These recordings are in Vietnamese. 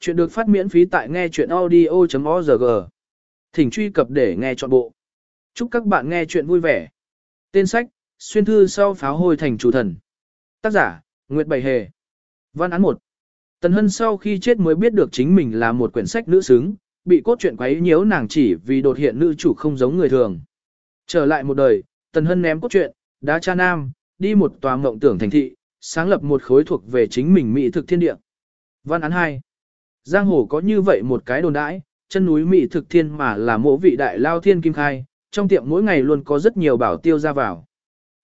Chuyện được phát miễn phí tại nghe chuyện audio.org. Thỉnh truy cập để nghe trọn bộ. Chúc các bạn nghe chuyện vui vẻ. Tên sách, xuyên thư sau pháo hôi thành chủ thần. Tác giả, Nguyệt Bảy Hề. Văn án 1. Tần Hân sau khi chết mới biết được chính mình là một quyển sách nữ xứng, bị cốt truyện quấy nhiễu nàng chỉ vì đột hiện nữ chủ không giống người thường. Trở lại một đời, Tần Hân ném cốt truyện, đá cha nam, đi một tòa mộng tưởng thành thị, sáng lập một khối thuộc về chính mình mỹ thực thiên địa. Văn án 2. Giang hồ có như vậy một cái đồn đãi, chân núi mỹ thực thiên mà là mộ vị đại lao thiên kim khai, trong tiệm mỗi ngày luôn có rất nhiều bảo tiêu ra vào.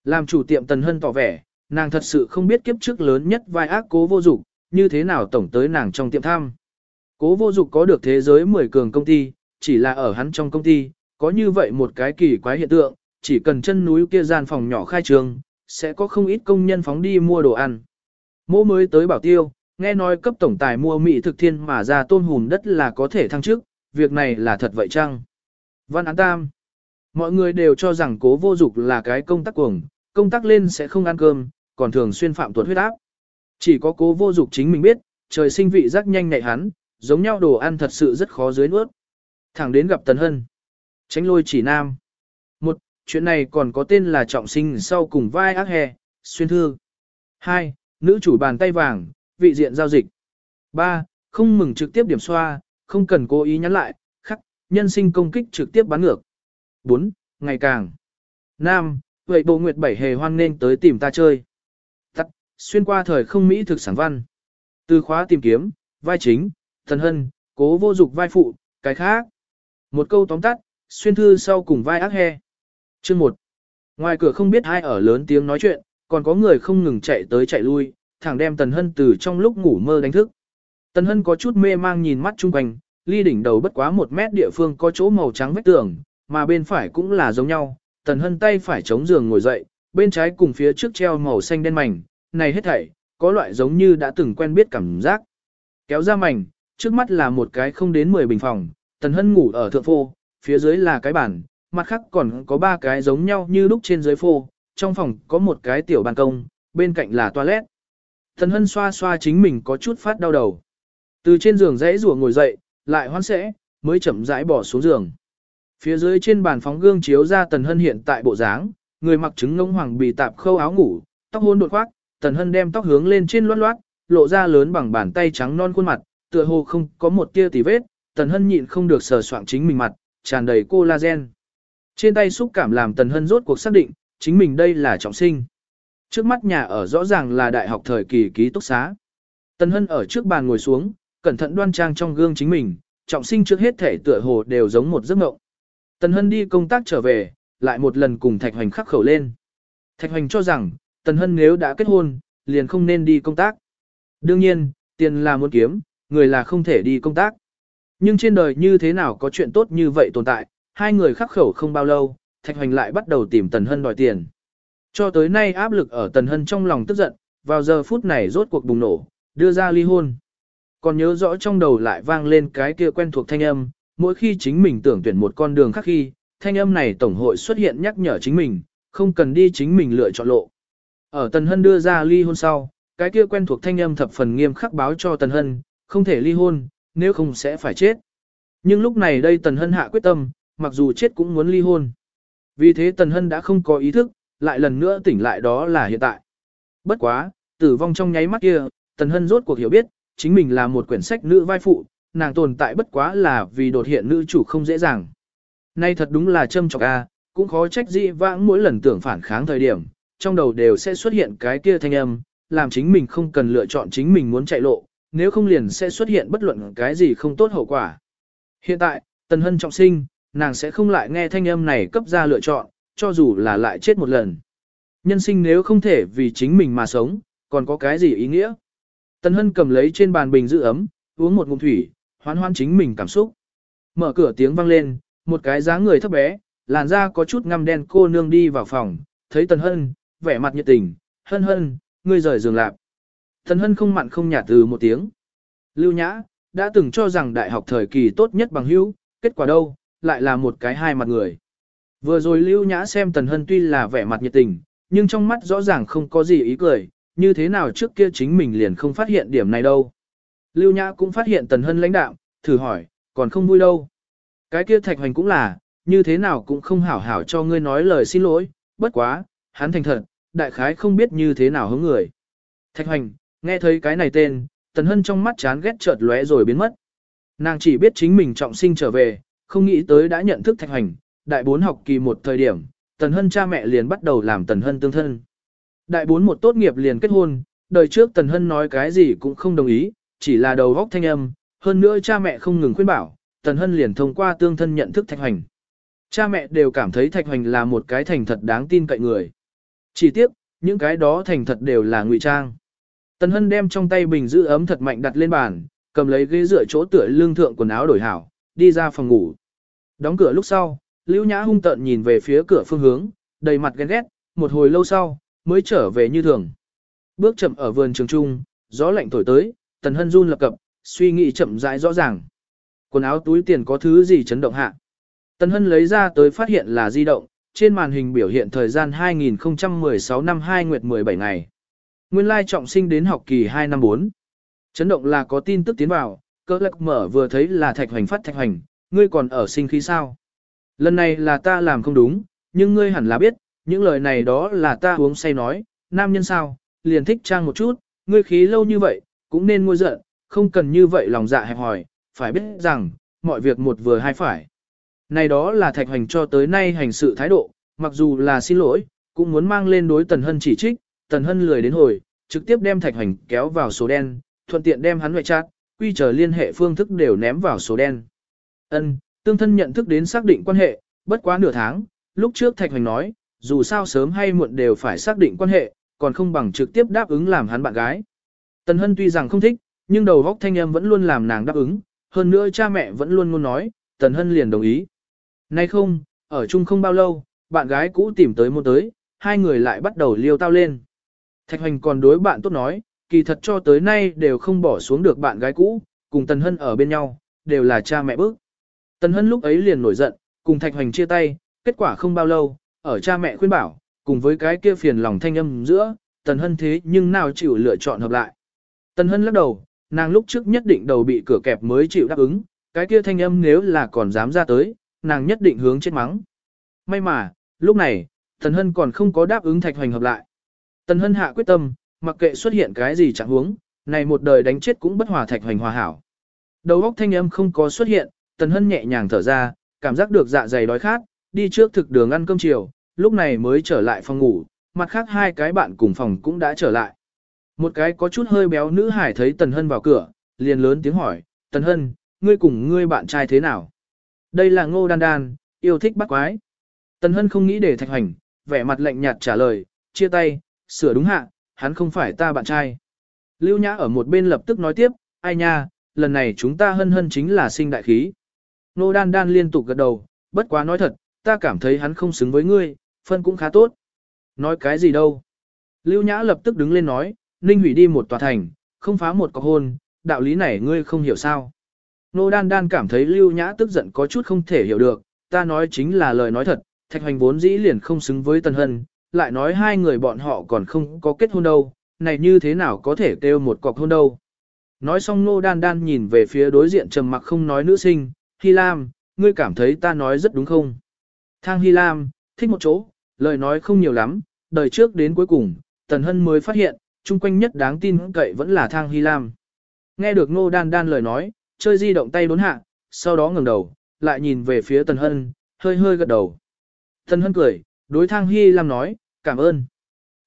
Làm chủ tiệm Tần Hân tỏ vẻ, nàng thật sự không biết kiếp trước lớn nhất vai ác cố vô dục, như thế nào tổng tới nàng trong tiệm thăm. Cố vô dục có được thế giới 10 cường công ty, chỉ là ở hắn trong công ty, có như vậy một cái kỳ quái hiện tượng, chỉ cần chân núi kia gian phòng nhỏ khai trường, sẽ có không ít công nhân phóng đi mua đồ ăn. Mô mới tới bảo tiêu, nghe nói cấp tổng tài mua mỹ thực thiên mà ra tôn hùn đất là có thể thăng chức, việc này là thật vậy chăng? Văn án tam. Mọi người đều cho rằng cố vô dục là cái công tác cuồng, công tác lên sẽ không ăn cơm, còn thường xuyên phạm tuột huyết áp. Chỉ có cố vô dục chính mình biết, trời sinh vị giác nhanh nhạy hắn, giống nhau đồ ăn thật sự rất khó dưới nuốt. Thẳng đến gặp Tần Hân. Tránh lôi chỉ nam. Một, chuyện này còn có tên là trọng sinh sau cùng vai ác hè, xuyên thư. Hai, nữ chủ bàn tay vàng, vị diện giao dịch. 3. Không mừng trực tiếp điểm xoa, không cần cố ý nhắn lại, khắc, nhân sinh công kích trực tiếp bắn ngược. 4. Ngày càng. 5. Vậy bộ nguyệt bảy hề hoan nên tới tìm ta chơi. Tắt, xuyên qua thời không Mỹ thực sản văn. Từ khóa tìm kiếm, vai chính, thần hân, cố vô dục vai phụ, cái khác. Một câu tóm tắt, xuyên thư sau cùng vai ác he. Chương 1. Ngoài cửa không biết ai ở lớn tiếng nói chuyện, còn có người không ngừng chạy tới chạy lui, thẳng đem Tần Hân từ trong lúc ngủ mơ đánh thức. Tần Hân có chút mê mang nhìn mắt chung quanh, ly đỉnh đầu bất quá một mét địa phương có chỗ màu trắng vách tường, mà bên phải cũng là giống nhau. Tần Hân tay phải chống giường ngồi dậy, bên trái cùng phía trước treo màu xanh đen mảnh, này hết thảy, có loại giống như đã từng quen biết cảm giác. Kéo ra mảnh, trước mắt là một cái không đến 10 bình phòng, Tần Hân ngủ ở thượng phô, phía dưới là cái bàn, mặt khác còn có ba cái giống nhau như lúc trên dưới phô, trong phòng có một cái tiểu ban công, bên cạnh là toilet. Thần hân xoa xoa chính mình có chút phát đau đầu. Từ trên giường dãy rùa ngồi dậy, lại hoan sẽ, mới chậm rãi bỏ xuống giường. Phía dưới trên bàn phóng gương chiếu ra tần hân hiện tại bộ dáng, người mặc trứng ngông hoàng bị tạp khâu áo ngủ, tóc hôn đột khoác, tần hân đem tóc hướng lên trên loát loát, lộ ra lớn bằng bàn tay trắng non khuôn mặt, tựa hồ không có một tia tì vết, tần hân nhịn không được sờ soạng chính mình mặt, tràn đầy collagen. Trên tay xúc cảm làm tần hân rốt cuộc xác định, chính mình đây là trọng sinh. Trước mắt nhà ở rõ ràng là đại học thời kỳ ký túc xá. Tần Hân ở trước bàn ngồi xuống, cẩn thận đoan trang trong gương chính mình, trọng sinh trước hết thể tựa hồ đều giống một giấc mộng. Tần Hân đi công tác trở về, lại một lần cùng Thạch Hoành khắc khẩu lên. Thạch Hoành cho rằng, Tần Hân nếu đã kết hôn, liền không nên đi công tác. Đương nhiên, tiền là muốn kiếm, người là không thể đi công tác. Nhưng trên đời như thế nào có chuyện tốt như vậy tồn tại, hai người khắc khẩu không bao lâu, Thạch Hoành lại bắt đầu tìm Tần Hân đòi tiền. Cho tới nay áp lực ở Tần Hân trong lòng tức giận, vào giờ phút này rốt cuộc bùng nổ, đưa ra ly hôn. Còn nhớ rõ trong đầu lại vang lên cái kia quen thuộc thanh âm, mỗi khi chính mình tưởng tuyển một con đường khác khi, thanh âm này tổng hội xuất hiện nhắc nhở chính mình, không cần đi chính mình lựa chọn lộ. Ở Tần Hân đưa ra ly hôn sau, cái kia quen thuộc thanh âm thập phần nghiêm khắc báo cho Tần Hân, không thể ly hôn, nếu không sẽ phải chết. Nhưng lúc này đây Tần Hân hạ quyết tâm, mặc dù chết cũng muốn ly hôn. Vì thế Tần Hân đã không có ý thức, lại lần nữa tỉnh lại đó là hiện tại. Bất quá, tử vong trong nháy mắt kia, Tần Hân rốt cuộc hiểu biết, chính mình là một quyển sách nữ vai phụ, nàng tồn tại bất quá là vì đột hiện nữ chủ không dễ dàng. Nay thật đúng là châm chọc a, cũng khó trách dị vãng mỗi lần tưởng phản kháng thời điểm, trong đầu đều sẽ xuất hiện cái kia thanh âm, làm chính mình không cần lựa chọn chính mình muốn chạy lộ, nếu không liền sẽ xuất hiện bất luận cái gì không tốt hậu quả. Hiện tại, Tần Hân trọng sinh, nàng sẽ không lại nghe thanh âm này cấp ra lựa chọn, cho dù là lại chết một lần. Nhân sinh nếu không thể vì chính mình mà sống, còn có cái gì ý nghĩa? Tần Hân cầm lấy trên bàn bình giữ ấm, uống một ngụm thủy, hoán hoan chính mình cảm xúc. Mở cửa tiếng vang lên, một cái dáng người thấp bé, làn da có chút ngăm đen cô nương đi vào phòng, thấy Tần Hân, vẻ mặt nhiệt tình, hân hân, ngươi rời giường lạp. Tần Hân không mặn không nhạt từ một tiếng. Lưu Nhã, đã từng cho rằng đại học thời kỳ tốt nhất bằng hữu, kết quả đâu, lại là một cái hai mặt người. Vừa rồi Lưu Nhã xem Tần Hân tuy là vẻ mặt nhiệt tình, nhưng trong mắt rõ ràng không có gì ý cười, như thế nào trước kia chính mình liền không phát hiện điểm này đâu. Lưu Nhã cũng phát hiện Tần Hân lãnh đạm, thử hỏi, còn không vui đâu. Cái kia Thạch Hoành cũng là, như thế nào cũng không hảo hảo cho ngươi nói lời xin lỗi, bất quá, hắn thành thật, đại khái không biết như thế nào hướng người. Thạch Hoành, nghe thấy cái này tên, Tần Hân trong mắt chán ghét chợt lóe rồi biến mất. Nàng chỉ biết chính mình trọng sinh trở về, không nghĩ tới đã nhận thức Thạch Hoành, đại bốn học kỳ một thời điểm, Tần Hân cha mẹ liền bắt đầu làm Tần Hân tương thân. Đại bốn một tốt nghiệp liền kết hôn, đời trước Tần Hân nói cái gì cũng không đồng ý, chỉ là đầu góc thanh âm, hơn nữa cha mẹ không ngừng khuyên bảo, Tần Hân liền thông qua tương thân nhận thức Thạch Hoành. Cha mẹ đều cảm thấy Thạch Hoành là một cái thành thật đáng tin cậy người. Chỉ tiếc, những cái đó thành thật đều là ngụy trang. Tần Hân đem trong tay bình giữ ấm thật mạnh đặt lên bàn, cầm lấy ghế dựa chỗ tựa lương thượng quần áo đổi hảo, đi ra phòng ngủ. Đóng cửa lúc sau, Lưu Nhã hung tợn nhìn về phía cửa phương hướng, đầy mặt ghen ghét, một hồi lâu sau, mới trở về như thường. Bước chậm ở vườn trường trung, gió lạnh thổi tới, Tần Hân run lập cập, suy nghĩ chậm rãi rõ ràng. Quần áo túi tiền có thứ gì chấn động hạ. Tần Hân lấy ra tới phát hiện là di động, trên màn hình biểu hiện thời gian 2016 năm 2 nguyệt 17 ngày. Nguyên lai trọng sinh đến học kỳ 2 năm 4. Chấn động là có tin tức tiến vào, cơ lạc mở vừa thấy là thạch hoành phát thạch hoành, ngươi còn ở sinh khí sao? Lần này là ta làm không đúng, nhưng ngươi hẳn là biết, những lời này đó là ta uống say nói, nam nhân sao, liền thích trang một chút, ngươi khí lâu như vậy, cũng nên ngôi giận, không cần như vậy lòng dạ hẹp hỏi, phải biết rằng, mọi việc một vừa hai phải. Này đó là thạch hành cho tới nay hành sự thái độ, mặc dù là xin lỗi, cũng muốn mang lên đối Tần Hân chỉ trích, Tần Hân lười đến hồi, trực tiếp đem thạch hành kéo vào số đen, thuận tiện đem hắn ngoại chát, quy trở liên hệ phương thức đều ném vào số đen. Ân, tương thân nhận thức đến xác định quan hệ, bất quá nửa tháng, lúc trước thạch hoành nói, dù sao sớm hay muộn đều phải xác định quan hệ, còn không bằng trực tiếp đáp ứng làm hắn bạn gái. Tần Hân tuy rằng không thích, nhưng đầu góc thanh em vẫn luôn làm nàng đáp ứng, hơn nữa cha mẹ vẫn luôn luôn nói, Tần Hân liền đồng ý. Nay không, ở chung không bao lâu, bạn gái cũ tìm tới mua tới, hai người lại bắt đầu liêu tao lên. Thạch Hoành còn đối bạn tốt nói, kỳ thật cho tới nay đều không bỏ xuống được bạn gái cũ, cùng Tần Hân ở bên nhau, đều là cha mẹ bức. Tần Hân lúc ấy liền nổi giận, cùng Thạch Hoành chia tay, kết quả không bao lâu, ở cha mẹ khuyên bảo, cùng với cái kia phiền lòng thanh âm giữa, Tần Hân thế nhưng nào chịu lựa chọn hợp lại. Tần Hân lắc đầu, nàng lúc trước nhất định đầu bị cửa kẹp mới chịu đáp ứng, cái kia thanh âm nếu là còn dám ra tới, nàng nhất định hướng chết mắng. May mà, lúc này, Tần Hân còn không có đáp ứng Thạch Hoành hợp lại. Tần Hân hạ quyết tâm, mặc kệ xuất hiện cái gì chẳng huống, này một đời đánh chết cũng bất hòa Thạch Hoành hòa hảo. Đầu óc thanh âm không có xuất hiện, Tần Hân nhẹ nhàng thở ra, cảm giác được dạ dày đói khát, đi trước thực đường ăn cơm chiều, lúc này mới trở lại phòng ngủ, mặt khác hai cái bạn cùng phòng cũng đã trở lại. Một cái có chút hơi béo nữ hải thấy Tần Hân vào cửa, liền lớn tiếng hỏi, Tần Hân, ngươi cùng ngươi bạn trai thế nào? Đây là ngô đan đan, yêu thích bắt quái. Tần Hân không nghĩ để thạch hành, vẻ mặt lạnh nhạt trả lời, chia tay, sửa đúng hạ, hắn không phải ta bạn trai. Lưu Nhã ở một bên lập tức nói tiếp, ai nha, lần này chúng ta hân hân chính là sinh đại khí. Nô đan đan liên tục gật đầu, bất quá nói thật, ta cảm thấy hắn không xứng với ngươi, phân cũng khá tốt. Nói cái gì đâu? Lưu Nhã lập tức đứng lên nói, Ninh hủy đi một tòa thành, không phá một cọc hôn, đạo lý này ngươi không hiểu sao. Nô Đan Đan cảm thấy Lưu Nhã tức giận có chút không thể hiểu được, ta nói chính là lời nói thật, Thạch Hoành vốn dĩ liền không xứng với Tần Hân, lại nói hai người bọn họ còn không có kết hôn đâu, này như thế nào có thể kêu một cọc hôn đâu. Nói xong Nô Đan Đan nhìn về phía đối diện trầm mặc không nói nữ sinh, Hy Lam, ngươi cảm thấy ta nói rất đúng không? Thang Hy Lam, thích một chỗ, lời nói không nhiều lắm, đời trước đến cuối cùng, Tần Hân mới phát hiện, chung quanh nhất đáng tin cậy vẫn là Thang Hy Lam. Nghe được Ngô Đan Đan lời nói, chơi di động tay đốn hạ, sau đó ngẩng đầu, lại nhìn về phía Tần Hân, hơi hơi gật đầu. Tần Hân cười, đối Thang Hy Lam nói, cảm ơn.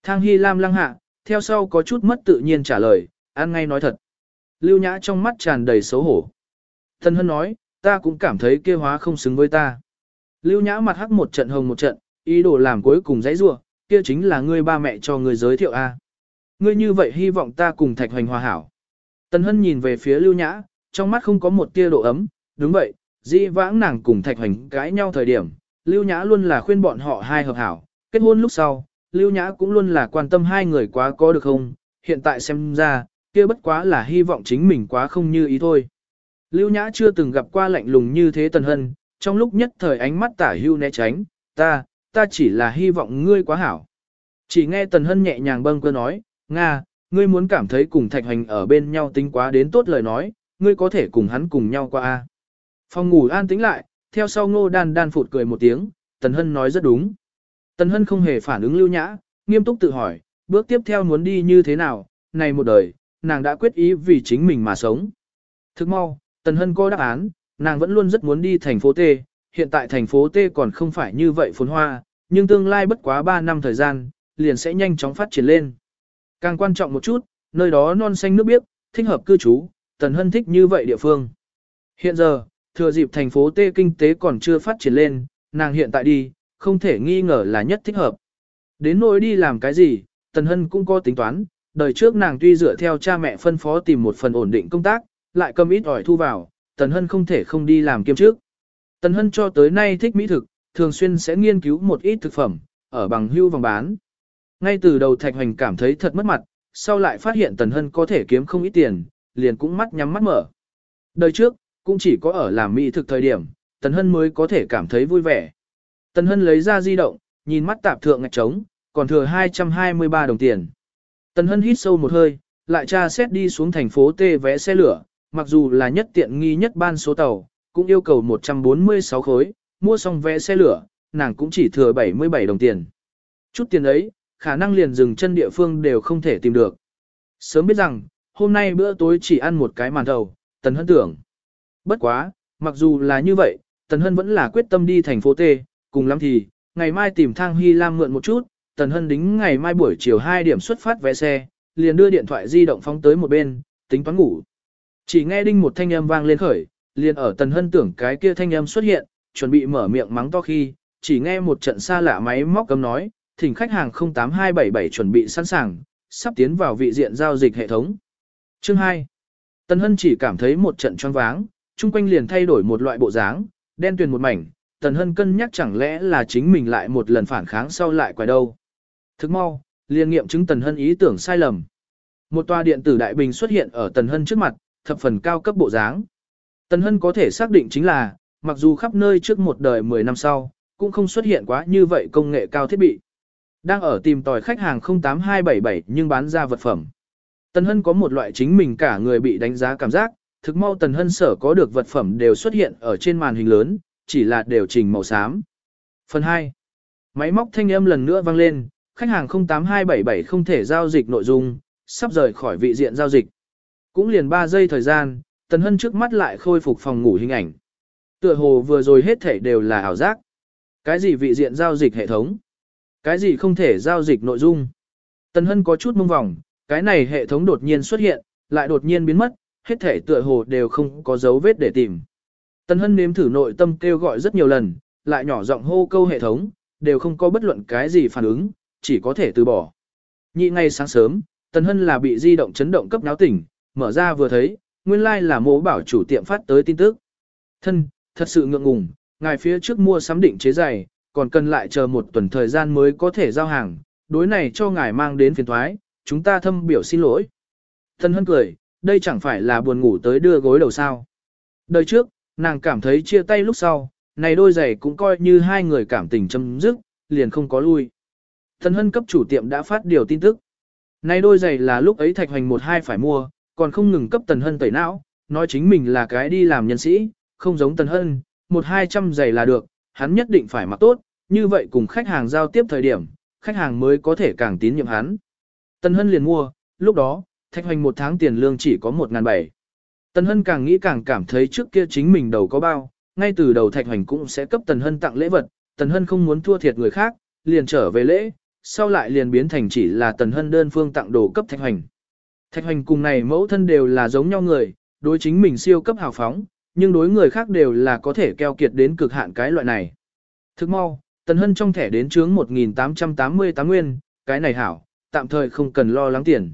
Thang Hy Lam lăng hạ, theo sau có chút mất tự nhiên trả lời, ăn ngay nói thật. Lưu Nhã trong mắt tràn đầy xấu hổ. Tần Hân nói, ta cũng cảm thấy kia hóa không xứng với ta. Lưu Nhã mặt hắc một trận hồng một trận, ý đồ làm cuối cùng dãy rua, kia chính là ngươi ba mẹ cho ngươi giới thiệu a. Ngươi như vậy hy vọng ta cùng Thạch Hoành hòa hảo. Tần Hân nhìn về phía Lưu Nhã, trong mắt không có một tia độ ấm, đúng vậy, di vãng nàng cùng Thạch Hoành cãi nhau thời điểm, Lưu Nhã luôn là khuyên bọn họ hai hợp hảo, kết hôn lúc sau, Lưu Nhã cũng luôn là quan tâm hai người quá có được không, hiện tại xem ra, kia bất quá là hy vọng chính mình quá không như ý thôi. Lưu Nhã chưa từng gặp qua lạnh lùng như thế Tần Hân, trong lúc nhất thời ánh mắt tả hưu né tránh, ta, ta chỉ là hy vọng ngươi quá hảo. Chỉ nghe Tần Hân nhẹ nhàng bâng cơ nói, Nga, ngươi muốn cảm thấy cùng Thạch Hoành ở bên nhau tính quá đến tốt lời nói, ngươi có thể cùng hắn cùng nhau qua a. Phòng ngủ an tĩnh lại, theo sau ngô đan đan phụt cười một tiếng, Tần Hân nói rất đúng. Tần Hân không hề phản ứng lưu nhã, nghiêm túc tự hỏi, bước tiếp theo muốn đi như thế nào, này một đời, nàng đã quyết ý vì chính mình mà sống. Thức mau, Tần Hân có đáp án, nàng vẫn luôn rất muốn đi thành phố T, hiện tại thành phố T còn không phải như vậy phồn hoa, nhưng tương lai bất quá 3 năm thời gian, liền sẽ nhanh chóng phát triển lên. Càng quan trọng một chút, nơi đó non xanh nước biếc, thích hợp cư trú, Tần Hân thích như vậy địa phương. Hiện giờ, thừa dịp thành phố T kinh tế còn chưa phát triển lên, nàng hiện tại đi, không thể nghi ngờ là nhất thích hợp. Đến nỗi đi làm cái gì, Tần Hân cũng có tính toán, đời trước nàng tuy dựa theo cha mẹ phân phó tìm một phần ổn định công tác, lại cầm ít ỏi thu vào, Tần Hân không thể không đi làm kiêm trước. Tần Hân cho tới nay thích mỹ thực, thường xuyên sẽ nghiên cứu một ít thực phẩm, ở bằng hưu vòng bán. Ngay từ đầu Thạch Hoành cảm thấy thật mất mặt, sau lại phát hiện Tần Hân có thể kiếm không ít tiền, liền cũng mắt nhắm mắt mở. Đời trước, cũng chỉ có ở làm mỹ thực thời điểm, Tần Hân mới có thể cảm thấy vui vẻ. Tần Hân lấy ra di động, nhìn mắt tạp thượng ngạch trống, còn thừa 223 đồng tiền. Tần Hân hít sâu một hơi, lại tra xét đi xuống thành phố T vé xe lửa, mặc dù là nhất tiện nghi nhất ban số tàu, cũng yêu cầu 146 khối, mua xong vé xe lửa, nàng cũng chỉ thừa 77 đồng tiền. Chút tiền ấy, khả năng liền dừng chân địa phương đều không thể tìm được. Sớm biết rằng, hôm nay bữa tối chỉ ăn một cái màn thầu, Tần Hân tưởng. Bất quá, mặc dù là như vậy, Tần Hân vẫn là quyết tâm đi thành phố T, cùng lắm thì, ngày mai tìm Thang Hy Lam mượn một chút, Tần Hân đính ngày mai buổi chiều 2 điểm xuất phát vé xe, liền đưa điện thoại di động phóng tới một bên, tính toán ngủ. Chỉ nghe đinh một thanh âm vang lên khởi, liền ở Tần Hân tưởng cái kia thanh âm xuất hiện, chuẩn bị mở miệng mắng to khi, chỉ nghe một trận xa lạ máy móc cấm nói, thỉnh khách hàng 08277 chuẩn bị sẵn sàng, sắp tiến vào vị diện giao dịch hệ thống. Chương 2. Tần Hân chỉ cảm thấy một trận choáng váng, chung quanh liền thay đổi một loại bộ dáng, đen tuyền một mảnh, Tần Hân cân nhắc chẳng lẽ là chính mình lại một lần phản kháng sau lại quay đâu. Thức mau, liền nghiệm chứng Tần Hân ý tưởng sai lầm. Một tòa điện tử đại bình xuất hiện ở Tần Hân trước mặt, thập phần cao cấp bộ dáng. Tần Hân có thể xác định chính là, mặc dù khắp nơi trước một đời 10 năm sau, cũng không xuất hiện quá như vậy công nghệ cao thiết bị. Đang ở tìm tòi khách hàng 08277 nhưng bán ra vật phẩm. Tần Hân có một loại chính mình cả người bị đánh giá cảm giác, thực mau Tần Hân sở có được vật phẩm đều xuất hiện ở trên màn hình lớn, chỉ là đều chỉnh màu xám. Phần 2. Máy móc thanh âm lần nữa vang lên, khách hàng 08277 không thể giao dịch nội dung, sắp rời khỏi vị diện giao dịch. Cũng liền 3 giây thời gian, Tần Hân trước mắt lại khôi phục phòng ngủ hình ảnh. Tựa hồ vừa rồi hết thể đều là ảo giác. Cái gì vị diện giao dịch hệ thống? Cái gì không thể giao dịch nội dung? Tần Hân có chút mông vòng, cái này hệ thống đột nhiên xuất hiện, lại đột nhiên biến mất, hết thể tựa hồ đều không có dấu vết để tìm. Tần Hân nếm thử nội tâm kêu gọi rất nhiều lần, lại nhỏ giọng hô câu hệ thống, đều không có bất luận cái gì phản ứng, chỉ có thể từ bỏ. Nhị ngày sáng sớm, Tần Hân là bị di động chấn động cấp náo tỉnh, mở ra vừa thấy, nguyên lai like là mố bảo chủ tiệm phát tới tin tức. Thân, thật sự ngượng ngùng, ngài phía trước mua sắm định chế giày, còn cần lại chờ một tuần thời gian mới có thể giao hàng, đối này cho ngài mang đến phiền thoái, chúng ta thâm biểu xin lỗi. Thân Hân cười, đây chẳng phải là buồn ngủ tới đưa gối đầu sao. Đời trước, nàng cảm thấy chia tay lúc sau, này đôi giày cũng coi như hai người cảm tình chấm dứt, liền không có lui. Thần hân cấp chủ tiệm đã phát điều tin tức. Này đôi giày là lúc ấy thạch hoành một hai phải mua, còn không ngừng cấp tần hân tẩy não, nói chính mình là cái đi làm nhân sĩ, không giống tần hân, một hai trăm giày là được, hắn nhất định phải mặc tốt, như vậy cùng khách hàng giao tiếp thời điểm, khách hàng mới có thể càng tín nhiệm hắn. Tần hân liền mua, lúc đó, thạch hoành một tháng tiền lương chỉ có một ngàn bảy. Tần hân càng nghĩ càng cảm thấy trước kia chính mình đầu có bao, ngay từ đầu thạch hoành cũng sẽ cấp tần hân tặng lễ vật, tần hân không muốn thua thiệt người khác, liền trở về lễ, sau lại liền biến thành chỉ là tần hân đơn phương tặng đồ cấp thạch hoành. Thạch hoành cùng này mẫu thân đều là giống nhau người, đối chính mình siêu cấp hào phóng, nhưng đối người khác đều là có thể keo kiệt đến cực hạn cái loại này. Thức mau, tần hân trong thẻ đến chướng 1.888 nguyên, cái này hảo, tạm thời không cần lo lắng tiền.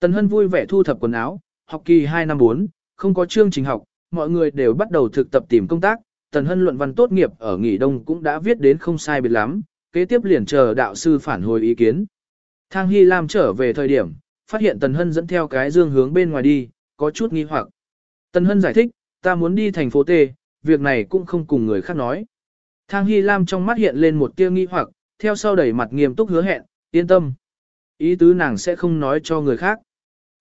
Tần hân vui vẻ thu thập quần áo, học kỳ 2 năm 4, không có chương trình học, mọi người đều bắt đầu thực tập tìm công tác, tần hân luận văn tốt nghiệp ở nghỉ đông cũng đã viết đến không sai biệt lắm, kế tiếp liền chờ đạo sư phản hồi ý kiến. Thang Hy Lam trở về thời điểm, phát hiện Tần Hân dẫn theo cái dương hướng bên ngoài đi, có chút nghi hoặc. Tần Hân giải thích, ta muốn đi thành phố T, việc này cũng không cùng người khác nói. Thang Hy Lam trong mắt hiện lên một tia nghi hoặc, theo sau đẩy mặt nghiêm túc hứa hẹn, yên tâm. ý tứ nàng sẽ không nói cho người khác.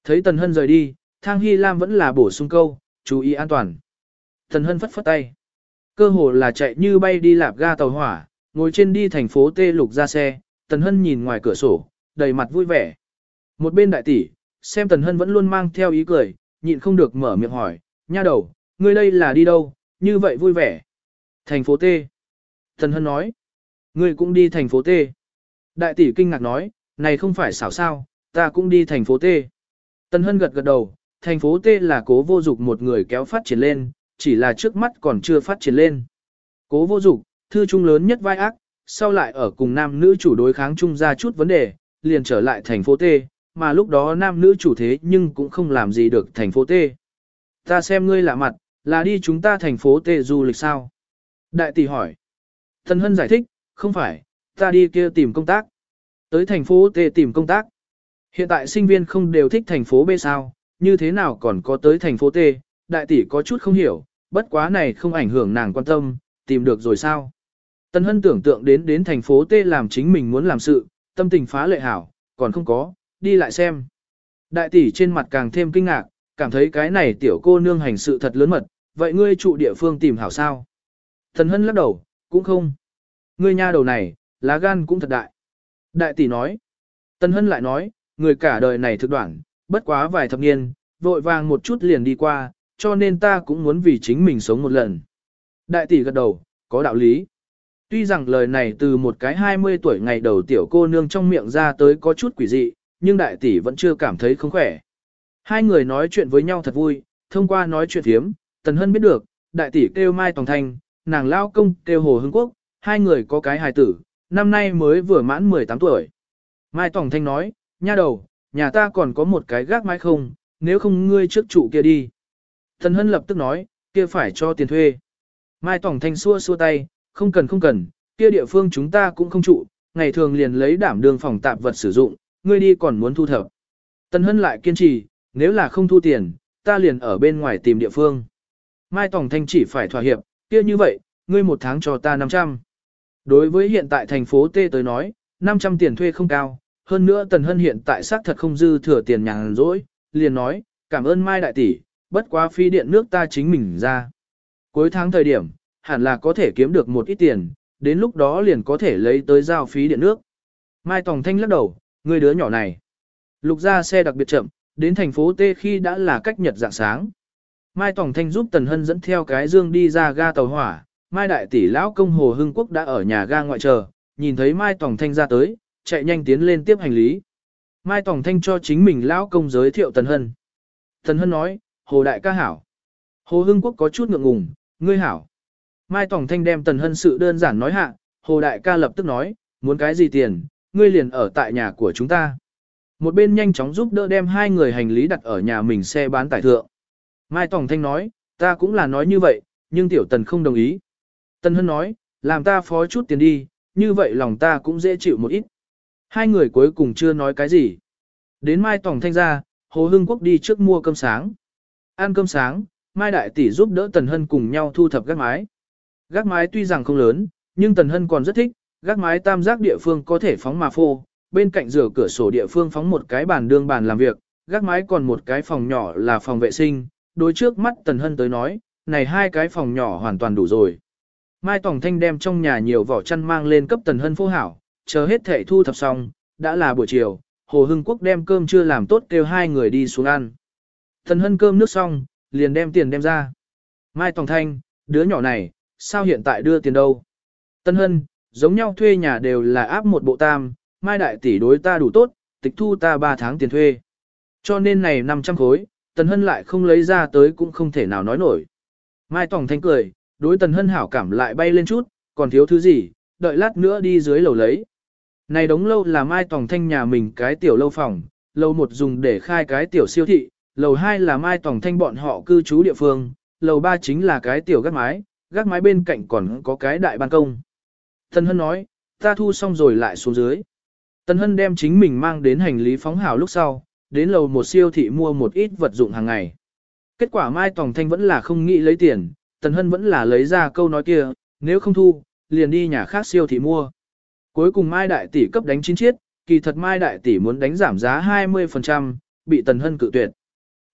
Thấy Tần Hân rời đi, Thang Hy Lam vẫn là bổ sung câu, chú ý an toàn. Tần Hân phất phất tay. Cơ hồ là chạy như bay đi lạp ga tàu hỏa, ngồi trên đi thành phố Tê Lục ra xe, Tần Hân nhìn ngoài cửa sổ, đầy mặt vui vẻ. Một bên đại tỷ, xem Tần Hân vẫn luôn mang theo ý cười, nhịn không được mở miệng hỏi, nha đầu, ngươi đây là đi đâu, như vậy vui vẻ. Thành phố T. Tần Hân nói, ngươi cũng đi thành phố T. Đại tỷ kinh ngạc nói, này không phải xảo sao, ta cũng đi thành phố T. Tần Hân gật gật đầu, thành phố T là cố vô dục một người kéo phát triển lên, chỉ là trước mắt còn chưa phát triển lên. Cố vô dục, thư trung lớn nhất vai ác, sau lại ở cùng nam nữ chủ đối kháng chung ra chút vấn đề, liền trở lại thành phố T, mà lúc đó nam nữ chủ thế nhưng cũng không làm gì được thành phố T. Ta xem ngươi lạ mặt, là đi chúng ta thành phố T du lịch sao? Đại tỷ hỏi. Tần Hân giải thích, không phải, ta đi kia tìm công tác. Tới thành phố T tìm công tác. Hiện tại sinh viên không đều thích thành phố B sao, như thế nào còn có tới thành phố T, đại tỷ có chút không hiểu, bất quá này không ảnh hưởng nàng quan tâm, tìm được rồi sao. Tân Hân tưởng tượng đến đến thành phố T làm chính mình muốn làm sự, tâm tình phá lệ hảo, còn không có, đi lại xem. Đại tỷ trên mặt càng thêm kinh ngạc, cảm thấy cái này tiểu cô nương hành sự thật lớn mật, vậy ngươi trụ địa phương tìm hảo sao? Thần Hân lắc đầu, cũng không. Ngươi nha đầu này, lá gan cũng thật đại. Đại tỷ nói. Tân Hân lại nói, người cả đời này thực đoạn, bất quá vài thập niên, vội vàng một chút liền đi qua, cho nên ta cũng muốn vì chính mình sống một lần. Đại tỷ gật đầu, có đạo lý. Tuy rằng lời này từ một cái 20 tuổi ngày đầu tiểu cô nương trong miệng ra tới có chút quỷ dị, nhưng đại tỷ vẫn chưa cảm thấy không khỏe. Hai người nói chuyện với nhau thật vui, thông qua nói chuyện thiếm, Tần Hân biết được, đại tỷ kêu Mai Tòng Thanh, nàng lao công kêu Hồ Hưng Quốc, hai người có cái hài tử, năm nay mới vừa mãn 18 tuổi. Mai Tòng Thanh nói, nha đầu, nhà ta còn có một cái gác mái không, nếu không ngươi trước trụ kia đi. Tần Hân lập tức nói, kia phải cho tiền thuê. Mai Tòng Thanh xua xua tay, không cần không cần, kia địa phương chúng ta cũng không trụ, ngày thường liền lấy đảm đường phòng tạp vật sử dụng, ngươi đi còn muốn thu thập. Tần Hân lại kiên trì, nếu là không thu tiền, ta liền ở bên ngoài tìm địa phương. Mai Tòng Thanh chỉ phải thỏa hiệp, kia như vậy, ngươi một tháng cho ta 500. Đối với hiện tại thành phố T tới nói, 500 tiền thuê không cao, hơn nữa Tần Hân hiện tại xác thật không dư thừa tiền nhàn rỗi, liền nói, cảm ơn Mai Đại Tỷ, bất quá phi điện nước ta chính mình ra. Cuối tháng thời điểm, hẳn là có thể kiếm được một ít tiền, đến lúc đó liền có thể lấy tới giao phí điện nước. Mai Tòng Thanh lắc đầu, người đứa nhỏ này. Lục ra xe đặc biệt chậm, đến thành phố T khi đã là cách nhật dạng sáng. Mai tổng Thanh giúp Tần Hân dẫn theo cái dương đi ra ga tàu hỏa, Mai Đại Tỷ Lão Công Hồ Hưng Quốc đã ở nhà ga ngoại chờ, nhìn thấy Mai tổng Thanh ra tới, chạy nhanh tiến lên tiếp hành lý. Mai tổng Thanh cho chính mình Lão Công giới thiệu Tần Hân. Tần Hân nói, Hồ Đại ca hảo. Hồ Hưng Quốc có chút ngượng ngùng, ngươi hảo. Mai tổng Thanh đem Tần Hân sự đơn giản nói hạ, Hồ Đại ca lập tức nói, muốn cái gì tiền, ngươi liền ở tại nhà của chúng ta. Một bên nhanh chóng giúp đỡ đem hai người hành lý đặt ở nhà mình xe bán tải thượng. Mai Tòng Thanh nói, ta cũng là nói như vậy, nhưng Tiểu Tần không đồng ý. Tần Hân nói, làm ta phó chút tiền đi, như vậy lòng ta cũng dễ chịu một ít. Hai người cuối cùng chưa nói cái gì. Đến Mai Tòng Thanh ra, Hồ Hưng Quốc đi trước mua cơm sáng. Ăn cơm sáng, Mai Đại Tỷ giúp đỡ Tần Hân cùng nhau thu thập gác mái. Gác mái tuy rằng không lớn, nhưng Tần Hân còn rất thích, gác mái tam giác địa phương có thể phóng mà phô, bên cạnh rửa cửa sổ địa phương phóng một cái bàn đương bàn làm việc, gác mái còn một cái phòng nhỏ là phòng vệ sinh, đối trước mắt Tần Hân tới nói, này hai cái phòng nhỏ hoàn toàn đủ rồi. Mai Tòng Thanh đem trong nhà nhiều vỏ chăn mang lên cấp Tần Hân phô hảo, chờ hết thể thu thập xong, đã là buổi chiều, Hồ Hưng Quốc đem cơm chưa làm tốt kêu hai người đi xuống ăn. Tần Hân cơm nước xong, liền đem tiền đem ra. Mai Tòng Thanh, đứa nhỏ này, sao hiện tại đưa tiền đâu? Tân Hân, giống nhau thuê nhà đều là áp một bộ tam, Mai Đại Tỷ đối ta đủ tốt, tịch thu ta 3 tháng tiền thuê. Cho nên này 500 khối, Tần Hân lại không lấy ra tới cũng không thể nào nói nổi. Mai Tòng Thanh cười, đối Tần Hân hảo cảm lại bay lên chút, còn thiếu thứ gì, đợi lát nữa đi dưới lầu lấy. Này đống lâu là Mai Tòng Thanh nhà mình cái tiểu lâu phòng, lầu một dùng để khai cái tiểu siêu thị, lầu hai là Mai Tòng Thanh bọn họ cư trú địa phương, lầu ba chính là cái tiểu gác mái, gác mái bên cạnh còn có cái đại ban công. Tần Hân nói, ta thu xong rồi lại xuống dưới. Tần Hân đem chính mình mang đến hành lý phóng hảo lúc sau, đến lầu một siêu thị mua một ít vật dụng hàng ngày. Kết quả Mai Tòng Thanh vẫn là không nghĩ lấy tiền, Tần Hân vẫn là lấy ra câu nói kia, nếu không thu, liền đi nhà khác siêu thị mua. Cuối cùng Mai Đại Tỷ cấp đánh chín chiết, kỳ thật Mai Đại Tỷ muốn đánh giảm giá 20%, bị Tần Hân cự tuyệt.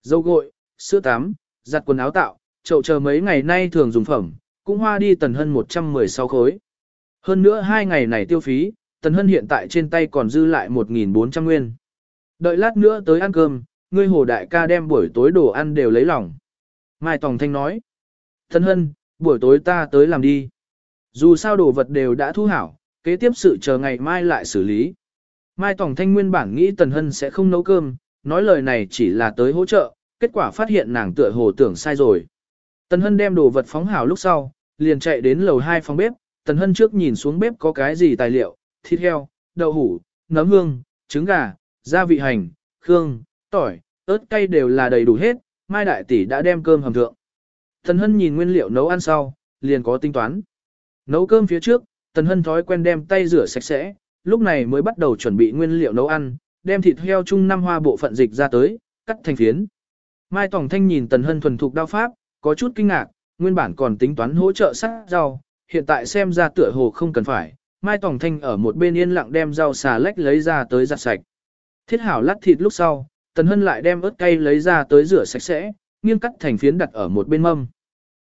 Dâu gội, sữa tắm, giặt quần áo tạo, chậu chờ mấy ngày nay thường dùng phẩm, cũng hoa đi Tần Hân 116 khối. Hơn nữa hai ngày này tiêu phí, Tần Hân hiện tại trên tay còn dư lại 1.400 nguyên. Đợi lát nữa tới ăn cơm, ngươi hồ đại ca đem buổi tối đồ ăn đều lấy lòng. Mai Tòng Thanh nói. Tần Hân, buổi tối ta tới làm đi. Dù sao đồ vật đều đã thu hảo, kế tiếp sự chờ ngày mai lại xử lý. Mai Tòng Thanh nguyên bản nghĩ Tần Hân sẽ không nấu cơm, nói lời này chỉ là tới hỗ trợ, kết quả phát hiện nàng tựa hồ tưởng sai rồi. Tần Hân đem đồ vật phóng hảo lúc sau, liền chạy đến lầu 2 phòng bếp, Tần Hân trước nhìn xuống bếp có cái gì tài liệu, thịt heo, đậu hủ, nấm hương, trứng gà, gia vị hành, khương, tỏi, ớt cay đều là đầy đủ hết, Mai Đại Tỷ đã đem cơm hầm thượng. Tần Hân nhìn nguyên liệu nấu ăn sau, liền có tính toán. Nấu cơm phía trước, Tần Hân thói quen đem tay rửa sạch sẽ, lúc này mới bắt đầu chuẩn bị nguyên liệu nấu ăn, đem thịt heo chung năm hoa bộ phận dịch ra tới, cắt thành phiến. Mai Tòng Thanh nhìn Tần Hân thuần thục đao pháp, có chút kinh ngạc, nguyên bản còn tính toán hỗ trợ sát rau, hiện tại xem ra tựa hồ không cần phải. Mai Tòng Thanh ở một bên yên lặng đem rau xà lách lấy ra tới giặt sạch. Thiết hảo lát thịt lúc sau, Tần Hân lại đem ớt cay lấy ra tới rửa sạch sẽ, nghiêng cắt thành phiến đặt ở một bên mâm.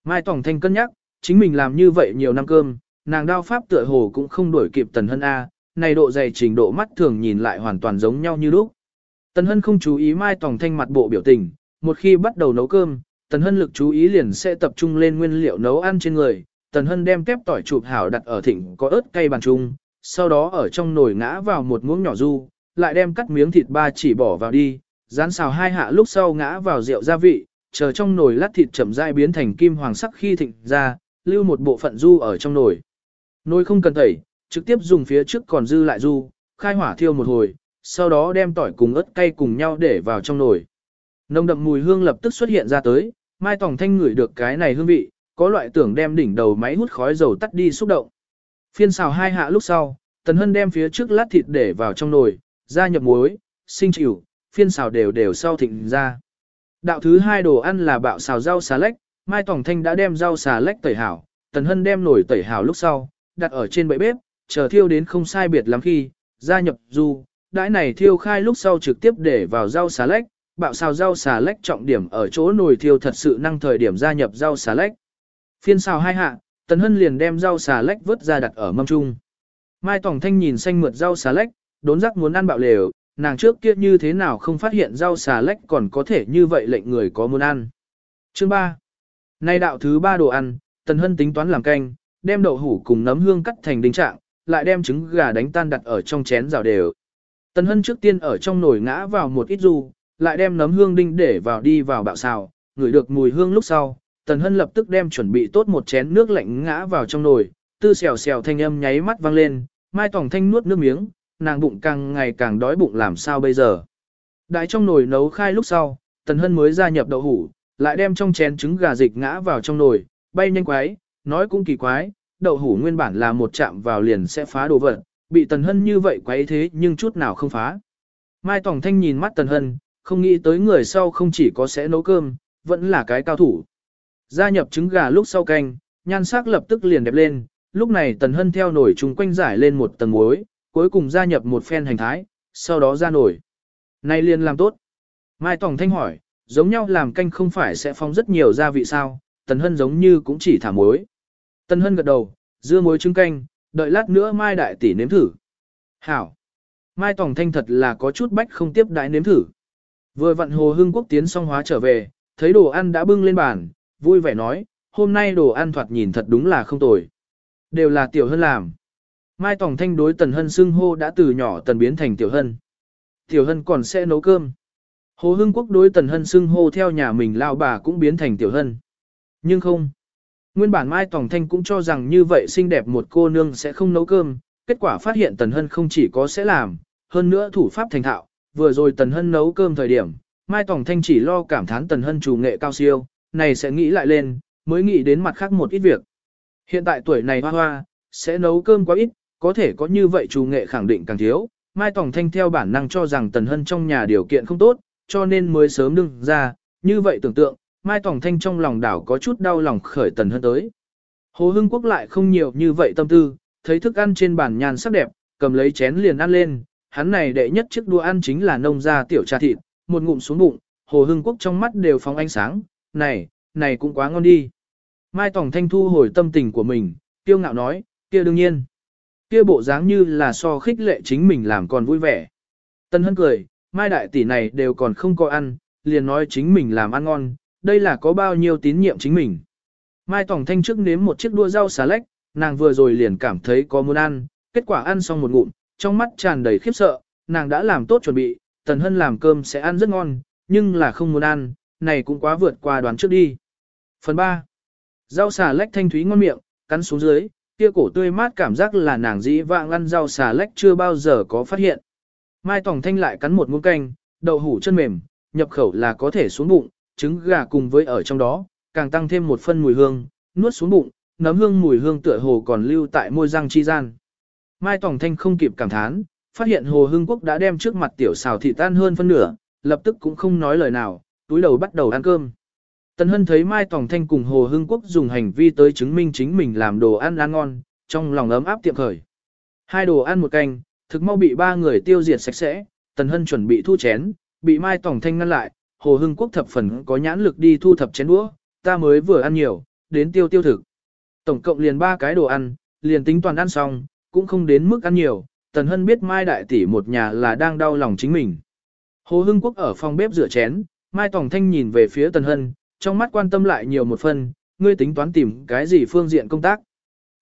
Mai Tòng Thanh cân nhắc, chính mình làm như vậy nhiều năm cơm, nàng đao pháp tựa hồ cũng không đuổi kịp Tần Hân A, này độ dày trình độ mắt thường nhìn lại hoàn toàn giống nhau như lúc. Tần Hân không chú ý Mai Tòng Thanh mặt bộ biểu tình, một khi bắt đầu nấu cơm, Tần Hân lực chú ý liền sẽ tập trung lên nguyên liệu nấu ăn trên người. Tần Hân đem kép tỏi chụp hảo đặt ở thịnh có ớt cay bàn chung, sau đó ở trong nồi ngã vào một muỗng nhỏ du, lại đem cắt miếng thịt ba chỉ bỏ vào đi, rán xào hai hạ lúc sau ngã vào rượu gia vị, chờ trong nồi lát thịt chậm rãi biến thành kim hoàng sắc khi thịnh ra, lưu một bộ phận du ở trong nồi. Nồi không cần tẩy, trực tiếp dùng phía trước còn dư lại du, khai hỏa thiêu một hồi, sau đó đem tỏi cùng ớt cay cùng nhau để vào trong nồi. Nồng đậm mùi hương lập tức xuất hiện ra tới, Mai Tòng Thanh ngửi được cái này hương vị, có loại tưởng đem đỉnh đầu máy hút khói dầu tắt đi xúc động. Phiên xào hai hạ lúc sau, Tần Hân đem phía trước lát thịt để vào trong nồi, gia nhập muối, sinh chịu, phiên xào đều đều sau thịnh ra. Đạo thứ hai đồ ăn là bạo xào rau xà lách, Mai Tòng Thanh đã đem rau xà lách tẩy hảo, Tần Hân đem nồi tẩy hảo lúc sau, đặt ở trên bệ bếp, chờ thiêu đến không sai biệt lắm khi, gia nhập du, đãi này thiêu khai lúc sau trực tiếp để vào rau xà lách, bạo xào rau xà lách trọng điểm ở chỗ nồi thiêu thật sự năng thời điểm gia nhập rau xà lách. Phiên xào hai hạ, Tần Hân liền đem rau xà lách vớt ra đặt ở mâm trung. Mai Tòng Thanh nhìn xanh mượt rau xà lách, đốn giác muốn ăn bạo lều, nàng trước kia như thế nào không phát hiện rau xà lách còn có thể như vậy lệnh người có muốn ăn. Chương 3. Nay đạo thứ ba đồ ăn, Tần Hân tính toán làm canh, đem đậu hủ cùng nấm hương cắt thành đinh trạng, lại đem trứng gà đánh tan đặt ở trong chén rào đều. Tần Hân trước tiên ở trong nồi ngã vào một ít ru, lại đem nấm hương đinh để vào đi vào bạo xào, ngửi được mùi hương lúc sau, Tần Hân lập tức đem chuẩn bị tốt một chén nước lạnh ngã vào trong nồi, tư xèo xèo thanh âm nháy mắt vang lên, Mai Tòng Thanh nuốt nước miếng, nàng bụng càng ngày càng đói bụng làm sao bây giờ. Đại trong nồi nấu khai lúc sau, Tần Hân mới gia nhập đậu hủ, lại đem trong chén trứng gà dịch ngã vào trong nồi, bay nhanh quái, nói cũng kỳ quái, đậu hủ nguyên bản là một chạm vào liền sẽ phá đồ vật, bị Tần Hân như vậy quái thế nhưng chút nào không phá. Mai Tòng Thanh nhìn mắt Tần Hân, không nghĩ tới người sau không chỉ có sẽ nấu cơm, vẫn là cái cao thủ. Gia nhập trứng gà lúc sau canh, nhan sắc lập tức liền đẹp lên, lúc này Tần Hân theo nổi chung quanh giải lên một tầng muối, cuối cùng gia nhập một phen hành thái, sau đó ra nổi. Này liền làm tốt. Mai Tòng Thanh hỏi, giống nhau làm canh không phải sẽ phong rất nhiều gia vị sao, Tần Hân giống như cũng chỉ thả muối. Tần Hân gật đầu, dưa muối trứng canh, đợi lát nữa Mai Đại Tỷ nếm thử. Hảo. Mai Tòng Thanh thật là có chút bách không tiếp đại nếm thử. Vừa vặn Hồ Hưng Quốc tiến xong hóa trở về, thấy đồ ăn đã bưng lên bàn, vui vẻ nói, hôm nay đồ ăn thoạt nhìn thật đúng là không tồi. Đều là Tiểu Hân làm. Mai Tòng Thanh đối Tần Hân xưng hô đã từ nhỏ tần biến thành Tiểu Hân. Tiểu Hân còn sẽ nấu cơm. Hồ Hưng Quốc đối Tần Hân xưng hô theo nhà mình lao bà cũng biến thành Tiểu Hân. Nhưng không. Nguyên bản Mai Tòng Thanh cũng cho rằng như vậy xinh đẹp một cô nương sẽ không nấu cơm, kết quả phát hiện Tần Hân không chỉ có sẽ làm, hơn nữa thủ pháp thành thạo, vừa rồi Tần Hân nấu cơm thời điểm, Mai Tòng Thanh chỉ lo cảm thán Tần Hân chủ nghệ cao siêu, này sẽ nghĩ lại lên, mới nghĩ đến mặt khác một ít việc. Hiện tại tuổi này hoa hoa, sẽ nấu cơm quá ít, có thể có như vậy chủ nghệ khẳng định càng thiếu. Mai Tòng Thanh theo bản năng cho rằng Tần Hân trong nhà điều kiện không tốt, cho nên mới sớm đừng ra, như vậy tưởng tượng, Mai Tòng Thanh trong lòng đảo có chút đau lòng khởi Tần Hân tới. Hồ Hưng Quốc lại không nhiều như vậy tâm tư, thấy thức ăn trên bàn nhàn sắc đẹp, cầm lấy chén liền ăn lên, hắn này đệ nhất chiếc đua ăn chính là nông gia tiểu trà thịt, một ngụm xuống bụng, Hồ Hưng Quốc trong mắt đều phóng ánh sáng, này, này cũng quá ngon đi. Mai Tòng Thanh thu hồi tâm tình của mình, tiêu ngạo nói, kia đương nhiên. Kia bộ dáng như là so khích lệ chính mình làm còn vui vẻ. Tân Hân cười, Mai Đại Tỷ này đều còn không có ăn, liền nói chính mình làm ăn ngon, đây là có bao nhiêu tín nhiệm chính mình. Mai Tòng Thanh trước nếm một chiếc đua rau xà lách, nàng vừa rồi liền cảm thấy có muốn ăn, kết quả ăn xong một ngụm, trong mắt tràn đầy khiếp sợ, nàng đã làm tốt chuẩn bị, Tần Hân làm cơm sẽ ăn rất ngon, nhưng là không muốn ăn, này cũng quá vượt qua đoán trước đi. Phần 3. Rau xà lách thanh thúy ngon miệng, cắn xuống dưới, kia cổ tươi mát cảm giác là nàng dĩ vãng ăn rau xà lách chưa bao giờ có phát hiện. Mai Tỏng Thanh lại cắn một muỗng canh, đậu hủ chân mềm, nhập khẩu là có thể xuống bụng, trứng gà cùng với ở trong đó, càng tăng thêm một phân mùi hương, nuốt xuống bụng, nấm hương mùi hương tựa hồ còn lưu tại môi răng chi gian. Mai Tỏng Thanh không kịp cảm thán, phát hiện Hồ Hưng Quốc đã đem trước mặt tiểu xào thị tan hơn phân nửa, lập tức cũng không nói lời nào, túi đầu bắt đầu ăn cơm. Tần Hân thấy Mai Tổng Thanh cùng Hồ Hưng Quốc dùng hành vi tới chứng minh chính mình làm đồ ăn ăn ngon, trong lòng ấm áp tiệm khởi. Hai đồ ăn một canh, thực mau bị ba người tiêu diệt sạch sẽ, Tần Hân chuẩn bị thu chén, bị Mai Tổng Thanh ngăn lại, Hồ Hưng Quốc thập phần có nhãn lực đi thu thập chén đũa, ta mới vừa ăn nhiều, đến tiêu tiêu thực. Tổng cộng liền ba cái đồ ăn, liền tính toàn ăn xong, cũng không đến mức ăn nhiều, Tần Hân biết Mai Đại Tỷ một nhà là đang đau lòng chính mình. Hồ Hưng Quốc ở phòng bếp rửa chén, Mai Tổng Thanh nhìn về phía Tần Hân, trong mắt quan tâm lại nhiều một phần, ngươi tính toán tìm cái gì phương diện công tác.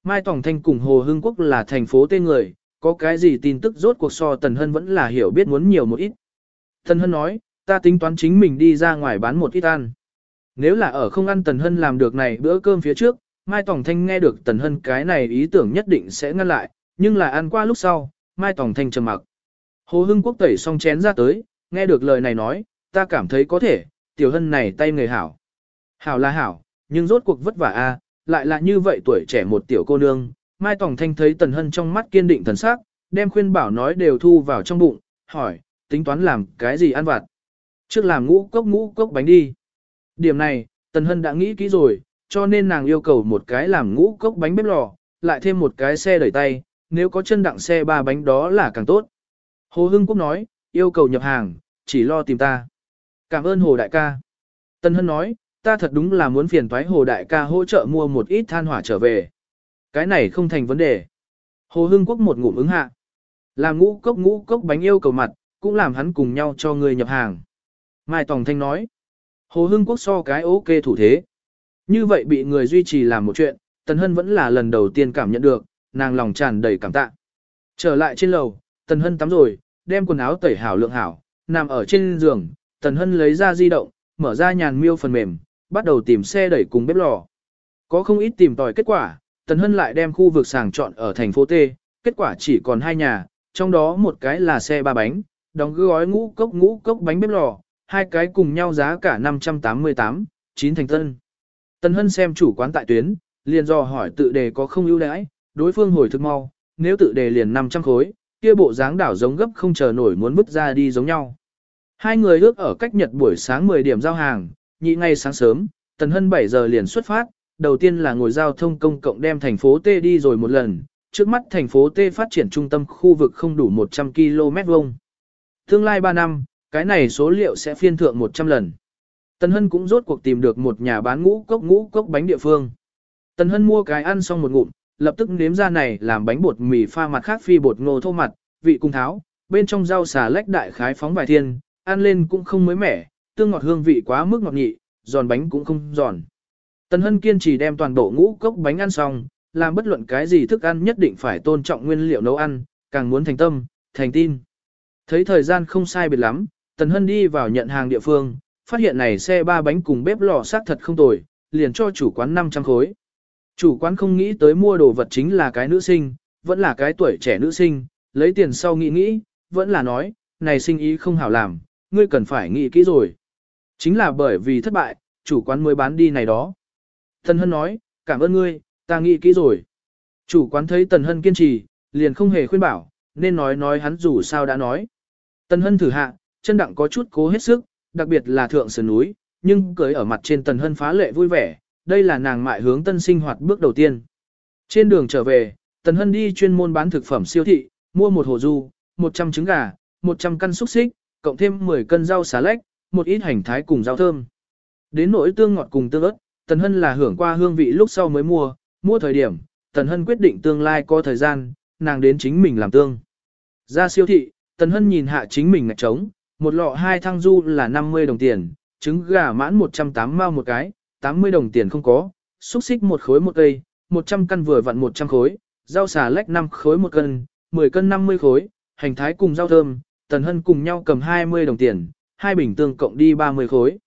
Mai Tổng Thanh cùng Hồ Hưng Quốc là thành phố tên người, có cái gì tin tức rốt cuộc so Tần Hân vẫn là hiểu biết muốn nhiều một ít. Tần Hân nói, ta tính toán chính mình đi ra ngoài bán một ít ăn. Nếu là ở không ăn Tần Hân làm được này bữa cơm phía trước, Mai Tổng Thanh nghe được Tần Hân cái này ý tưởng nhất định sẽ ngăn lại, nhưng là ăn qua lúc sau, Mai Tổng Thanh trầm mặc. Hồ Hưng Quốc tẩy xong chén ra tới, nghe được lời này nói, ta cảm thấy có thể, tiểu hân này tay người hảo. Hảo là hảo, nhưng rốt cuộc vất vả a, lại là như vậy tuổi trẻ một tiểu cô nương. Mai tòng Thanh thấy Tần Hân trong mắt kiên định thần sắc, đem khuyên bảo nói đều thu vào trong bụng, hỏi, tính toán làm cái gì ăn vặt. Trước làm ngũ cốc ngũ cốc bánh đi. Điểm này, Tần Hân đã nghĩ kỹ rồi, cho nên nàng yêu cầu một cái làm ngũ cốc bánh bếp lò, lại thêm một cái xe đẩy tay, nếu có chân đặng xe ba bánh đó là càng tốt. Hồ Hưng Quốc nói, yêu cầu nhập hàng, chỉ lo tìm ta. Cảm ơn Hồ Đại ca. Tân Hân nói, ta thật đúng là muốn phiền thoái Hồ Đại ca hỗ trợ mua một ít than hỏa trở về. Cái này không thành vấn đề. Hồ Hưng Quốc một ngụm ứng hạ. Làm ngũ cốc ngũ cốc bánh yêu cầu mặt, cũng làm hắn cùng nhau cho người nhập hàng. Mai Tòng Thanh nói. Hồ Hưng Quốc so cái ok thủ thế. Như vậy bị người duy trì làm một chuyện, Tần Hân vẫn là lần đầu tiên cảm nhận được, nàng lòng tràn đầy cảm tạ. Trở lại trên lầu, Tần Hân tắm rồi, đem quần áo tẩy hảo lượng hảo, nằm ở trên giường, Tần Hân lấy ra di động, mở ra nhàn miêu phần mềm, bắt đầu tìm xe đẩy cùng bếp lò. Có không ít tìm tòi kết quả, Tần Hân lại đem khu vực sàng chọn ở thành phố T, kết quả chỉ còn hai nhà, trong đó một cái là xe ba bánh, đóng gói ngũ cốc ngũ cốc bánh bếp lò, hai cái cùng nhau giá cả 588, 9 thành tân. Tần Hân xem chủ quán tại tuyến, liền dò hỏi tự đề có không ưu đãi, đối phương hồi thực mau, nếu tự đề liền 500 khối, kia bộ dáng đảo giống gấp không chờ nổi muốn vứt ra đi giống nhau. Hai người ước ở cách nhật buổi sáng 10 điểm giao hàng, nhị ngay sáng sớm, Tần Hân 7 giờ liền xuất phát, đầu tiên là ngồi giao thông công cộng đem thành phố T đi rồi một lần, trước mắt thành phố T phát triển trung tâm khu vực không đủ 100 km vuông. Tương lai 3 năm, cái này số liệu sẽ phiên thượng 100 lần. Tần Hân cũng rốt cuộc tìm được một nhà bán ngũ cốc ngũ cốc bánh địa phương. Tần Hân mua cái ăn xong một ngụm, lập tức nếm ra này làm bánh bột mì pha mặt khác phi bột ngô thô mặt, vị cung tháo, bên trong rau xà lách đại khái phóng vài thiên, ăn lên cũng không mới mẻ, tương ngọt hương vị quá mức ngọt nhị, giòn bánh cũng không giòn. Tần Hân kiên trì đem toàn bộ ngũ cốc bánh ăn xong, làm bất luận cái gì thức ăn nhất định phải tôn trọng nguyên liệu nấu ăn, càng muốn thành tâm, thành tin. Thấy thời gian không sai biệt lắm, Tần Hân đi vào nhận hàng địa phương, phát hiện này xe ba bánh cùng bếp lò xác thật không tồi, liền cho chủ quán 500 khối. Chủ quán không nghĩ tới mua đồ vật chính là cái nữ sinh, vẫn là cái tuổi trẻ nữ sinh, lấy tiền sau nghĩ nghĩ, vẫn là nói, này sinh ý không hảo làm, ngươi cần phải nghĩ kỹ rồi. Chính là bởi vì thất bại, chủ quán mới bán đi này đó. Tần Hân nói, cảm ơn ngươi, ta nghĩ kỹ rồi. Chủ quán thấy Tần Hân kiên trì, liền không hề khuyên bảo, nên nói nói hắn dù sao đã nói. Tần Hân thử hạ, chân đặng có chút cố hết sức, đặc biệt là thượng sườn núi, nhưng cưới ở mặt trên Tần Hân phá lệ vui vẻ, đây là nàng mại hướng tân sinh hoạt bước đầu tiên. Trên đường trở về, Tần Hân đi chuyên môn bán thực phẩm siêu thị, mua một hồ du, 100 trứng gà, 100 căn xúc xích, cộng thêm 10 cân rau xà lách, một ít hành thái cùng rau thơm. Đến nỗi tương ngọt cùng tương ớt, Tần Hân là hưởng qua hương vị lúc sau mới mua, mua thời điểm, Tần Hân quyết định tương lai có thời gian, nàng đến chính mình làm tương. Ra siêu thị, Tần Hân nhìn hạ chính mình ngạch trống, một lọ hai thăng du là 50 đồng tiền, trứng gà mãn 180 mao một cái, 80 đồng tiền không có, xúc xích một khối một cây, 100 căn vừa vặn 100 khối, rau xà lách 5 khối một cân, 10 cân 50 khối, hành thái cùng rau thơm, Tần Hân cùng nhau cầm 20 đồng tiền, hai bình tương cộng đi 30 khối.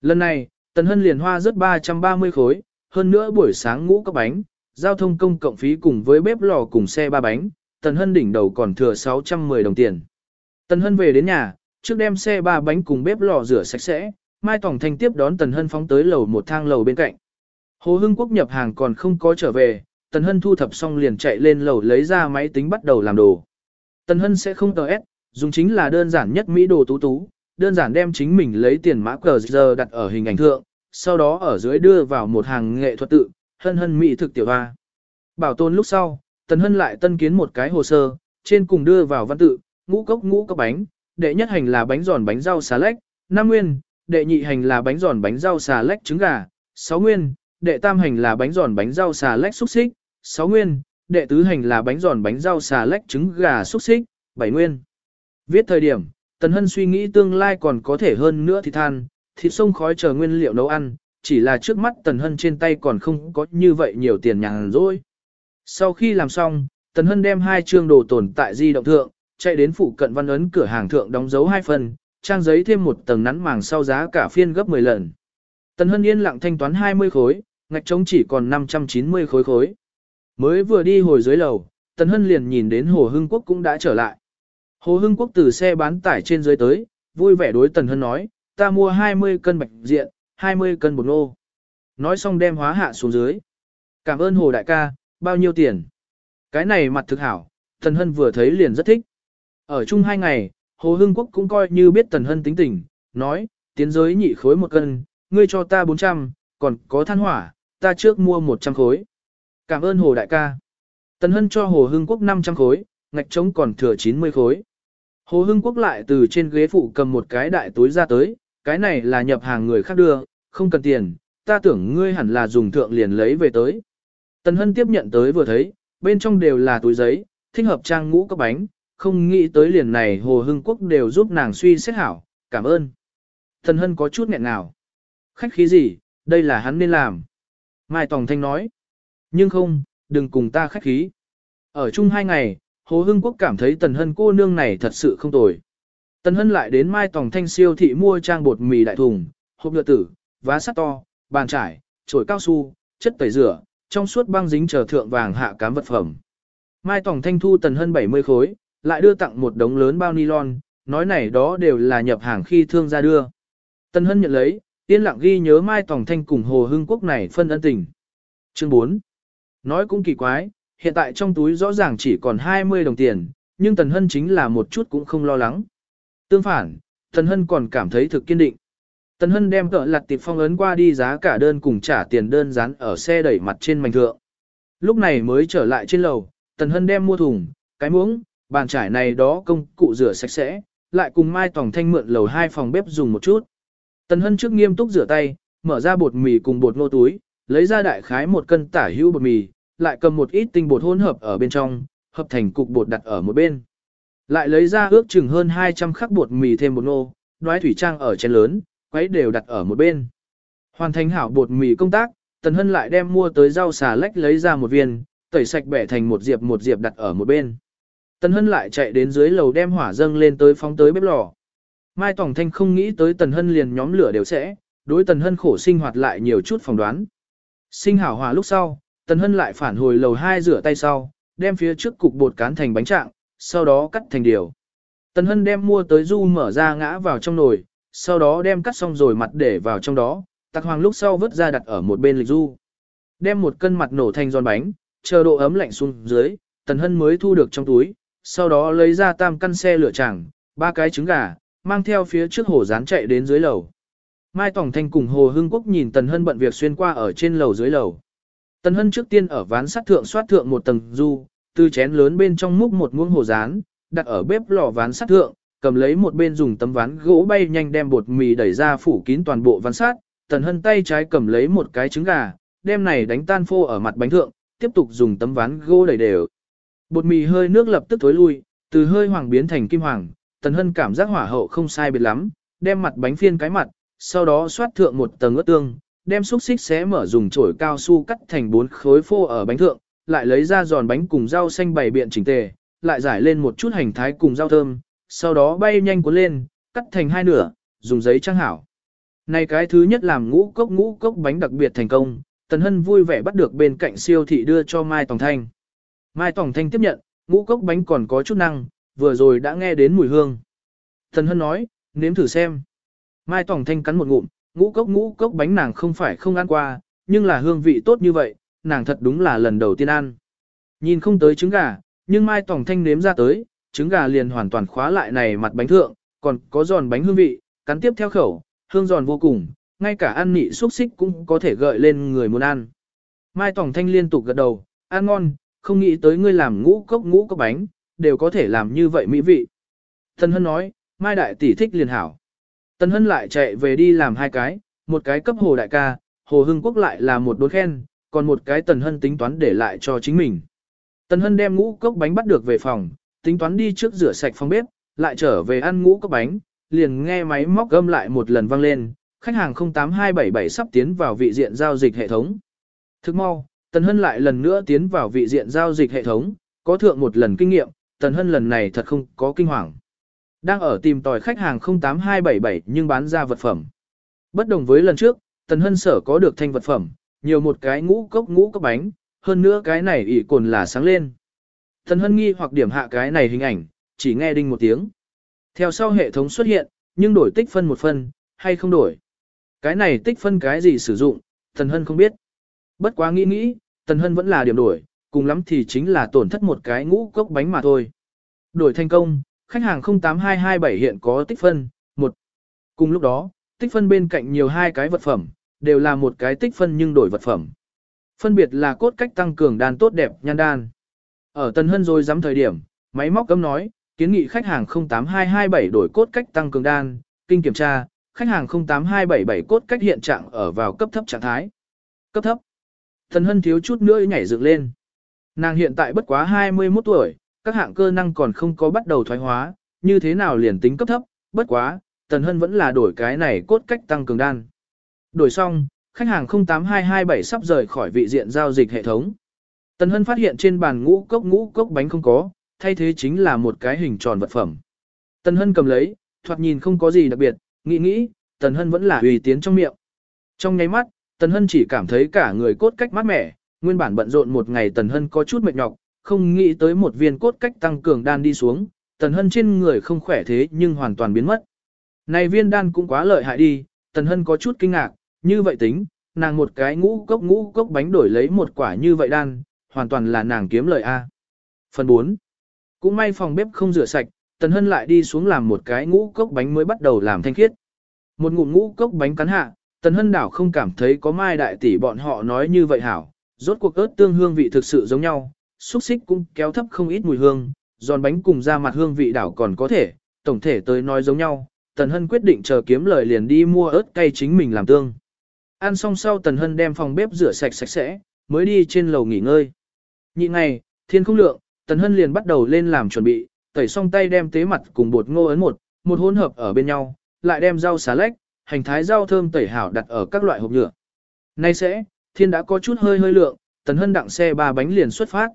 Lần này, Tần Hân liền hoa rất 330 khối, hơn nữa buổi sáng ngũ các bánh, giao thông công cộng phí cùng với bếp lò cùng xe ba bánh, Tần Hân đỉnh đầu còn thừa 610 đồng tiền. Tần Hân về đến nhà, trước đem xe ba bánh cùng bếp lò rửa sạch sẽ, Mai Tổng Thanh tiếp đón Tần Hân phóng tới lầu một thang lầu bên cạnh. Hồ Hưng Quốc nhập hàng còn không có trở về, Tần Hân thu thập xong liền chạy lên lầu lấy ra máy tính bắt đầu làm đồ. Tần Hân sẽ không tờ ép, dùng chính là đơn giản nhất Mỹ đồ tú tú, đơn giản đem chính mình lấy tiền mã cờ giờ đặt ở hình ảnh thượng, sau đó ở dưới đưa vào một hàng nghệ thuật tự, hân hân mỹ thực tiểu hoa. Bảo tồn lúc sau, Tần Hân lại tân kiến một cái hồ sơ, trên cùng đưa vào văn tự, ngũ cốc ngũ cốc bánh, đệ nhất hành là bánh giòn bánh rau xà lách, năm nguyên, đệ nhị hành là bánh giòn bánh rau xà lách trứng gà, sáu nguyên, đệ tam hành là bánh giòn bánh rau xà lách xúc xích, sáu nguyên, đệ tứ hành là bánh giòn bánh rau xà lách trứng gà xúc xích, bảy nguyên. Viết thời điểm, Tần Hân suy nghĩ tương lai còn có thể hơn nữa thì than, thịt sông khói chờ nguyên liệu nấu ăn, chỉ là trước mắt Tần Hân trên tay còn không có như vậy nhiều tiền nhàn rỗi. Sau khi làm xong, Tần Hân đem hai chương đồ tồn tại di động thượng, chạy đến phụ cận văn ấn cửa hàng thượng đóng dấu hai phần, trang giấy thêm một tầng nắn màng sau giá cả phiên gấp 10 lần. Tần Hân yên lặng thanh toán 20 khối, ngạch trống chỉ còn 590 khối khối. Mới vừa đi hồi dưới lầu, Tần Hân liền nhìn đến Hồ Hưng Quốc cũng đã trở lại. Hồ Hưng Quốc từ xe bán tải trên dưới tới, vui vẻ đối Tần Hân nói, ta mua 20 cân bạch diện, 20 cân bột nô. Nói xong đem hóa hạ xuống dưới. Cảm ơn Hồ Đại ca, bao nhiêu tiền? Cái này mặt thực hảo, Tần Hân vừa thấy liền rất thích. Ở chung hai ngày, Hồ Hưng Quốc cũng coi như biết Tần Hân tính tình, nói, tiến giới nhị khối một cân, ngươi cho ta 400, còn có than hỏa, ta trước mua 100 khối. Cảm ơn Hồ Đại ca. Tần Hân cho Hồ Hưng Quốc 500 khối, ngạch trống còn thừa 90 khối. Hồ Hưng Quốc lại từ trên ghế phụ cầm một cái đại túi ra tới, cái này là nhập hàng người khác đưa, không cần tiền, ta tưởng ngươi hẳn là dùng thượng liền lấy về tới. Tần Hân tiếp nhận tới vừa thấy, bên trong đều là túi giấy, thích hợp trang ngũ các bánh, không nghĩ tới liền này Hồ Hưng Quốc đều giúp nàng suy xét hảo, cảm ơn. Tần Hân có chút nghẹn nào. Khách khí gì, đây là hắn nên làm. Mai Tòng Thanh nói. Nhưng không, đừng cùng ta khách khí. Ở chung hai ngày, Hồ Hưng Quốc cảm thấy Tần Hân cô nương này thật sự không tồi. Tần Hân lại đến Mai Tòng Thanh siêu thị mua trang bột mì đại thùng, hộp nhựa tử, vá sắt to, bàn trải, chổi cao su, chất tẩy rửa, trong suốt băng dính chờ thượng vàng hạ cám vật phẩm. Mai Tòng Thanh thu Tần Hân 70 khối, lại đưa tặng một đống lớn bao nylon, nói này đó đều là nhập hàng khi thương gia đưa. Tần Hân nhận lấy, yên lặng ghi nhớ Mai Tòng Thanh cùng Hồ Hưng Quốc này phân ân tình. Chương 4. Nói cũng kỳ quái, hiện tại trong túi rõ ràng chỉ còn 20 đồng tiền, nhưng Tần Hân chính là một chút cũng không lo lắng. Tương phản, Tần Hân còn cảm thấy thực kiên định. Tần Hân đem cỡ lặt tịp phong ấn qua đi giá cả đơn cùng trả tiền đơn dán ở xe đẩy mặt trên mảnh thượng. Lúc này mới trở lại trên lầu, Tần Hân đem mua thùng, cái muỗng, bàn trải này đó công cụ rửa sạch sẽ, lại cùng Mai Tòng Thanh mượn lầu hai phòng bếp dùng một chút. Tần Hân trước nghiêm túc rửa tay, mở ra bột mì cùng bột ngô túi, lấy ra đại khái một cân tả hữu bột mì, lại cầm một ít tinh bột hỗn hợp ở bên trong, hợp thành cục bột đặt ở một bên. Lại lấy ra ước chừng hơn 200 khắc bột mì thêm bột nô, nói thủy trang ở chén lớn, quấy đều đặt ở một bên. Hoàn thành hảo bột mì công tác, Tần Hân lại đem mua tới rau xà lách lấy ra một viên, tẩy sạch bẻ thành một diệp một diệp đặt ở một bên. Tần Hân lại chạy đến dưới lầu đem hỏa dâng lên tới phóng tới bếp lò. Mai tổng Thanh không nghĩ tới Tần Hân liền nhóm lửa đều sẽ, đối Tần Hân khổ sinh hoạt lại nhiều chút phỏng đoán. Sinh hảo hòa lúc sau, Tần Hân lại phản hồi lầu 2 rửa tay sau, đem phía trước cục bột cán thành bánh trạng, sau đó cắt thành điều. Tần Hân đem mua tới du mở ra ngã vào trong nồi, sau đó đem cắt xong rồi mặt để vào trong đó, tạc hoàng lúc sau vớt ra đặt ở một bên lịch du. Đem một cân mặt nổ thành giòn bánh, chờ độ ấm lạnh xuống dưới, Tần Hân mới thu được trong túi, sau đó lấy ra tam căn xe lửa chẳng, ba cái trứng gà, mang theo phía trước hồ rán chạy đến dưới lầu. Mai Tổng Thanh cùng Hồ Hưng Quốc nhìn Tần Hân bận việc xuyên qua ở trên lầu dưới lầu. Tần Hân trước tiên ở ván sắt thượng xoát thượng một tầng du, từ chén lớn bên trong múc một muỗng hồ rán, đặt ở bếp lò ván sắt thượng, cầm lấy một bên dùng tấm ván gỗ bay nhanh đem bột mì đẩy ra phủ kín toàn bộ ván sắt, tần hân tay trái cầm lấy một cái trứng gà, đem này đánh tan phô ở mặt bánh thượng, tiếp tục dùng tấm ván gỗ đẩy đều. Bột mì hơi nước lập tức thối lui, từ hơi hoàng biến thành kim hoàng, tần hân cảm giác hỏa hậu không sai biệt lắm, đem mặt bánh phiên cái mặt, sau đó xoát thượng một tầng ớt tương, đem xúc xích xé mở dùng chổi cao su cắt thành bốn khối phô ở bánh thượng, lại lấy ra giòn bánh cùng rau xanh bày biện chỉnh tề, lại giải lên một chút hành thái cùng rau thơm, sau đó bay nhanh cuốn lên, cắt thành hai nửa, dùng giấy trang hảo. Này cái thứ nhất làm ngũ cốc ngũ cốc bánh đặc biệt thành công, Tần Hân vui vẻ bắt được bên cạnh siêu thị đưa cho Mai Tòng Thanh. Mai Tòng Thanh tiếp nhận, ngũ cốc bánh còn có chút năng, vừa rồi đã nghe đến mùi hương. Tần Hân nói, nếm thử xem. Mai Tòng Thanh cắn một ngụm, ngũ cốc ngũ cốc bánh nàng không phải không ăn qua, nhưng là hương vị tốt như vậy, nàng thật đúng là lần đầu tiên ăn. Nhìn không tới trứng gà, nhưng Mai Tòng Thanh nếm ra tới, trứng gà liền hoàn toàn khóa lại này mặt bánh thượng, còn có giòn bánh hương vị, cắn tiếp theo khẩu, hương giòn vô cùng, ngay cả ăn nị xúc xích cũng có thể gợi lên người muốn ăn. Mai Tòng Thanh liên tục gật đầu, ăn ngon, không nghĩ tới ngươi làm ngũ cốc ngũ cốc bánh, đều có thể làm như vậy mỹ vị. Thần Hân nói, Mai Đại tỷ thích liền hảo. Tân Hân lại chạy về đi làm hai cái, một cái cấp Hồ Đại ca, Hồ Hưng Quốc lại là một đốn khen, còn một cái Tần Hân tính toán để lại cho chính mình. Tần Hân đem ngũ cốc bánh bắt được về phòng, tính toán đi trước rửa sạch phòng bếp, lại trở về ăn ngũ cốc bánh, liền nghe máy móc gâm lại một lần vang lên, khách hàng 08277 sắp tiến vào vị diện giao dịch hệ thống. Thức mau, Tần Hân lại lần nữa tiến vào vị diện giao dịch hệ thống, có thượng một lần kinh nghiệm, Tần Hân lần này thật không có kinh hoàng. Đang ở tìm tòi khách hàng 08277 nhưng bán ra vật phẩm. Bất đồng với lần trước, Tần Hân sở có được thanh vật phẩm, nhiều một cái ngũ cốc ngũ cốc bánh, hơn nữa cái này ỉ cồn là sáng lên. Tần Hân nghi hoặc điểm hạ cái này hình ảnh, chỉ nghe đinh một tiếng. Theo sau hệ thống xuất hiện, nhưng đổi tích phân một phân, hay không đổi. Cái này tích phân cái gì sử dụng, Tần Hân không biết. Bất quá nghĩ nghĩ, Tần Hân vẫn là điểm đổi, cùng lắm thì chính là tổn thất một cái ngũ cốc bánh mà thôi. Đổi thành công, khách hàng 08227 hiện có tích phân, 1. Cùng lúc đó, tích phân bên cạnh nhiều hai cái vật phẩm, đều là một cái tích phân nhưng đổi vật phẩm. Phân biệt là cốt cách tăng cường đan tốt đẹp nhan đan. Ở Tần Hân rồi dám thời điểm, máy móc cấm nói, kiến nghị khách hàng 08227 đổi cốt cách tăng cường đan, kinh kiểm tra, khách hàng 08277 cốt cách hiện trạng ở vào cấp thấp trạng thái. Cấp thấp. Tần Hân thiếu chút nữa nhảy dựng lên. Nàng hiện tại bất quá 21 tuổi, các hạng cơ năng còn không có bắt đầu thoái hóa, như thế nào liền tính cấp thấp, bất quá, Tần Hân vẫn là đổi cái này cốt cách tăng cường đan. Đổi xong, khách hàng 08227 sắp rời khỏi vị diện giao dịch hệ thống. Tần Hân phát hiện trên bàn ngũ cốc ngũ cốc bánh không có, thay thế chính là một cái hình tròn vật phẩm. Tần Hân cầm lấy, thoạt nhìn không có gì đặc biệt, nghĩ nghĩ, Tần Hân vẫn là uy tiến trong miệng. Trong nháy mắt, Tần Hân chỉ cảm thấy cả người cốt cách mát mẻ, nguyên bản bận rộn một ngày Tần Hân có chút mệt nhọc, không nghĩ tới một viên cốt cách tăng cường đan đi xuống, Tần Hân trên người không khỏe thế nhưng hoàn toàn biến mất. Này viên đan cũng quá lợi hại đi, Tần Hân có chút kinh ngạc, như vậy tính, nàng một cái ngũ cốc ngũ cốc bánh đổi lấy một quả như vậy đan, hoàn toàn là nàng kiếm lợi A. Phần 4. Cũng may phòng bếp không rửa sạch, Tần Hân lại đi xuống làm một cái ngũ cốc bánh mới bắt đầu làm thanh khiết. Một ngụm ngũ cốc bánh cắn hạ, Tần Hân đảo không cảm thấy có mai đại tỷ bọn họ nói như vậy hảo, rốt cuộc ớt tương hương vị thực sự giống nhau, xúc xích cũng kéo thấp không ít mùi hương, giòn bánh cùng ra mặt hương vị đảo còn có thể, tổng thể tới nói giống nhau, Tần Hân quyết định chờ kiếm lời liền đi mua ớt cay chính mình làm tương. Ăn xong sau Tần Hân đem phòng bếp rửa sạch sạch sẽ, mới đi trên lầu nghỉ ngơi. Nhị ngày, thiên không lượng, Tần Hân liền bắt đầu lên làm chuẩn bị, tẩy xong tay đem tế mặt cùng bột ngô ấn một, một hỗn hợp ở bên nhau, lại đem rau xà lách, hành thái rau thơm tẩy hảo đặt ở các loại hộp nhựa. Nay sẽ, thiên đã có chút hơi hơi lượng, Tần Hân đặng xe ba bánh liền xuất phát.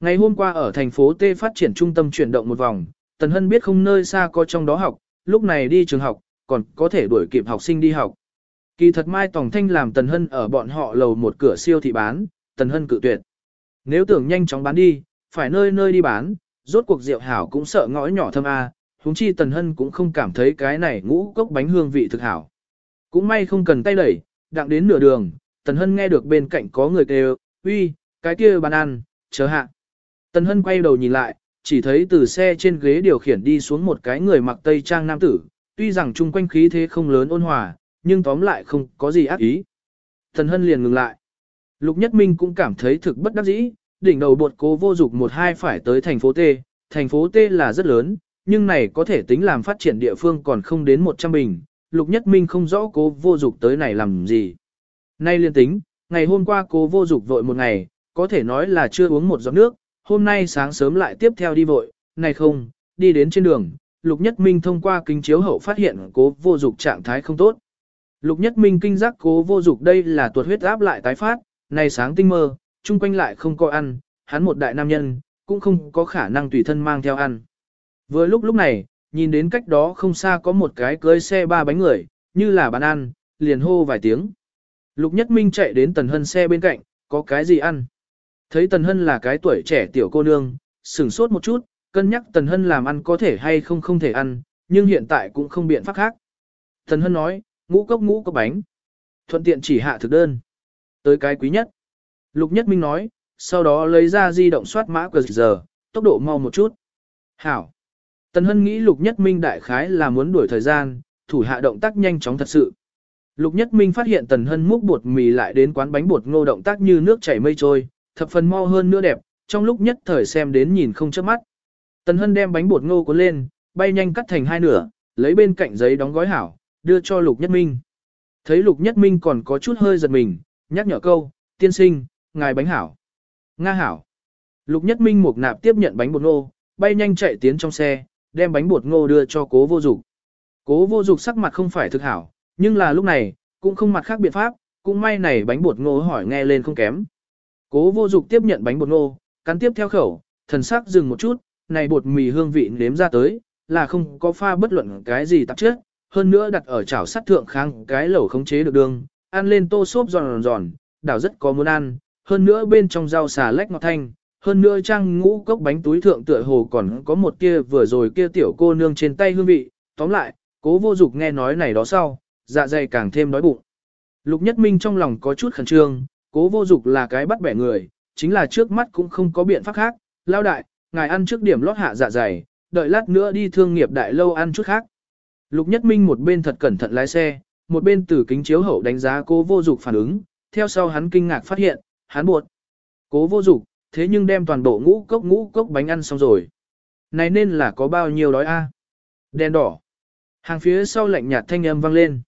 Ngày hôm qua ở thành phố T phát triển trung tâm chuyển động một vòng, Tần Hân biết không nơi xa có trong đó học, lúc này đi trường học, còn có thể đuổi kịp học sinh đi học. Kỳ thật Mai Tòng Thanh làm Tần Hân ở bọn họ lầu một cửa siêu thị bán, Tần Hân cự tuyệt. Nếu tưởng nhanh chóng bán đi, phải nơi nơi đi bán, rốt cuộc rượu hảo cũng sợ ngõ nhỏ thâm A, huống chi Tần Hân cũng không cảm thấy cái này ngũ cốc bánh hương vị thực hảo. Cũng may không cần tay đẩy, đặng đến nửa đường, Tần Hân nghe được bên cạnh có người kêu, uy, cái kia bán ăn, chờ hạ. Tần Hân quay đầu nhìn lại, chỉ thấy từ xe trên ghế điều khiển đi xuống một cái người mặc tây trang nam tử, tuy rằng chung quanh khí thế không lớn ôn hòa, nhưng tóm lại không có gì ác ý. Tần Hân liền ngừng lại. Lục Nhất Minh cũng cảm thấy thực bất đắc dĩ, đỉnh đầu bột cố vô dục một hai phải tới thành phố T, thành phố T là rất lớn, nhưng này có thể tính làm phát triển địa phương còn không đến 100 bình, Lục Nhất Minh không rõ cố vô dục tới này làm gì. Nay liên tính, ngày hôm qua cố vô dục vội một ngày, có thể nói là chưa uống một giọt nước, hôm nay sáng sớm lại tiếp theo đi vội, này không, đi đến trên đường, Lục Nhất Minh thông qua kính chiếu hậu phát hiện cố vô dục trạng thái không tốt. Lục Nhất Minh kinh giác cố vô dục đây là tuột huyết áp lại tái phát, này sáng tinh mơ, chung quanh lại không có ăn, hắn một đại nam nhân, cũng không có khả năng tùy thân mang theo ăn. Vừa lúc lúc này, nhìn đến cách đó không xa có một cái cưới xe ba bánh người, như là bán ăn, liền hô vài tiếng. Lục Nhất Minh chạy đến Tần Hân xe bên cạnh, có cái gì ăn? Thấy Tần Hân là cái tuổi trẻ tiểu cô nương, sửng sốt một chút, cân nhắc Tần Hân làm ăn có thể hay không không thể ăn, nhưng hiện tại cũng không biện pháp khác. Tần Hân nói, ngũ cốc ngũ cốc bánh. Thuận tiện chỉ hạ thực đơn. Tới cái quý nhất. Lục Nhất Minh nói, sau đó lấy ra di động soát mã giờ, tốc độ mau một chút. Hảo. Tần Hân nghĩ Lục Nhất Minh đại khái là muốn đuổi thời gian, thủ hạ động tác nhanh chóng thật sự. Lục Nhất Minh phát hiện Tần Hân múc bột mì lại đến quán bánh bột ngô động tác như nước chảy mây trôi, thập phần mau hơn nữa đẹp, trong lúc nhất thời xem đến nhìn không chớp mắt. Tần Hân đem bánh bột ngô cuốn lên, bay nhanh cắt thành hai nửa, lấy bên cạnh giấy đóng gói hảo, đưa cho Lục Nhất Minh. Thấy Lục Nhất Minh còn có chút hơi giật mình, nhắc nhở câu, tiên sinh, ngài bánh hảo. Nga hảo. Lục Nhất Minh một nạp tiếp nhận bánh bột ngô, bay nhanh chạy tiến trong xe, đem bánh bột ngô đưa cho cố vô dục. Cố vô dục sắc mặt không phải thực hảo, nhưng là lúc này, cũng không mặt khác biện pháp, cũng may này bánh bột ngô hỏi nghe lên không kém. Cố vô dục tiếp nhận bánh bột ngô, cắn tiếp theo khẩu, thần sắc dừng một chút, này bột mì hương vị nếm ra tới, là không có pha bất luận cái gì tạp chất, hơn nữa đặt ở chảo sắt thượng kháng cái lẩu khống chế được đường, ăn lên tô xốp giòn giòn, đảo rất có muốn ăn, hơn nữa bên trong rau xà lách ngọt thanh, hơn nữa trang ngũ cốc bánh túi thượng tựa hồ còn có một kia vừa rồi kia tiểu cô nương trên tay hương vị, tóm lại, cố vô dục nghe nói này đó sau, dạ dày càng thêm đói bụng. Lục Nhất Minh trong lòng có chút khẩn trương, cố vô dục là cái bắt bẻ người, chính là trước mắt cũng không có biện pháp khác, lao đại, ngài ăn trước điểm lót hạ dạ dày, đợi lát nữa đi thương nghiệp đại lâu ăn chút khác. Lục Nhất Minh một bên thật cẩn thận lái xe, một bên từ kính chiếu hậu đánh giá cố vô dục phản ứng, theo sau hắn kinh ngạc phát hiện, hắn buột. Cố vô dục, thế nhưng đem toàn bộ ngũ cốc ngũ cốc bánh ăn xong rồi. Này nên là có bao nhiêu đói a? Đen đỏ. Hàng phía sau lạnh nhạt thanh âm vang lên.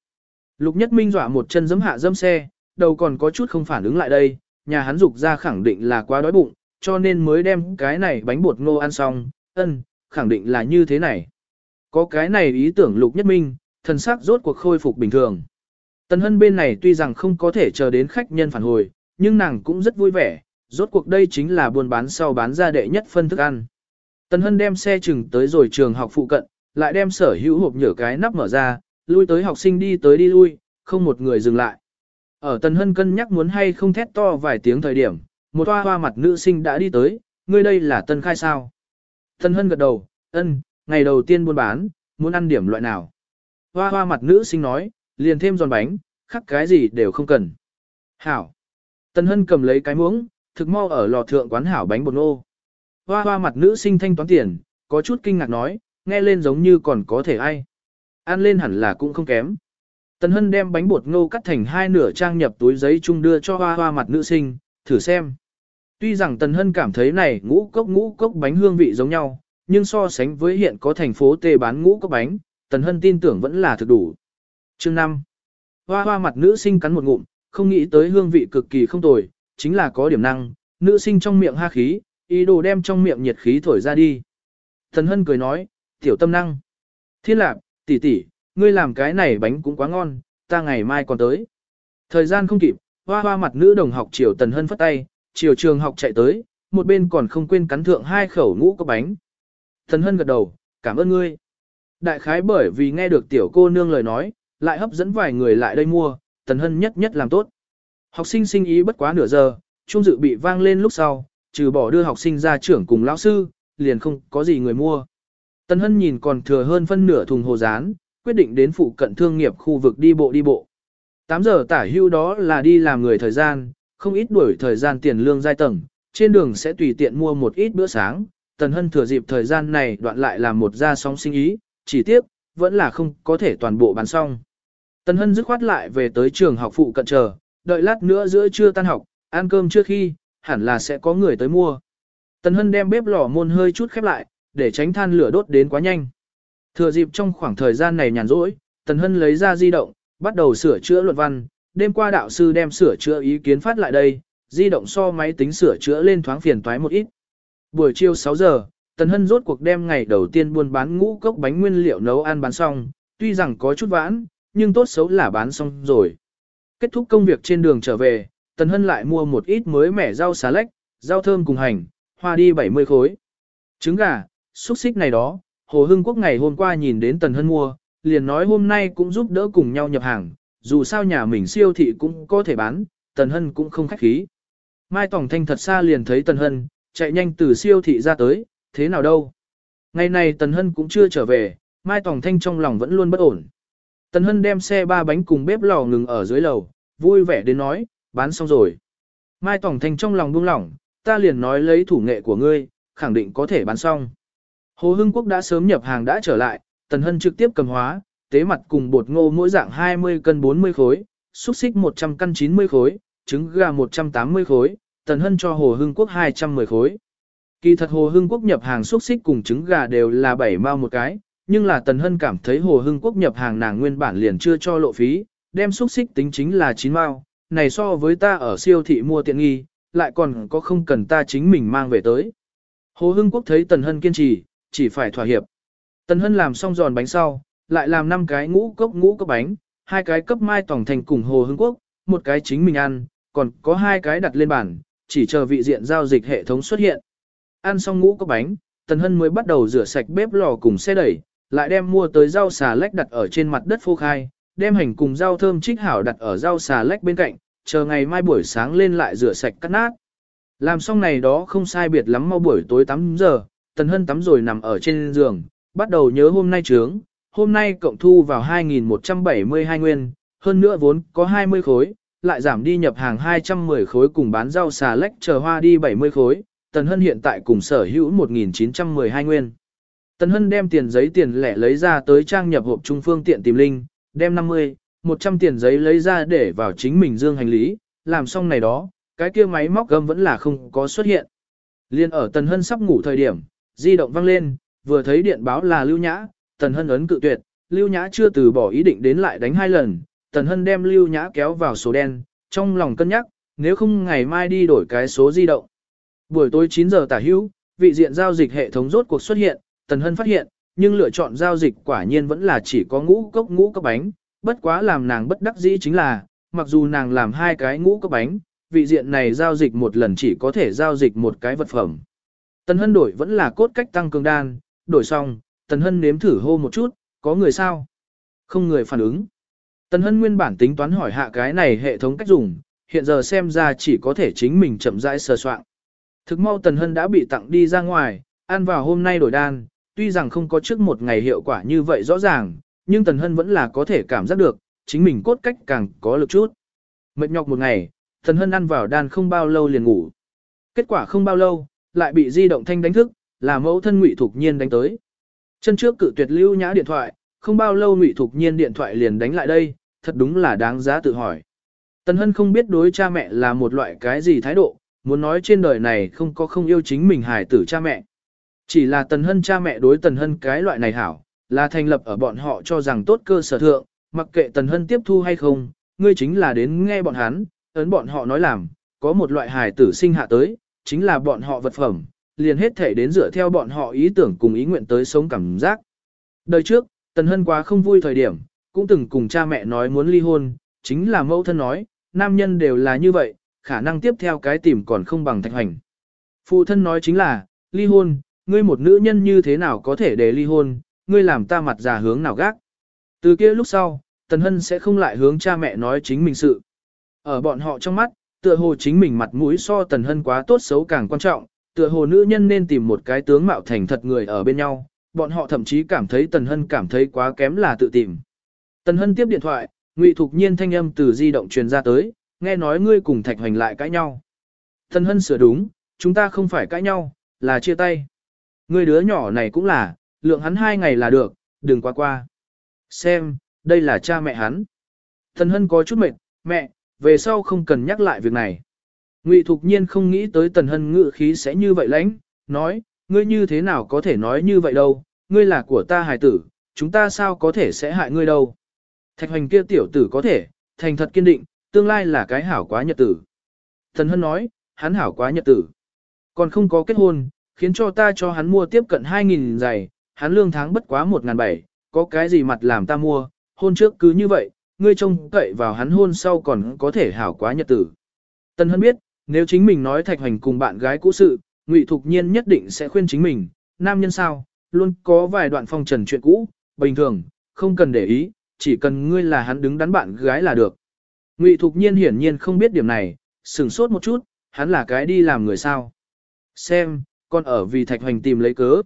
Lục Nhất Minh dọa một chân giẫm hạ giẫm xe, đầu còn có chút không phản ứng lại đây, nhà hắn dục ra khẳng định là quá đói bụng, cho nên mới đem cái này bánh bột ngô ăn xong, ân, khẳng định là như thế này. Có cái này ý tưởng Lục Nhất Minh, thần sắc rốt cuộc khôi phục bình thường. Tần Hân bên này tuy rằng không có thể chờ đến khách nhân phản hồi, nhưng nàng cũng rất vui vẻ, rốt cuộc đây chính là buôn bán sau bán ra đệ nhất phân thức ăn. Tần Hân đem xe chừng tới rồi trường học phụ cận, lại đem sở hữu hộp nhựa cái nắp mở ra, lui tới học sinh đi tới đi lui, không một người dừng lại. Ở Tần Hân cân nhắc muốn hay không thét to vài tiếng thời điểm, một hoa hoa mặt nữ sinh đã đi tới, ngươi đây là Tân Khai sao? Tần Hân gật đầu, ân, ngày đầu tiên buôn bán, muốn ăn điểm loại nào? Hoa hoa mặt nữ sinh nói, liền thêm giòn bánh, khắc cái gì đều không cần. Hảo. Tần Hân cầm lấy cái muỗng, thực mau ở lò thượng quán hảo bánh bột nô. Hoa hoa mặt nữ sinh thanh toán tiền, có chút kinh ngạc nói, nghe lên giống như còn có thể ai. Ăn lên hẳn là cũng không kém. Tần Hân đem bánh bột ngô cắt thành hai nửa trang nhập túi giấy chung đưa cho hoa hoa mặt nữ sinh, thử xem. Tuy rằng Tần Hân cảm thấy này ngũ cốc ngũ cốc bánh hương vị giống nhau, nhưng so sánh với hiện có thành phố tê bán ngũ cốc bánh, Tần Hân tin tưởng vẫn là thực đủ. Chương 5. Hoa hoa mặt nữ sinh cắn một ngụm, không nghĩ tới hương vị cực kỳ không tồi, chính là có điểm năng, nữ sinh trong miệng ha khí, ý đồ đem trong miệng nhiệt khí thổi ra đi. Tần Hân cười nói, tiểu tâm năng. Thiên lạc, tỷ tỷ, ngươi làm cái này bánh cũng quá ngon, ta ngày mai còn tới. Thời gian không kịp, hoa hoa mặt nữ đồng học chiều Tần Hân phất tay, chiều trường học chạy tới, một bên còn không quên cắn thượng hai khẩu ngũ có bánh. Tần Hân gật đầu, cảm ơn ngươi. Đại khái bởi vì nghe được tiểu cô nương lời nói, lại hấp dẫn vài người lại đây mua, Tần Hân nhất nhất làm tốt. Học sinh sinh ý bất quá nửa giờ, trung dự bị vang lên lúc sau, trừ bỏ đưa học sinh ra trưởng cùng lão sư, liền không có gì người mua. Tần Hân nhìn còn thừa hơn phân nửa thùng hồ rán, quyết định đến phụ cận thương nghiệp khu vực đi bộ đi bộ. 8 giờ tả hưu đó là đi làm người thời gian, không ít đuổi thời gian tiền lương giai tầng, trên đường sẽ tùy tiện mua một ít bữa sáng. Tần Hân thừa dịp thời gian này đoạn lại làm một gia sóng sinh ý, chỉ tiếc vẫn là không có thể toàn bộ bán xong. Tần Hân dứt khoát lại về tới trường học phụ cận chờ, đợi lát nữa giữa trưa tan học, ăn cơm trước khi, hẳn là sẽ có người tới mua. Tần Hân đem bếp lò môn hơi chút khép lại, để tránh than lửa đốt đến quá nhanh. Thừa dịp trong khoảng thời gian này nhàn rỗi, Tần Hân lấy ra di động, bắt đầu sửa chữa luận văn, đêm qua đạo sư đem sửa chữa ý kiến phát lại đây, di động so máy tính sửa chữa lên thoáng phiền toái một ít. Buổi chiều 6 giờ, Tần Hân rốt cuộc đem ngày đầu tiên buôn bán ngũ cốc bánh nguyên liệu nấu ăn bán xong, tuy rằng có chút vãn, nhưng tốt xấu là bán xong rồi. Kết thúc công việc trên đường trở về, Tần Hân lại mua một ít mới mẻ rau xà lách, rau thơm cùng hành, hoa đi 70 khối. Trứng gà, xúc xích này đó, Hồ Hưng Quốc ngày hôm qua nhìn đến Tần Hân mua, liền nói hôm nay cũng giúp đỡ cùng nhau nhập hàng, dù sao nhà mình siêu thị cũng có thể bán, Tần Hân cũng không khách khí. Mai Tổng Thanh thật xa liền thấy Tần Hân, chạy nhanh từ siêu thị ra tới, thế nào đâu. Ngày này Tần Hân cũng chưa trở về, Mai Tổng Thanh trong lòng vẫn luôn bất ổn. Tần Hân đem xe ba bánh cùng bếp lò ngừng ở dưới lầu, vui vẻ đến nói, bán xong rồi. Mai Tổng Thanh trong lòng buông lỏng, ta liền nói lấy thủ nghệ của ngươi, khẳng định có thể bán xong. Hồ Hưng Quốc đã sớm nhập hàng đã trở lại, Tần Hân trực tiếp cầm hóa, tế mặt cùng bột ngô mỗi dạng 20 cân 40 khối, xúc xích 100 cân 90 khối, trứng gà 180 khối, Tần Hân cho Hồ Hưng Quốc 210 khối. Kỳ thật Hồ Hưng Quốc nhập hàng xúc xích cùng trứng gà đều là 7 mao một cái, nhưng là Tần Hân cảm thấy Hồ Hưng Quốc nhập hàng nàng nguyên bản liền chưa cho lộ phí, đem xúc xích tính chính là 9 mao, này so với ta ở siêu thị mua tiện nghi, lại còn có không cần ta chính mình mang về tới. Hồ Hưng Quốc thấy Tần Hân kiên trì, chỉ phải thỏa hiệp. Tần Hân làm xong giòn bánh sau, lại làm 5 cái ngũ cốc ngũ cốc bánh, hai cái cấp mai tổng thành cùng Hồ Hưng Quốc, một cái chính mình ăn, còn có hai cái đặt lên bàn, chỉ chờ vị diện giao dịch hệ thống xuất hiện. Ăn xong ngũ cốc bánh, Tần Hân mới bắt đầu rửa sạch bếp lò cùng xe đẩy, lại đem mua tới rau xà lách đặt ở trên mặt đất phô khai, đem hành cùng rau thơm trích hảo đặt ở rau xà lách bên cạnh, chờ ngày mai buổi sáng lên lại rửa sạch cắt nát. Làm xong này đó không sai biệt lắm mau buổi tối 8 giờ, Tần Hân tắm rồi nằm ở trên giường, bắt đầu nhớ hôm nay trướng, hôm nay cộng thu vào 2.172 nguyên, hơn nữa vốn có 20 khối, lại giảm đi nhập hàng 210 khối cùng bán rau xà lách chờ hoa đi 70 khối, Tần Hân hiện tại cùng sở hữu 1.912 nguyên. Tần Hân đem tiền giấy tiền lẻ lấy ra tới trang nhập hộp trung phương tiện tìm linh, đem 50, 100 tiền giấy lấy ra để vào chính mình dương hành lý, làm xong này đó, cái kia máy móc gâm vẫn là không có xuất hiện. Liên ở Tần Hân sắp ngủ thời điểm, di động vang lên, vừa thấy điện báo là Lưu Nhã, Tần Hân ấn cự tuyệt, Lưu Nhã chưa từ bỏ ý định đến lại đánh hai lần, Tần Hân đem Lưu Nhã kéo vào số đen, trong lòng cân nhắc, nếu không ngày mai đi đổi cái số di động. Buổi tối 9 giờ tả hữu, vị diện giao dịch hệ thống rốt cuộc xuất hiện, Tần Hân phát hiện, nhưng lựa chọn giao dịch quả nhiên vẫn là chỉ có ngũ cốc ngũ cốc bánh, bất quá làm nàng bất đắc dĩ chính là, mặc dù nàng làm hai cái ngũ cốc bánh, vị diện này giao dịch một lần chỉ có thể giao dịch một cái vật phẩm. Tần Hân đổi vẫn là cốt cách tăng cường đan, đổi xong, Tần Hân nếm thử hô một chút, có người sao? Không người phản ứng. Tần Hân nguyên bản tính toán hỏi hạ cái này hệ thống cách dùng, hiện giờ xem ra chỉ có thể chính mình chậm rãi sờ soạn. Thực mau Tần Hân đã bị tặng đi ra ngoài, ăn vào hôm nay đổi đan, tuy rằng không có trước một ngày hiệu quả như vậy rõ ràng, nhưng Tần Hân vẫn là có thể cảm giác được, chính mình cốt cách càng có lực chút. Mệt nhọc một ngày, Tần Hân ăn vào đan không bao lâu liền ngủ. Kết quả không bao lâu, lại bị di động thanh đánh thức, là mẫu thân Ngụy Thục Nhiên đánh tới. Chân trước cự tuyệt lưu nhã điện thoại, không bao lâu Ngụy Thục Nhiên điện thoại liền đánh lại đây, thật đúng là đáng giá tự hỏi. Tần Hân không biết đối cha mẹ là một loại cái gì thái độ, muốn nói trên đời này không có không yêu chính mình hài tử cha mẹ. Chỉ là Tần Hân cha mẹ đối Tần Hân cái loại này hảo, là thành lập ở bọn họ cho rằng tốt cơ sở thượng, mặc kệ Tần Hân tiếp thu hay không, ngươi chính là đến nghe bọn hắn, ấn bọn họ nói làm, có một loại hài tử sinh hạ tới, chính là bọn họ vật phẩm, liền hết thể đến dựa theo bọn họ ý tưởng cùng ý nguyện tới sống cảm giác. Đời trước, Tần Hân quá không vui thời điểm, cũng từng cùng cha mẹ nói muốn ly hôn, chính là mẫu thân nói, nam nhân đều là như vậy, khả năng tiếp theo cái tìm còn không bằng thạch hành. Phụ thân nói chính là, ly hôn, ngươi một nữ nhân như thế nào có thể để ly hôn, ngươi làm ta mặt già hướng nào gác. Từ kia lúc sau, Tần Hân sẽ không lại hướng cha mẹ nói chính mình sự. Ở bọn họ trong mắt, tựa hồ chính mình mặt mũi so Tần Hân quá tốt xấu càng quan trọng, tựa hồ nữ nhân nên tìm một cái tướng mạo thành thật người ở bên nhau, bọn họ thậm chí cảm thấy Tần Hân cảm thấy quá kém là tự tìm. Tần Hân tiếp điện thoại, Ngụy Thục Nhiên thanh âm từ di động truyền ra tới, nghe nói ngươi cùng Thạch Hoành lại cãi nhau. Tần Hân sửa đúng, chúng ta không phải cãi nhau, là chia tay. Ngươi đứa nhỏ này cũng là, lượng hắn hai ngày là được, đừng qua qua. Xem, đây là cha mẹ hắn. Tần Hân có chút mệt, mẹ, về sau không cần nhắc lại việc này. Ngụy Thục Nhiên không nghĩ tới Tần Hân ngự khí sẽ như vậy lãnh, nói, ngươi như thế nào có thể nói như vậy đâu, ngươi là của ta hài tử, chúng ta sao có thể sẽ hại ngươi đâu. Thạch hoành kia tiểu tử có thể, thành thật kiên định, tương lai là cái hảo quá nhật tử. Tần Hân nói, hắn hảo quá nhật tử. Còn không có kết hôn, khiến cho ta cho hắn mua tiếp cận 2.000 giày, hắn lương tháng bất quá 1.700, có cái gì mặt làm ta mua, hôn trước cứ như vậy, ngươi trông cậy vào hắn hôn sau còn có thể hảo quá nhật tử. Tần Hân biết, nếu chính mình nói Thạch Hoành cùng bạn gái cũ sự, Ngụy Thục Nhiên nhất định sẽ khuyên chính mình, nam nhân sao, luôn có vài đoạn phong trần chuyện cũ, bình thường, không cần để ý, chỉ cần ngươi là hắn đứng đắn bạn gái là được. Ngụy Thục Nhiên hiển nhiên không biết điểm này, sửng sốt một chút, hắn là cái đi làm người sao. Xem, con ở vì Thạch Hoành tìm lấy cớ.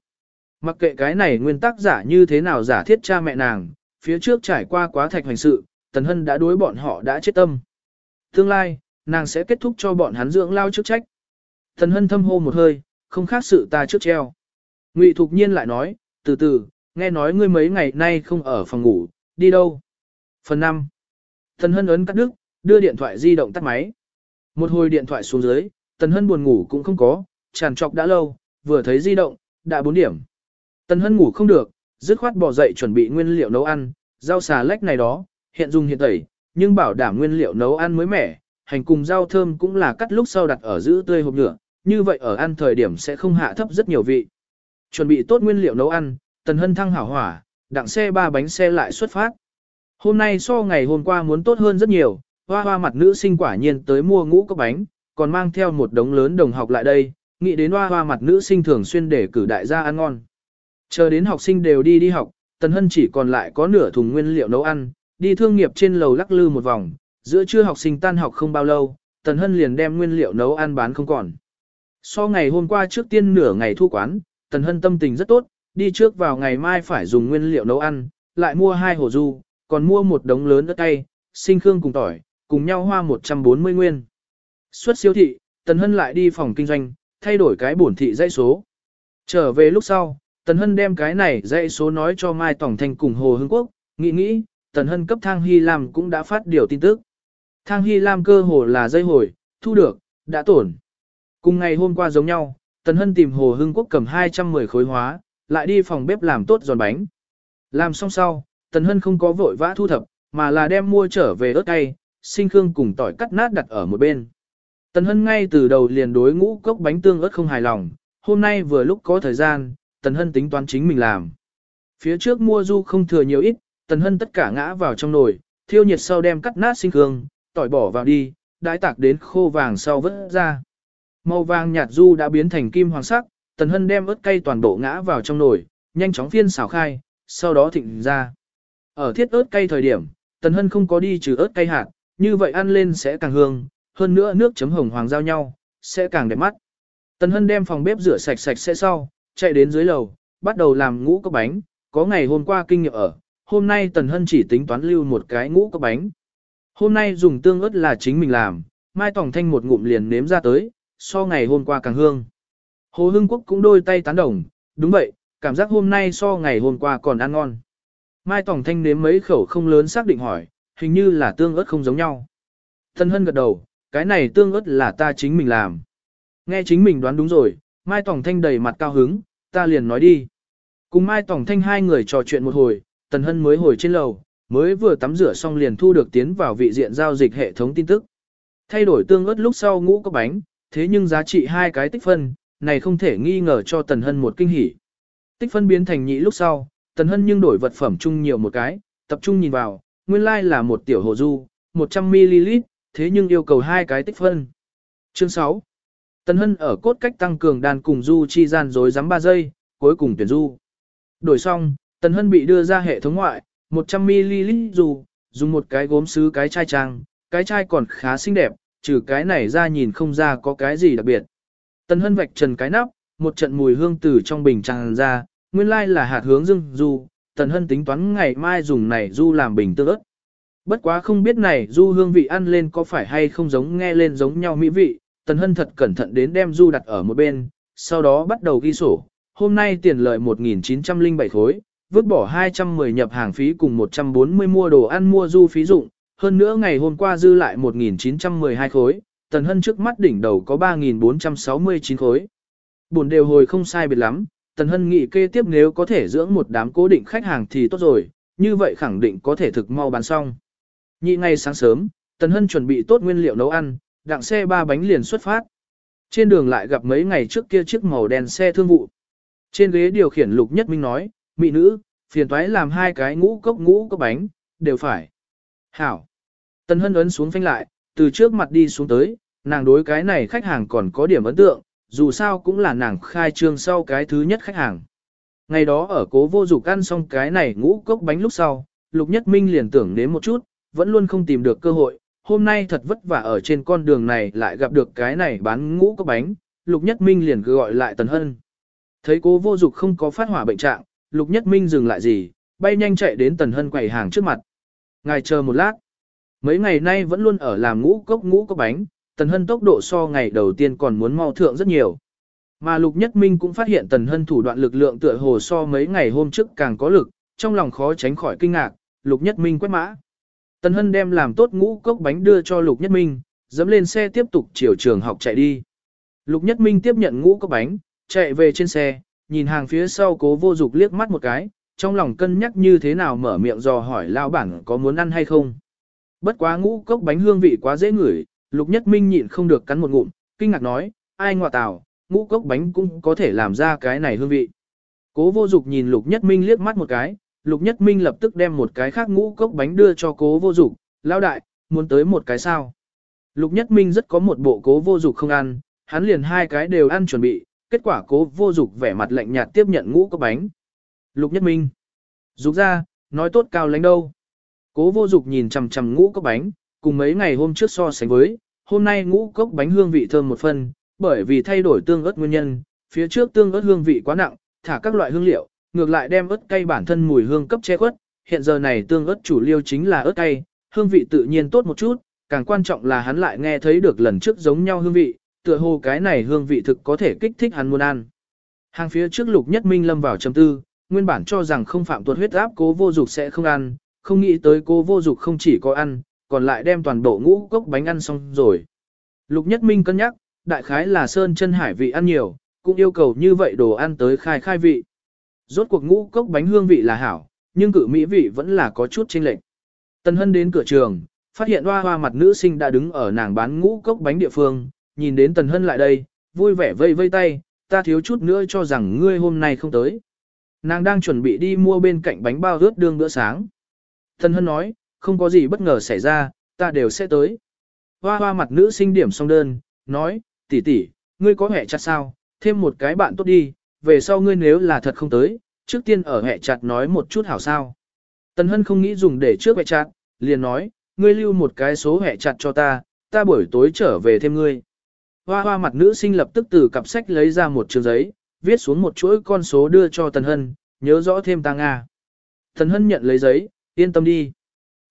Mặc kệ cái này nguyên tắc giả như thế nào giả thiết cha mẹ nàng, phía trước trải qua quá Thạch Hoành sự, Tần Hân đã đối bọn họ đã chết tâm. Tương lai, nàng sẽ kết thúc cho bọn hắn dưỡng lao chức trách. Tần Hân thâm hô một hơi, không khác sự ta trước treo. Ngụy Thục Nhiên lại nói, từ từ, nghe nói ngươi mấy ngày nay không ở phòng ngủ, đi đâu? Phần 5. Tần Hân ấn cắt đứt, đưa điện thoại di động tắt máy. Một hồi điện thoại xuống dưới, Tần Hân buồn ngủ cũng không có, tràn trọc đã lâu, vừa thấy di động, đã 4 điểm. Tần Hân ngủ không được, dứt khoát bỏ dậy chuẩn bị nguyên liệu nấu ăn, rau xà lách này đó, hiện dùng hiện tẩy, nhưng bảo đảm nguyên liệu nấu ăn mới mẻ, hành cùng rau thơm cũng là cắt lúc sau đặt ở giữ tươi hộp nhựa, như vậy ở ăn thời điểm sẽ không hạ thấp rất nhiều vị. Chuẩn bị tốt nguyên liệu nấu ăn, Tần Hân thăng hảo hỏa, đặng xe ba bánh xe lại xuất phát. Hôm nay so ngày hôm qua muốn tốt hơn rất nhiều, hoa hoa mặt nữ sinh quả nhiên tới mua ngũ cốc bánh, còn mang theo một đống lớn đồng học lại đây, nghĩ đến hoa hoa mặt nữ sinh thường xuyên để cử đại gia ăn ngon. Chờ đến học sinh đều đi đi học, Tần Hân chỉ còn lại có nửa thùng nguyên liệu nấu ăn, đi thương nghiệp trên lầu lắc lư một vòng, giữa trưa học sinh tan học không bao lâu, Tần Hân liền đem nguyên liệu nấu ăn bán không còn. So ngày hôm qua trước tiên nửa ngày thu quán, Tần Hân tâm tình rất tốt, đi trước vào ngày mai phải dùng nguyên liệu nấu ăn, lại mua hai hồ du, còn mua một đống lớn ớt cay, sinh khương cùng tỏi, cùng nhau hoa 140 nguyên. Xuất siêu thị, Tần Hân lại đi phòng kinh doanh, thay đổi cái bổn thị dãy số. Trở về lúc sau, Tần Hân đem cái này dãy số nói cho Mai Tổng Thanh cùng Hồ Hưng Quốc, nghĩ nghĩ, Tần Hân cấp Thang Hy Lam cũng đã phát điều tin tức. Thang Hy Lam cơ hồ là dây hồi, thu được, đã tổn. Cùng ngày hôm qua giống nhau, Tần Hân tìm Hồ Hưng Quốc cầm 210 khối hóa, lại đi phòng bếp làm tốt giòn bánh. Làm xong sau, Tần Hân không có vội vã thu thập, mà là đem mua trở về ớt cay, sinh khương cùng tỏi cắt nát đặt ở một bên. Tần Hân ngay từ đầu liền đối ngũ cốc bánh tương ớt không hài lòng, hôm nay vừa lúc có thời gian, Tần Hân tính toán chính mình làm. Phía trước mua du không thừa nhiều ít, Tần Hân tất cả ngã vào trong nồi, thiêu nhiệt sau đem cắt nát sinh hương, tỏi bỏ vào đi, đãi tạc đến khô vàng sau vớt ra. Màu vàng nhạt du đã biến thành kim hoàng sắc, Tần Hân đem ớt cay toàn bộ ngã vào trong nồi, nhanh chóng phiên xào khai, sau đó thịnh ra. Ở thiết ớt cay thời điểm, Tần Hân không có đi trừ ớt cay hạt, như vậy ăn lên sẽ càng hương, hơn nữa nước chấm hồng hoàng giao nhau, sẽ càng đẹp mắt. Tần Hân đem phòng bếp rửa sạch sạch sẽ sau, chạy đến dưới lầu, bắt đầu làm ngũ cốc bánh, có ngày hôm qua kinh nghiệm ở, hôm nay Tần Hân chỉ tính toán lưu một cái ngũ cốc bánh. Hôm nay dùng tương ớt là chính mình làm, Mai Tòng Thanh một ngụm liền nếm ra tới, so ngày hôm qua càng hương. Hồ Hưng Quốc cũng đôi tay tán đồng, đúng vậy, cảm giác hôm nay so ngày hôm qua còn ăn ngon. Mai Tòng Thanh nếm mấy khẩu không lớn xác định hỏi, hình như là tương ớt không giống nhau. Tần Hân gật đầu, cái này tương ớt là ta chính mình làm. Nghe chính mình đoán đúng rồi, Mai Tòng Thanh đầy mặt cao hứng, ta liền nói đi. Cùng Mai Tòng Thanh hai người trò chuyện một hồi, Tần Hân mới hồi trên lầu, mới vừa tắm rửa xong liền thu được tiến vào vị diện giao dịch hệ thống tin tức. Thay đổi tương ớt lúc sau ngũ có bánh, thế nhưng giá trị hai cái tích phân, này không thể nghi ngờ cho Tần Hân một kinh hỉ. Tích phân biến thành nhị lúc sau, Tần Hân nhưng đổi vật phẩm chung nhiều một cái, tập trung nhìn vào, nguyên lai like là một tiểu hồ du, 100ml, thế nhưng yêu cầu hai cái tích phân. Chương 6 Tần Hân ở cốt cách tăng cường đàn cùng du chi gian dối rắm 3 giây, cuối cùng tuyển du. Đổi xong, Tần Hân bị đưa ra hệ thống ngoại, 100ml dù, dùng một cái gốm sứ cái chai trang, cái chai còn khá xinh đẹp, trừ cái này ra nhìn không ra có cái gì đặc biệt. Tần Hân vạch trần cái nắp, một trận mùi hương từ trong bình tràn ra, nguyên lai là hạt hướng dương du, Tần Hân tính toán ngày mai dùng này du làm bình tương ớt. Bất quá không biết này du hương vị ăn lên có phải hay không giống nghe lên giống nhau mỹ vị, Tần Hân thật cẩn thận đến đem du đặt ở một bên, sau đó bắt đầu ghi sổ. Hôm nay tiền lợi 1.907 khối, vứt bỏ 210 nhập hàng phí cùng 140 mua đồ ăn mua du phí dụng, hơn nữa ngày hôm qua dư lại 1.912 khối, Tần Hân trước mắt đỉnh đầu có 3.469 khối. Buồn đều hồi không sai biệt lắm, Tần Hân nghĩ kê tiếp nếu có thể dưỡng một đám cố định khách hàng thì tốt rồi, như vậy khẳng định có thể thực mau bán xong. Nhị ngày sáng sớm, Tần Hân chuẩn bị tốt nguyên liệu nấu ăn, đặng xe ba bánh liền xuất phát. Trên đường lại gặp mấy ngày trước kia chiếc màu đen xe thương vụ. Trên ghế điều khiển Lục Nhất Minh nói, mỹ nữ, phiền toái làm hai cái ngũ cốc ngũ cốc bánh, đều phải. Hảo. Tần Hân ấn xuống phanh lại, từ trước mặt đi xuống tới, nàng đối cái này khách hàng còn có điểm ấn tượng, dù sao cũng là nàng khai trương sau cái thứ nhất khách hàng. Ngày đó ở cố vô dục ăn xong cái này ngũ cốc bánh lúc sau, Lục Nhất Minh liền tưởng đến một chút, vẫn luôn không tìm được cơ hội, hôm nay thật vất vả ở trên con đường này lại gặp được cái này bán ngũ cốc bánh, Lục Nhất Minh liền gọi lại Tần Hân. Thấy cố vô dục không có phát hỏa bệnh trạng, Lục Nhất Minh dừng lại gì, bay nhanh chạy đến Tần Hân quầy hàng trước mặt. Ngài chờ một lát. Mấy ngày nay vẫn luôn ở làm ngũ cốc ngũ cốc bánh, Tần Hân tốc độ so ngày đầu tiên còn muốn mau thượng rất nhiều. Mà Lục Nhất Minh cũng phát hiện Tần Hân thủ đoạn lực lượng tựa hồ so mấy ngày hôm trước càng có lực, trong lòng khó tránh khỏi kinh ngạc, Lục Nhất Minh quét mã. Tần Hân đem làm tốt ngũ cốc bánh đưa cho Lục Nhất Minh, dẫm lên xe tiếp tục chiều trường học chạy đi. Lục Nhất Minh tiếp nhận ngũ cốc bánh, chạy về trên xe, nhìn hàng phía sau cố vô dục liếc mắt một cái, trong lòng cân nhắc như thế nào mở miệng dò hỏi lao bản có muốn ăn hay không. Bất quá ngũ cốc bánh hương vị quá dễ ngửi, Lục Nhất Minh nhịn không được cắn một ngụm, kinh ngạc nói, ai ngọa tào, ngũ cốc bánh cũng có thể làm ra cái này hương vị. Cố vô dục nhìn Lục Nhất Minh liếc mắt một cái, Lục Nhất Minh lập tức đem một cái khác ngũ cốc bánh đưa cho cố vô dục, lao đại, muốn tới một cái sao. Lục Nhất Minh rất có một bộ cố vô dục không ăn, hắn liền hai cái đều ăn chuẩn bị, kết quả cố vô dục vẻ mặt lạnh nhạt tiếp nhận ngũ cốc bánh. Lục Nhất Minh. Dục ra, nói tốt cao lãnh đâu. Cố vô dục nhìn chằm chằm ngũ cốc bánh, cùng mấy ngày hôm trước so sánh với, hôm nay ngũ cốc bánh hương vị thơm một phần, bởi vì thay đổi tương ớt nguyên nhân, phía trước tương ớt hương vị quá nặng, thả các loại hương liệu, ngược lại đem ớt cay bản thân mùi hương cấp che khuất, hiện giờ này tương ớt chủ liêu chính là ớt cay, hương vị tự nhiên tốt một chút, càng quan trọng là hắn lại nghe thấy được lần trước giống nhau hương vị, tựa hồ cái này hương vị thực có thể kích thích hắn muốn ăn. Hàng phía trước lục nhất minh lâm vào trầm tư, nguyên bản cho rằng không phạm tuột huyết áp cố vô dục sẽ không ăn, không nghĩ tới cố vô dục không chỉ có ăn, còn lại đem toàn bộ ngũ cốc bánh ăn xong rồi. Lục nhất minh cân nhắc, đại khái là sơn chân hải vị ăn nhiều, cũng yêu cầu như vậy đồ ăn tới khai khai vị. Rốt cuộc ngũ cốc bánh hương vị là hảo, nhưng cự mỹ vị vẫn là có chút chênh lệch. Tần Hân đến cửa trường, phát hiện hoa hoa mặt nữ sinh đã đứng ở nàng bán ngũ cốc bánh địa phương, nhìn đến Tần Hân lại đây, vui vẻ vây vây tay, ta thiếu chút nữa cho rằng ngươi hôm nay không tới. Nàng đang chuẩn bị đi mua bên cạnh bánh bao rớt đương bữa sáng. Tần Hân nói, không có gì bất ngờ xảy ra, ta đều sẽ tới. Hoa hoa mặt nữ sinh điểm xong đơn, nói, tỷ tỷ, ngươi có hẹ chặt sao, thêm một cái bạn tốt đi, về sau ngươi nếu là thật không tới, trước tiên ở hẹ chặt nói một chút hảo sao. Tần Hân không nghĩ dùng để trước hẹ chặt, liền nói, ngươi lưu một cái số hẹ chặt cho ta, ta buổi tối trở về thêm ngươi. Hoa hoa mặt nữ sinh lập tức từ cặp sách lấy ra một trường giấy, viết xuống một chuỗi con số đưa cho Tần Hân, nhớ rõ thêm ta Nga. Tần Hân nhận lấy giấy, yên tâm đi.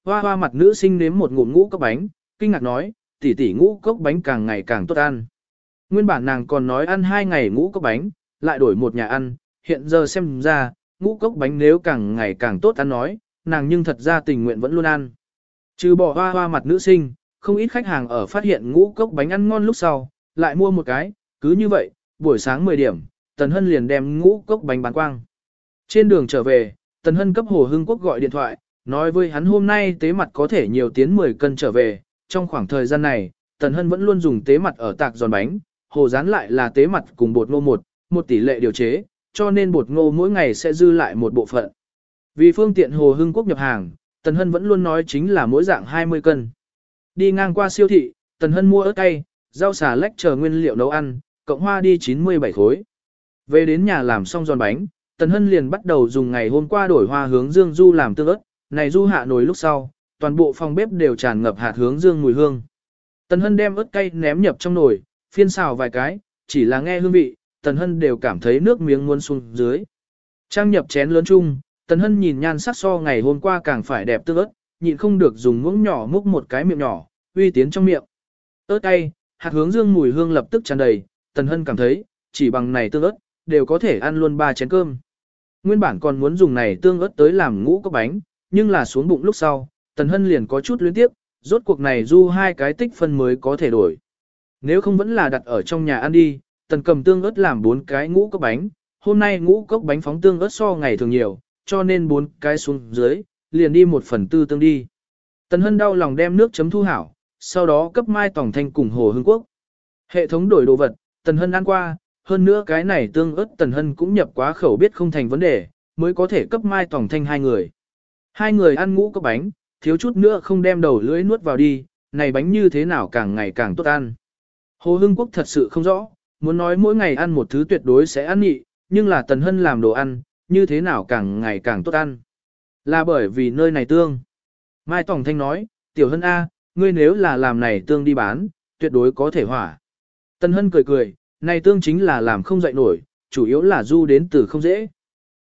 Hoa hoa mặt nữ sinh nếm một ngụm ngũ cốc bánh, kinh ngạc nói, tỷ tỷ ngũ cốc bánh càng ngày càng tốt ăn. Nguyên bản nàng còn nói ăn hai ngày ngũ cốc bánh, lại đổi một nhà ăn, hiện giờ xem ra, ngũ cốc bánh nếu càng ngày càng tốt ăn nói, nàng nhưng thật ra tình nguyện vẫn luôn ăn. Trừ bỏ hoa hoa mặt nữ sinh, không ít khách hàng ở phát hiện ngũ cốc bánh ăn ngon lúc sau, lại mua một cái, cứ như vậy, buổi sáng 10 điểm, Tần Hân liền đem ngũ cốc bánh bán quang. Trên đường trở về, Tần Hân cấp Hồ Hưng Quốc gọi điện thoại, nói với hắn hôm nay tế mặt có thể nhiều tiến 10 cân trở về, trong khoảng thời gian này, Tần Hân vẫn luôn dùng tế mặt ở tạc giòn bánh, hồ rán lại là tế mặt cùng bột ngô một, một tỷ lệ điều chế, cho nên bột ngô mỗi ngày sẽ dư lại một bộ phận. Vì phương tiện Hồ Hưng Quốc nhập hàng, Tần Hân vẫn luôn nói chính là mỗi dạng 20 cân. Đi ngang qua siêu thị, Tần Hân mua ớt cay, rau xà lách chờ nguyên liệu nấu ăn, cộng hoa đi 97 khối. Về đến nhà làm xong giòn bánh, Tần Hân liền bắt đầu dùng ngày hôm qua đổi hoa hướng dương du làm tương ớt, này du hạ nồi lúc sau, toàn bộ phòng bếp đều tràn ngập hạt hướng dương mùi hương. Tần Hân đem ớt cay ném nhập trong nồi, phiên xào vài cái, chỉ là nghe hương vị, Tần Hân đều cảm thấy nước miếng muốn xuống dưới. Trang nhập chén lớn chung, Tần Hân nhìn nhan sắc so ngày hôm qua càng phải đẹp tương ớt, nhịn không được dùng muỗng nhỏ múc một cái miệng nhỏ, uy tiến trong miệng. ớt cay, hạt hướng dương mùi hương lập tức tràn đầy, Tần Hân cảm thấy, chỉ bằng này tương ớt, đều có thể ăn luôn ba chén cơm. Nguyên bản còn muốn dùng này tương ớt tới làm ngũ cốc bánh, nhưng là xuống bụng lúc sau, Tần Hân liền có chút luyến tiếp, rốt cuộc này du hai cái tích phân mới có thể đổi. Nếu không vẫn là đặt ở trong nhà ăn đi, tần cầm tương ớt làm bốn cái ngũ cốc bánh, hôm nay ngũ cốc bánh phóng tương ớt so ngày thường nhiều, cho nên bốn cái xuống dưới, liền đi một phần tư tương đi. Tần Hân đau lòng đem nước chấm thu hảo, sau đó cấp Mai Tòng Thanh cùng Hồ Hưng Quốc. Hệ thống đổi đồ vật, Tần Hân ăn qua, hơn nữa cái này tương ớt Tần Hân cũng nhập quá khẩu biết không thành vấn đề, mới có thể cấp Mai Tòng Thanh hai người. Hai người ăn ngũ cốc bánh, thiếu chút nữa không đem đầu lưỡi nuốt vào đi, này bánh như thế nào càng ngày càng tốt ăn. Hồ Hưng Quốc thật sự không rõ, muốn nói mỗi ngày ăn một thứ tuyệt đối sẽ ăn nhị, nhưng là Tần Hân làm đồ ăn, như thế nào càng ngày càng tốt ăn. Là bởi vì nơi này tương. Mai Tòng Thanh nói, Tiểu Hân A, ngươi nếu là làm này tương đi bán, tuyệt đối có thể hỏa. Tần Hân cười cười, này tương chính là làm không dậy nổi, chủ yếu là du đến từ không dễ.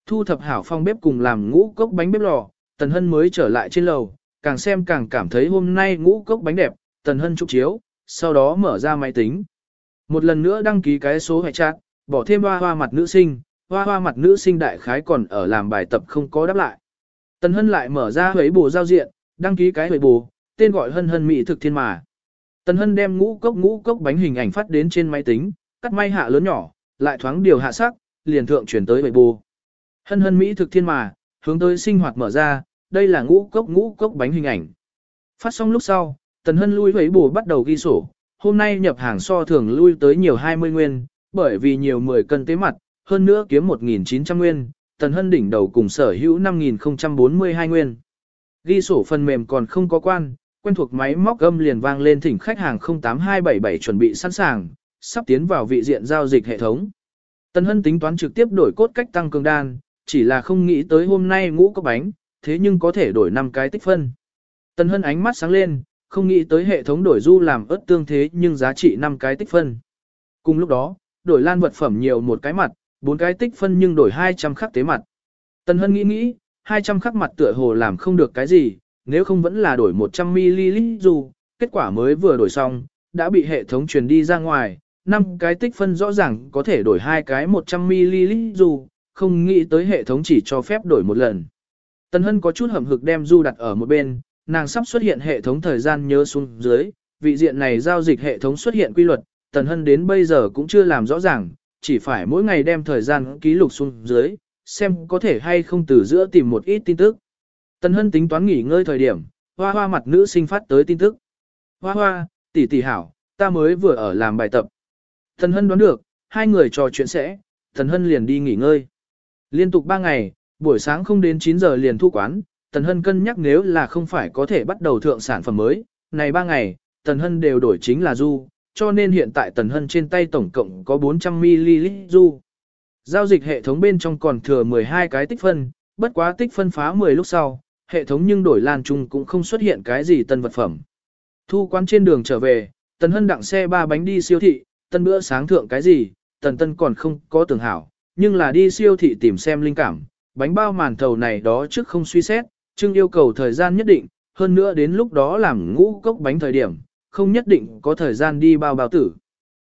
Thu thập hảo phong bếp cùng làm ngũ cốc bánh bếp lò, Tần Hân mới trở lại trên lầu, càng xem càng cảm thấy hôm nay ngũ cốc bánh đẹp, Tần Hân chụp chiếu, sau đó mở ra máy tính. Một lần nữa đăng ký cái số hệ trạng, bỏ thêm hoa hoa mặt nữ sinh, hoa hoa mặt nữ sinh đại khái còn ở làm bài tập không có đáp lại. Tần Hân lại mở ra huế bù giao diện, đăng ký cái huế bù, tên gọi Hân Hân Mỹ thực thiên mà. Tần Hân đem ngũ cốc ngũ cốc bánh hình ảnh phát đến trên máy tính, cắt may hạ lớn nhỏ, lại thoáng điều hạ sắc, liền thượng chuyển tới huế bù. Hân Hân Mỹ thực thiên mà, hướng tới sinh hoạt mở ra, đây là ngũ cốc ngũ cốc bánh hình ảnh. Phát xong lúc sau, Tần Hân lui huế bù bắt đầu ghi sổ, hôm nay nhập hàng so thường lui tới nhiều 20 nguyên, bởi vì nhiều 10 cân tế mặt, hơn nữa kiếm 1.900 nguyên, Tần Hân đỉnh đầu cùng sở hữu 5.042 nguyên. Ghi sổ phần mềm còn không có quan, quen thuộc máy móc âm liền vang lên thỉnh khách hàng 08277 chuẩn bị sẵn sàng, sắp tiến vào vị diện giao dịch hệ thống. Tần Hân tính toán trực tiếp đổi cốt cách tăng cường đan, chỉ là không nghĩ tới hôm nay ngũ có bánh, thế nhưng có thể đổi 5 cái tích phân. Tần Hân ánh mắt sáng lên, không nghĩ tới hệ thống đổi du làm ớt tương thế nhưng giá trị 5 cái tích phân. Cùng lúc đó, đổi lan vật phẩm nhiều một cái mặt, bốn cái tích phân nhưng đổi 200 khắc tế mặt. Tần Hân nghĩ nghĩ, 200 khắc mặt tựa hồ làm không được cái gì, nếu không vẫn là đổi 100ml dù, kết quả mới vừa đổi xong, đã bị hệ thống truyền đi ra ngoài, năm cái tích phân rõ ràng có thể đổi hai cái 100ml dù, không nghĩ tới hệ thống chỉ cho phép đổi một lần. Tần Hân có chút hầm hực đem du đặt ở một bên, nàng sắp xuất hiện hệ thống thời gian nhớ xuống dưới, vị diện này giao dịch hệ thống xuất hiện quy luật, Tần Hân đến bây giờ cũng chưa làm rõ ràng, chỉ phải mỗi ngày đem thời gian ký lục xuống dưới, xem có thể hay không từ giữa tìm một ít tin tức. Tần Hân tính toán nghỉ ngơi thời điểm, hoa hoa mặt nữ sinh phát tới tin tức. Hoa hoa, tỷ tỷ hảo, ta mới vừa ở làm bài tập. Tần Hân đoán được, hai người trò chuyện sẽ, Tần Hân liền đi nghỉ ngơi. Liên tục 3 ngày, buổi sáng không đến 9 giờ liền thu quán, Tần Hân cân nhắc nếu là không phải có thể bắt đầu thượng sản phẩm mới, này 3 ngày, Tần Hân đều đổi chính là du, cho nên hiện tại Tần Hân trên tay tổng cộng có 400ml du. Giao dịch hệ thống bên trong còn thừa 12 cái tích phân, bất quá tích phân phá 10 lúc sau, hệ thống nhưng đổi lan trung cũng không xuất hiện cái gì tân vật phẩm. Thu quán trên đường trở về, Tần Hân đặng xe ba bánh đi siêu thị, tân bữa sáng thượng cái gì, Tần Tân còn không có tưởng hảo, nhưng là đi siêu thị tìm xem linh cảm, bánh bao màn thầu này đó trước không suy xét, chưng yêu cầu thời gian nhất định, hơn nữa đến lúc đó làm ngũ cốc bánh thời điểm, không nhất định có thời gian đi bao bao tử.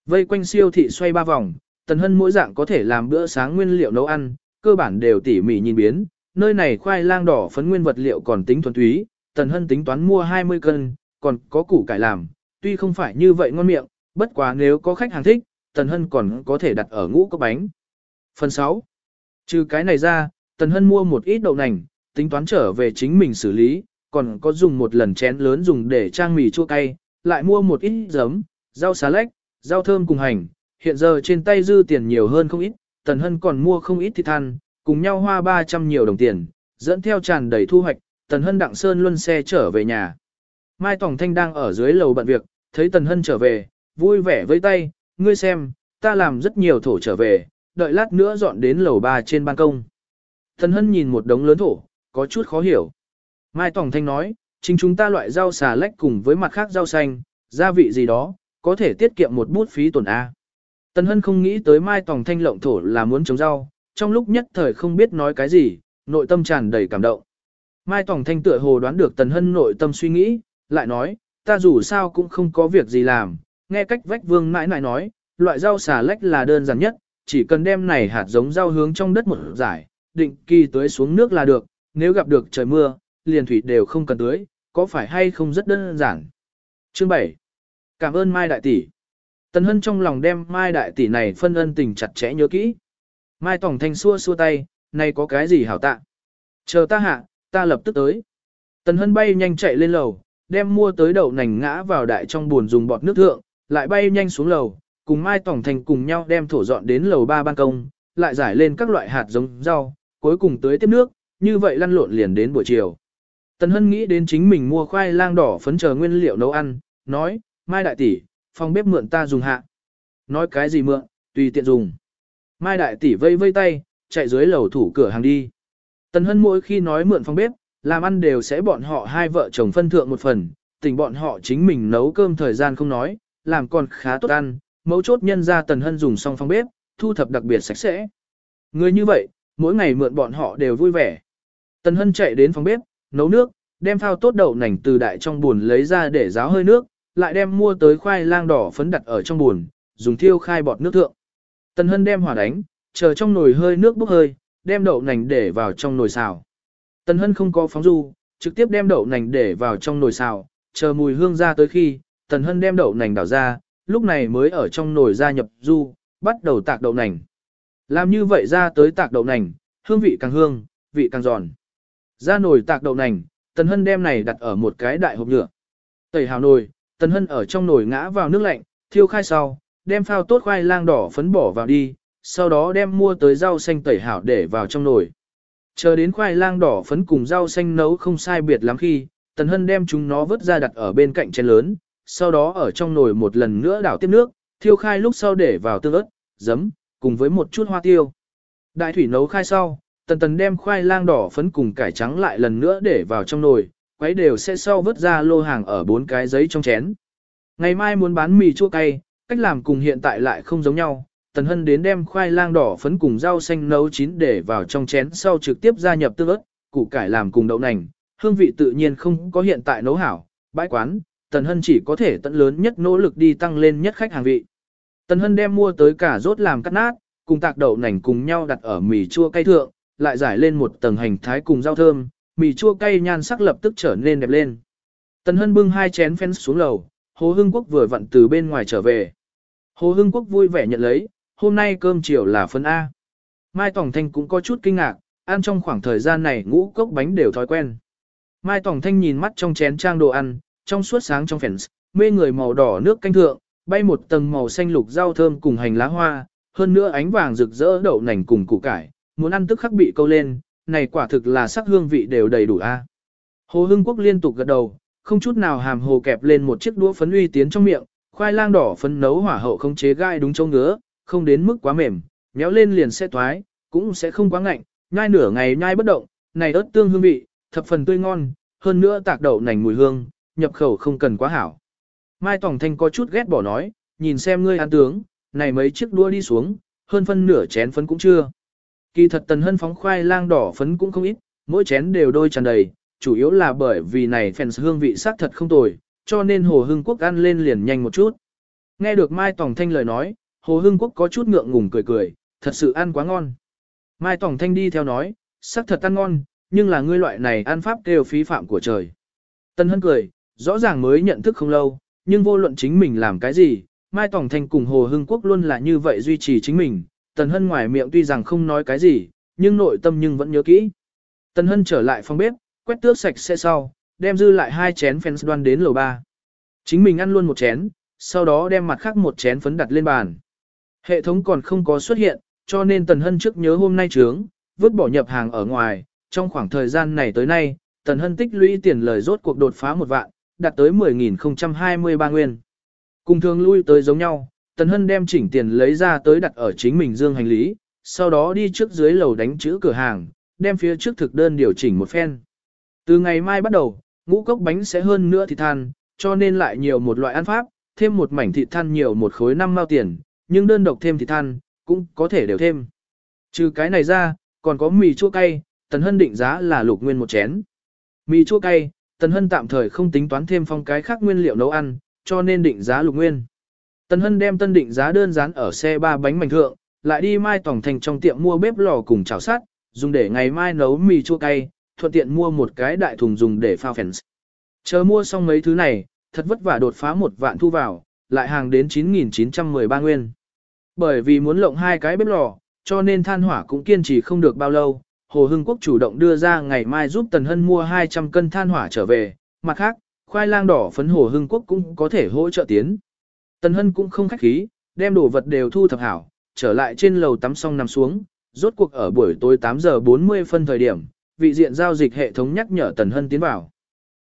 Vây quanh siêu thị xoay ba vòng, Tần Hân mỗi dạng có thể làm bữa sáng nguyên liệu nấu ăn, cơ bản đều tỉ mỉ nhìn biến, nơi này khoai lang đỏ phấn nguyên vật liệu còn tính thuần túy, Tần Hân tính toán mua 20 cân, còn có củ cải làm, tuy không phải như vậy ngon miệng, bất quá nếu có khách hàng thích, Tần Hân còn có thể đặt ở ngũ cốc bánh. Phần 6. Trừ cái này ra, Tần Hân mua một ít đậu nành, tính toán trở về chính mình xử lý, còn có dùng một lần chén lớn dùng để trang mì chua cay, lại mua một ít giấm, rau xà lách, rau thơm cùng hành, hiện giờ trên tay dư tiền nhiều hơn không ít, Tần Hân còn mua không ít thịt than, cùng nhau hoa 300 nhiều đồng tiền, dẫn theo tràn đầy thu hoạch, Tần Hân đặng sơn luân xe trở về nhà. Mai Tòng Thanh đang ở dưới lầu bận việc, thấy Tần Hân trở về, vui vẻ với tay, ngươi xem, ta làm rất nhiều thổ trở về, đợi lát nữa dọn đến lầu 3 trên ban công. Tần Hân nhìn một đống lớn thổ, có chút khó hiểu. Mai Tòng Thanh nói, chính chúng ta loại rau xà lách cùng với mặt khác rau xanh, gia vị gì đó, có thể tiết kiệm một bút phí tổn A. Tần Hân không nghĩ tới Mai Tòng Thanh lộng thổ là muốn trồng rau, trong lúc nhất thời không biết nói cái gì, nội tâm tràn đầy cảm động. Mai Tòng Thanh tựa hồ đoán được Tần Hân nội tâm suy nghĩ, lại nói, ta dù sao cũng không có việc gì làm, nghe cách vách vương nãi nãi nói, loại rau xà lách là đơn giản nhất, chỉ cần đem này hạt giống rau hướng trong đất một giải, định kỳ tưới xuống nước là được, nếu gặp được trời mưa, liền thủy đều không cần tưới, có phải hay không rất đơn giản. Chương 7. Cảm ơn Mai Đại Tỷ. Tần Hân trong lòng đem Mai đại tỷ này phân ân tình chặt chẽ nhớ kỹ. Mai Tổng Thanh xua xua tay, nay có cái gì hảo tạ. Chờ ta hạ, ta lập tức tới. Tần Hân bay nhanh chạy lên lầu, đem mua tới đậu nành ngã vào đại trong buồn dùng bọt nước thượng, lại bay nhanh xuống lầu, cùng Mai Tổng Thanh cùng nhau đem thổ dọn đến lầu ba ban công, lại giải lên các loại hạt giống rau, cuối cùng tới tiếp nước, như vậy lăn lộn liền đến buổi chiều. Tần Hân nghĩ đến chính mình mua khoai lang đỏ phấn chờ nguyên liệu nấu ăn, nói, Mai đại tỷ, phòng bếp mượn ta dùng hạ. Nói cái gì mượn, tùy tiện dùng. Mai đại tỷ vây vây tay, chạy dưới lầu thủ cửa hàng đi. Tần Hân mỗi khi nói mượn phòng bếp, làm ăn đều sẽ bọn họ hai vợ chồng phân thượng một phần, tình bọn họ chính mình nấu cơm thời gian không nói, làm còn khá tốt ăn, mấu chốt nhân ra Tần Hân dùng xong phòng bếp, thu thập đặc biệt sạch sẽ. Người như vậy, mỗi ngày mượn bọn họ đều vui vẻ. Tần Hân chạy đến phòng bếp, nấu nước, đem phao tốt đậu nành từ đại trong buồn lấy ra để ráo hơi nước, lại đem mua tới khoai lang đỏ phấn đặt ở trong buồn, dùng thiêu khai bọt nước thượng. Tần Hân đem hỏa đánh, chờ trong nồi hơi nước bốc hơi, đem đậu nành để vào trong nồi xào. Tần Hân không có phóng du, trực tiếp đem đậu nành để vào trong nồi xào, chờ mùi hương ra tới khi, Tần Hân đem đậu nành đảo ra, lúc này mới ở trong nồi gia nhập du, bắt đầu tạc đậu nành. Làm như vậy ra tới tạc đậu nành, hương vị càng hương, vị càng giòn. Ra nồi tạc đậu nành, Tần Hân đem này đặt ở một cái đại hộp nhựa. Tẩy hào nồi, Tần Hân ở trong nồi ngã vào nước lạnh, thiêu khai sau, đem phao tốt khoai lang đỏ phấn bỏ vào đi, sau đó đem mua tới rau xanh tẩy hảo để vào trong nồi. Chờ đến khoai lang đỏ phấn cùng rau xanh nấu không sai biệt lắm khi, Tần Hân đem chúng nó vớt ra đặt ở bên cạnh chén lớn, sau đó ở trong nồi một lần nữa đảo tiếp nước, thiêu khai lúc sau để vào tương ớt, giấm, cùng với một chút hoa tiêu. Đại thủy nấu khai sau, Tần Tần đem khoai lang đỏ phấn cùng cải trắng lại lần nữa để vào trong nồi, quấy đều sẽ sau vớt ra lô hàng ở bốn cái giấy trong chén. Ngày mai muốn bán mì chua cay, cách làm cùng hiện tại lại không giống nhau. Tần Hân đến đem khoai lang đỏ phấn cùng rau xanh nấu chín để vào trong chén sau trực tiếp gia nhập tương ớt, củ cải làm cùng đậu nành, hương vị tự nhiên không có hiện tại nấu hảo, bãi quán, Tần Hân chỉ có thể tận lớn nhất nỗ lực đi tăng lên nhất khách hàng vị. Tần Hân đem mua tới cả rốt làm cắt nát, cùng tạc đậu nành cùng nhau đặt ở mì chua cay thượng, lại giải lên một tầng hành thái cùng rau thơm, mì chua cay nhan sắc lập tức trở nên đẹp lên. Tần Hân bưng hai chén phèn xuống lầu, Hồ Hưng Quốc vừa vặn từ bên ngoài trở về. Hồ Hưng Quốc vui vẻ nhận lấy, hôm nay cơm chiều là phân A. Mai Tòng Thanh cũng có chút kinh ngạc, ăn trong khoảng thời gian này ngũ cốc bánh đều thói quen. Mai Tòng Thanh nhìn mắt trong chén trang đồ ăn, trong suốt sáng trong phèn, mê người màu đỏ nước canh thượng, bay một tầng màu xanh lục rau thơm cùng hành lá hoa, hơn nữa ánh vàng rực rỡ đậu nành cùng củ cải, muốn ăn tức khắc bị câu lên, này quả thực là sắc hương vị đều đầy đủ a. Hồ Hưng Quốc liên tục gật đầu, không chút nào hàm hồ kẹp lên một chiếc đũa phấn uy tiến trong miệng, khoai lang đỏ phấn nấu hỏa hậu không chế gai đúng chỗ ngứa, không đến mức quá mềm, méo lên liền sẽ thoái, cũng sẽ không quá ngạnh, nhai nửa ngày nhai bất động, này ớt tương hương vị, thập phần tươi ngon, hơn nữa tạc đậu nành mùi hương, nhập khẩu không cần quá hảo. Mai Tòng Thanh có chút ghét bỏ nói, nhìn xem ngươi ăn tướng, này mấy chiếc đua đi xuống, hơn phân nửa chén phấn cũng chưa. Kỳ thật tần hân phóng khoai lang đỏ phấn cũng không ít, mỗi chén đều đôi tràn đầy, chủ yếu là bởi vì này phèn hương vị sắc thật không tồi, cho nên Hồ Hưng Quốc ăn lên liền nhanh một chút. Nghe được Mai Tòng Thanh lời nói, Hồ Hưng Quốc có chút ngượng ngùng cười cười, thật sự ăn quá ngon. Mai Tòng Thanh đi theo nói, sắc thật ăn ngon, nhưng là ngươi loại này ăn pháp kêu phí phạm của trời. Tân Hân cười, rõ ràng mới nhận thức không lâu, nhưng vô luận chính mình làm cái gì, Mai Tòng Thanh cùng Hồ Hưng Quốc luôn là như vậy duy trì chính mình. Tần Hân ngoài miệng tuy rằng không nói cái gì, nhưng nội tâm nhưng vẫn nhớ kỹ. Tần Hân trở lại phòng bếp, quét tước sạch sẽ sau, đem dư lại hai chén phèn đoan đến lầu ba. Chính mình ăn luôn một chén, sau đó đem mặt khác một chén phấn đặt lên bàn. Hệ thống còn không có xuất hiện, cho nên Tần Hân trước nhớ hôm nay trướng, vứt bỏ nhập hàng ở ngoài, trong khoảng thời gian này tới nay, Tần Hân tích lũy tiền lời rốt cuộc đột phá một vạn, đạt tới 10.023 nguyên. Cùng thường lui tới giống nhau, Tần Hân đem chỉnh tiền lấy ra tới đặt ở chính mình dương hành lý, sau đó đi trước dưới lầu đánh chữ cửa hàng, đem phía trước thực đơn điều chỉnh một phen. Từ ngày mai bắt đầu, ngũ cốc bánh sẽ hơn nữa thịt than, cho nên lại nhiều một loại ăn pháp, thêm một mảnh thịt than nhiều một khối năm mao tiền, nhưng đơn độc thêm thịt than, cũng có thể đều thêm. Trừ cái này ra, còn có mì chua cay, Tần Hân định giá là lục nguyên một chén. Mì chua cay, Tần Hân tạm thời không tính toán thêm phong cái khác nguyên liệu nấu ăn, cho nên định giá lục nguyên. Tần Hân đem tân định giá đơn dán ở xe ba bánh mảnh thượng, lại đi mai tổng thành trong tiệm mua bếp lò cùng chảo sắt, dùng để ngày mai nấu mì chua cay, thuận tiện mua một cái đại thùng dùng để phao phèn. Chờ mua xong mấy thứ này, thật vất vả đột phá một vạn thu vào, lại hàng đến 9.913 nguyên. Bởi vì muốn lộng hai cái bếp lò, cho nên than hỏa cũng kiên trì không được bao lâu. Hồ Hưng Quốc chủ động đưa ra ngày mai giúp Tần Hân mua 200 cân than hỏa trở về, mặt khác, khoai lang đỏ phấn Hồ Hưng Quốc cũng có thể hỗ trợ tiến. Tần Hân cũng không khách khí, đem đồ vật đều thu thập hảo, trở lại trên lầu tắm xong nằm xuống, rốt cuộc ở buổi tối 8 giờ 40 phân thời điểm, vị diện giao dịch hệ thống nhắc nhở Tần Hân tiến vào.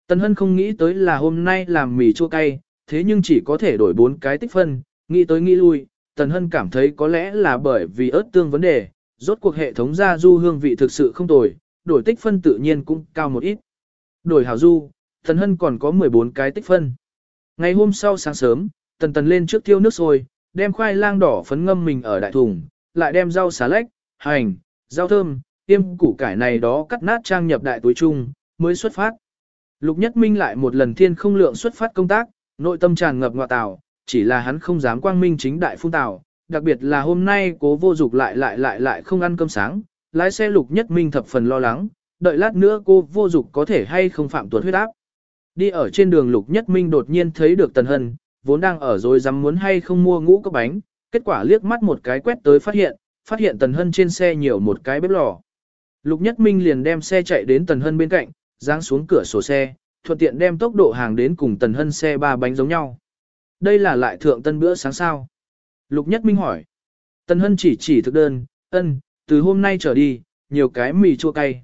Tần Hân không nghĩ tới là hôm nay làm mì chua cay, thế nhưng chỉ có thể đổi 4 cái tích phân, nghĩ tới nghĩ lui, Tần Hân cảm thấy có lẽ là bởi vì ớt tương vấn đề, rốt cuộc hệ thống gia du hương vị thực sự không tồi, đổi tích phân tự nhiên cũng cao một ít. Đổi hảo du, Tần Hân còn có 14 cái tích phân. Ngày hôm sau sáng sớm, Tần Tần lên trước thiêu nước sôi, đem khoai lang đỏ phấn ngâm mình ở đại thùng, lại đem rau xà lách, hành, rau thơm, tiêm củ cải này đó cắt nát trang nhập đại túi chung, mới xuất phát. Lục Nhất Minh lại một lần thiên không lượng xuất phát công tác, nội tâm tràn ngập ngọa tào, chỉ là hắn không dám quang minh chính đại phun tào, đặc biệt là hôm nay cố vô dục lại lại lại lại không ăn cơm sáng, lái xe Lục Nhất Minh thập phần lo lắng, đợi lát nữa cô vô dục có thể hay không phạm tuột huyết áp. Đi ở trên đường Lục Nhất Minh đột nhiên thấy được Tần Hân, vốn đang ở rồi dám muốn hay không mua ngũ cốc bánh, kết quả liếc mắt một cái quét tới phát hiện, phát hiện Tần Hân trên xe nhiều một cái bếp lò. Lục Nhất Minh liền đem xe chạy đến Tần Hân bên cạnh, giáng xuống cửa sổ xe, thuận tiện đem tốc độ hàng đến cùng Tần Hân xe ba bánh giống nhau. Đây là lại thượng tân bữa sáng sao? Lục Nhất Minh hỏi. Tần Hân chỉ chỉ thực đơn, ân, từ hôm nay trở đi, nhiều cái mì chua cay.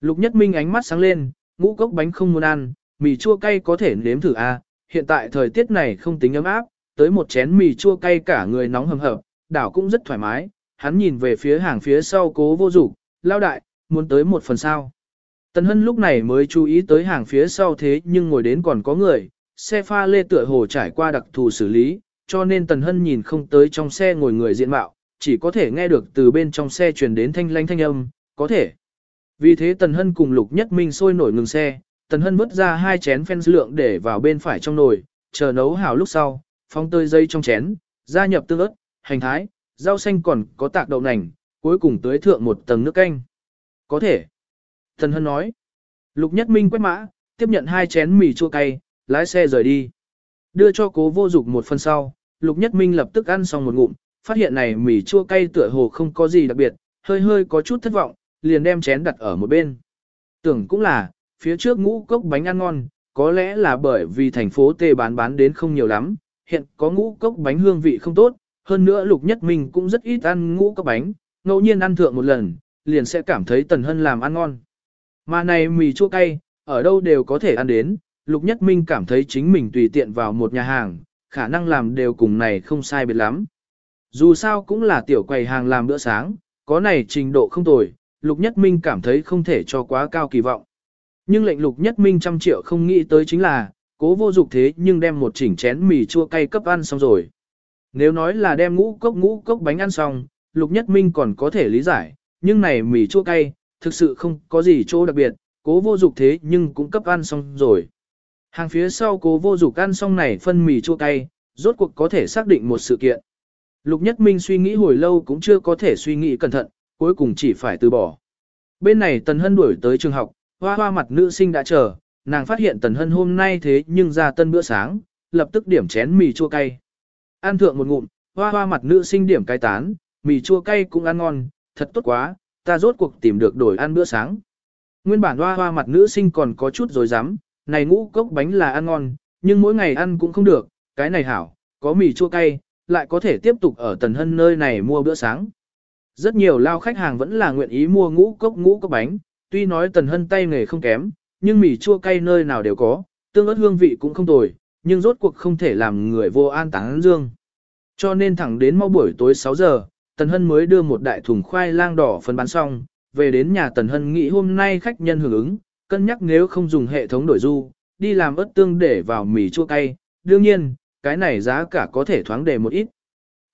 Lục Nhất Minh ánh mắt sáng lên, ngũ cốc bánh không muốn ăn, mì chua cay có thể nếm thử à, hiện tại thời tiết này không tính ấm áp, tới một chén mì chua cay cả người nóng hầm hập, đảo cũng rất thoải mái, hắn nhìn về phía hàng phía sau cố vô dục lao đại, muốn tới một phần sao. Tần Hân lúc này mới chú ý tới hàng phía sau thế nhưng ngồi đến còn có người, xe pha lê tựa hồ trải qua đặc thù xử lý, cho nên Tần Hân nhìn không tới trong xe ngồi người diện mạo, chỉ có thể nghe được từ bên trong xe truyền đến thanh lanh thanh âm, có thể. Vì thế Tần Hân cùng Lục Nhất Minh sôi nổi ngừng xe, Tần Hân vứt ra hai chén phen lượng để vào bên phải trong nồi, chờ nấu hào lúc sau, phong tơi dây trong chén, gia nhập tương ớt, hành thái, rau xanh còn có tạc đậu nành, cuối cùng tưới thượng một tầng nước canh. Có thể. thần Hân nói. Lục Nhất Minh quét mã, tiếp nhận hai chén mì chua cay, lái xe rời đi. Đưa cho cố vô dục một phần sau, Lục Nhất Minh lập tức ăn xong một ngụm, phát hiện này mì chua cay tựa hồ không có gì đặc biệt, hơi hơi có chút thất vọng, liền đem chén đặt ở một bên. Tưởng cũng là, phía trước ngũ cốc bánh ăn ngon, có lẽ là bởi vì thành phố Tê bán bán đến không nhiều lắm, hiện có ngũ cốc bánh hương vị không tốt, hơn nữa Lục Nhất Minh cũng rất ít ăn ngũ cốc bánh, ngẫu nhiên ăn thượng một lần, liền sẽ cảm thấy Tần Hân làm ăn ngon. Mà này mì chua cay, ở đâu đều có thể ăn đến, Lục Nhất Minh cảm thấy chính mình tùy tiện vào một nhà hàng, khả năng làm đều cùng này không sai biệt lắm. Dù sao cũng là tiểu quầy hàng làm bữa sáng, có này trình độ không tồi, Lục Nhất Minh cảm thấy không thể cho quá cao kỳ vọng. Nhưng lệnh Lục Nhất Minh trăm triệu không nghĩ tới chính là, cố vô dục thế nhưng đem một chỉnh chén mì chua cay cấp ăn xong rồi. Nếu nói là đem ngũ cốc ngũ cốc bánh ăn xong, Lục Nhất Minh còn có thể lý giải, nhưng này mì chua cay, thực sự không có gì chỗ đặc biệt, cố vô dục thế nhưng cũng cấp ăn xong rồi. Hàng phía sau cố vô dục ăn xong này phân mì chua cay, rốt cuộc có thể xác định một sự kiện. Lục Nhất Minh suy nghĩ hồi lâu cũng chưa có thể suy nghĩ cẩn thận, cuối cùng chỉ phải từ bỏ. Bên này Tần Hân đuổi tới trường học, hoa hoa mặt nữ sinh đã chờ, nàng phát hiện Tần Hân hôm nay thế nhưng ra tân bữa sáng, lập tức điểm chén mì chua cay. Ăn thượng một ngụm, hoa hoa mặt nữ sinh điểm cay tán, mì chua cay cũng ăn ngon, thật tốt quá, ta rốt cuộc tìm được đổi ăn bữa sáng. Nguyên bản hoa hoa mặt nữ sinh còn có chút rồi dám, này ngũ cốc bánh là ăn ngon, nhưng mỗi ngày ăn cũng không được, cái này hảo, có mì chua cay, lại có thể tiếp tục ở Tần Hân nơi này mua bữa sáng. Rất nhiều lao khách hàng vẫn là nguyện ý mua ngũ cốc ngũ cốc bánh, tuy nói Tần Hân tay nghề không kém, nhưng mì chua cay nơi nào đều có, tương ớt hương vị cũng không tồi, nhưng rốt cuộc không thể làm người vô an táng dương. Cho nên thẳng đến mau buổi tối 6 giờ, Tần Hân mới đưa một đại thùng khoai lang đỏ phân bán xong, về đến nhà Tần Hân nghĩ hôm nay khách nhân hưởng ứng, cân nhắc nếu không dùng hệ thống đổi du, đi làm ớt tương để vào mì chua cay, đương nhiên, cái này giá cả có thể thoáng đề một ít.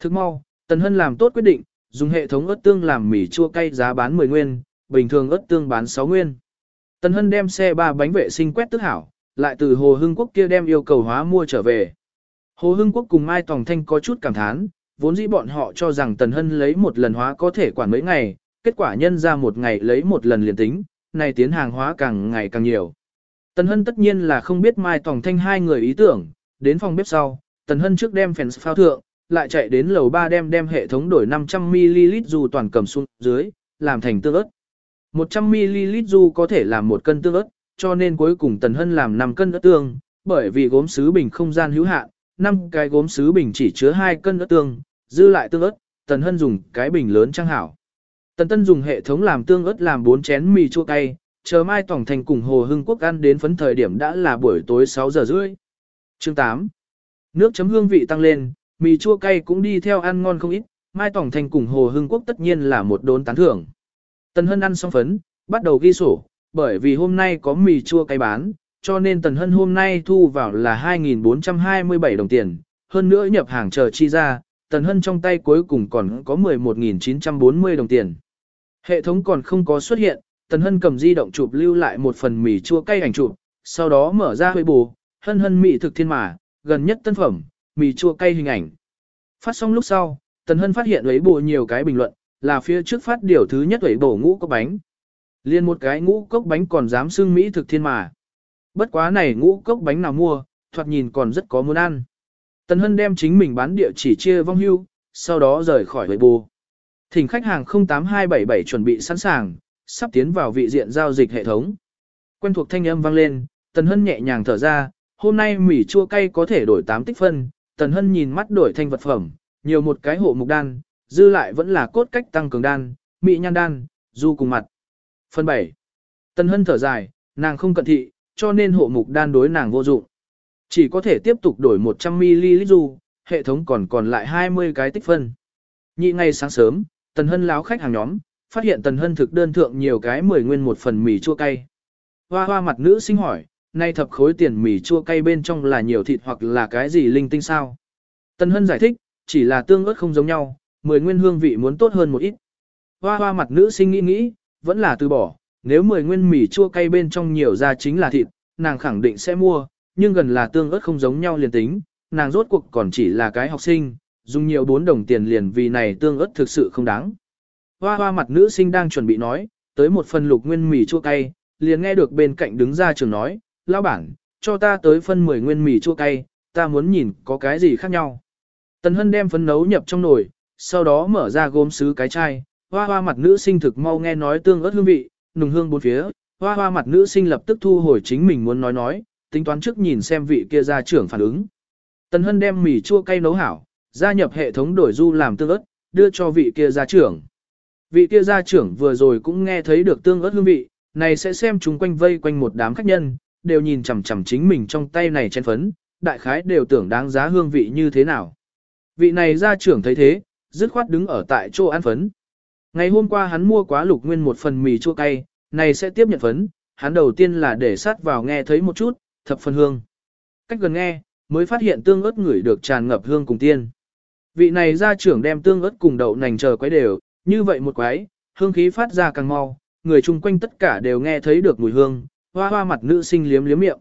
Thức mau, Tần Hân làm tốt quyết định, dùng hệ thống ớt tương làm mì chua cay giá bán 10 nguyên, bình thường ớt tương bán 6 nguyên. Tần Hân đem xe ba bánh vệ sinh quét tức hảo, lại từ Hồ Hưng Quốc kia đem yêu cầu hóa mua trở về. Hồ Hưng Quốc cùng Mai Tòng Thanh có chút cảm thán, vốn dĩ bọn họ cho rằng Tần Hân lấy một lần hóa có thể quản mấy ngày, kết quả nhân ra một ngày lấy một lần liền tính, này tiến hàng hóa càng ngày càng nhiều. Tần Hân tất nhiên là không biết Mai Tòng Thanh hai người ý tưởng, đến phòng bếp sau, Tần Hân trước đem phèn phao thượng, lại chạy đến lầu 3 đem đem hệ thống đổi 500ml dù toàn cầm xuống dưới, làm thành tương ớt. 100ml dù có thể làm một cân tương ớt, cho nên cuối cùng Tần Hân làm 5 cân ớt tương, bởi vì gốm sứ bình không gian hữu hạn, 5 cái gốm sứ bình chỉ chứa 2 cân ớt tương, dư lại tương ớt, Tần Hân dùng cái bình lớn trang hảo. Tần Tân dùng hệ thống làm tương ớt làm 4 chén mì chua cay, chờ mai tổng thành cùng Hồ Hưng Quốc ăn đến phấn thời điểm đã là buổi tối 6 giờ rưỡi. Chương 8. Nước chấm hương vị tăng lên, mì chua cay cũng đi theo ăn ngon không ít, mai tổng thành cùng Hồ Hưng Quốc tất nhiên là một đốn tán thưởng. Tần Hân ăn xong phấn, bắt đầu ghi sổ, bởi vì hôm nay có mì chua cay bán, cho nên Tần Hân hôm nay thu vào là 2.427 đồng tiền, hơn nữa nhập hàng chờ chi ra, Tần Hân trong tay cuối cùng còn có 11.940 đồng tiền. Hệ thống còn không có xuất hiện, Tần Hân cầm di động chụp lưu lại một phần mì chua cay ảnh chụp, sau đó mở ra hơi bù, hân hân mị thực thiên mà, gần nhất tân phẩm, mì chua cay hình ảnh. Phát xong lúc sau, Tần Hân phát hiện ấy bù nhiều cái bình luận, là phía trước phát điều thứ nhất ấy bổ ngũ cốc bánh. Liên một cái ngũ cốc bánh còn dám xưng Mỹ thực thiên mà. Bất quá này ngũ cốc bánh nào mua, thoạt nhìn còn rất có muốn ăn. Tần Hân đem chính mình bán địa chỉ chia vong hưu, sau đó rời khỏi huệ bù. Thỉnh khách hàng 08277 chuẩn bị sẵn sàng, sắp tiến vào vị diện giao dịch hệ thống. Quen thuộc thanh âm vang lên, Tần Hân nhẹ nhàng thở ra, hôm nay mì chua cay có thể đổi 8 tích phân, Tần Hân nhìn mắt đổi thành vật phẩm, nhiều một cái hộ mục đan, dư lại vẫn là cốt cách tăng cường đan, mị nhan đan, du cùng mặt. Phần 7. Tần Hân thở dài, nàng không cận thị, cho nên hộ mục đan đối nàng vô dụng. Chỉ có thể tiếp tục đổi 100ml du, hệ thống còn còn lại 20 cái tích phân. Nhị ngày sáng sớm, Tần Hân láo khách hàng nhóm, phát hiện Tần Hân thực đơn thượng nhiều cái 10 nguyên một phần mì chua cay. Hoa hoa mặt nữ sinh hỏi, nay thập khối tiền mì chua cay bên trong là nhiều thịt hoặc là cái gì linh tinh sao? Tần Hân giải thích, chỉ là tương ớt không giống nhau, 10 nguyên hương vị muốn tốt hơn một ít. Hoa hoa mặt nữ sinh nghĩ nghĩ, vẫn là từ bỏ, nếu 10 nguyên mì chua cay bên trong nhiều ra chính là thịt, nàng khẳng định sẽ mua, nhưng gần là tương ớt không giống nhau liền tính, nàng rốt cuộc còn chỉ là cái học sinh, dùng nhiều bốn đồng tiền liền vì này tương ớt thực sự không đáng. Hoa hoa mặt nữ sinh đang chuẩn bị nói, tới một phần lục nguyên mì chua cay, liền nghe được bên cạnh đứng ra trường nói, lão bản, cho ta tới phân 10 nguyên mì chua cay, ta muốn nhìn có cái gì khác nhau. Tần Hân đem phấn nấu nhập trong nồi, sau đó mở ra gốm sứ cái chai, hoa hoa mặt nữ sinh thực mau nghe nói tương ớt hương vị, nùng hương bốn phía, hoa hoa mặt nữ sinh lập tức thu hồi chính mình muốn nói nói, tính toán trước nhìn xem vị kia gia trưởng phản ứng. Tần Hân đem mì chua cay nấu hảo, gia nhập hệ thống đổi du làm tương ớt, đưa cho vị kia gia trưởng. Vị kia gia trưởng vừa rồi cũng nghe thấy được tương ớt hương vị, này sẽ xem chúng quanh vây quanh một đám khách nhân, đều nhìn chằm chằm chính mình trong tay này chén phấn, đại khái đều tưởng đáng giá hương vị như thế nào. Vị này gia trưởng thấy thế, dứt khoát đứng ở tại chỗ ăn phấn. Ngày hôm qua hắn mua quá lục nguyên một phần mì chua cay, này sẽ tiếp nhận phấn, hắn đầu tiên là để sát vào nghe thấy một chút, thập phân hương. Cách gần nghe, mới phát hiện tương ớt ngửi được tràn ngập hương cùng tiên. Vị này gia trưởng đem tương ớt cùng đậu nành chờ quấy đều, như vậy một quái, hương khí phát ra càng mau, người chung quanh tất cả đều nghe thấy được mùi hương, hoa hoa mặt nữ sinh liếm liếm miệng.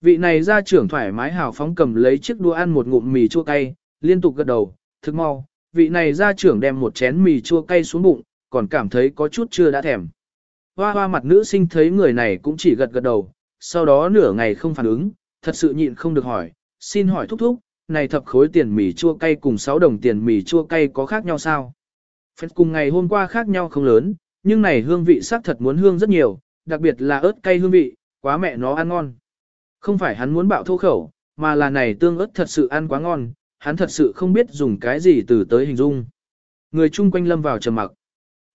Vị này gia trưởng thoải mái hào phóng cầm lấy chiếc đũa ăn một ngụm mì chua cay, liên tục gật đầu, thức mau, vị này gia trưởng đem một chén mì chua cay xuống bụng, còn cảm thấy có chút chưa đã thèm. Hoa hoa mặt nữ sinh thấy người này cũng chỉ gật gật đầu, sau đó nửa ngày không phản ứng, thật sự nhịn không được hỏi, xin hỏi thúc thúc, này thập khối tiền mì chua cay cùng 6 đồng tiền mì chua cay có khác nhau sao? Phép cùng ngày hôm qua khác nhau không lớn, nhưng này hương vị xác thật muốn hương rất nhiều, đặc biệt là ớt cay hương vị, quá mẹ nó ăn ngon. Không phải hắn muốn bạo thô khẩu, mà là này tương ớt thật sự ăn quá ngon, hắn thật sự không biết dùng cái gì từ tới hình dung. Người chung quanh lâm vào trầm mặc.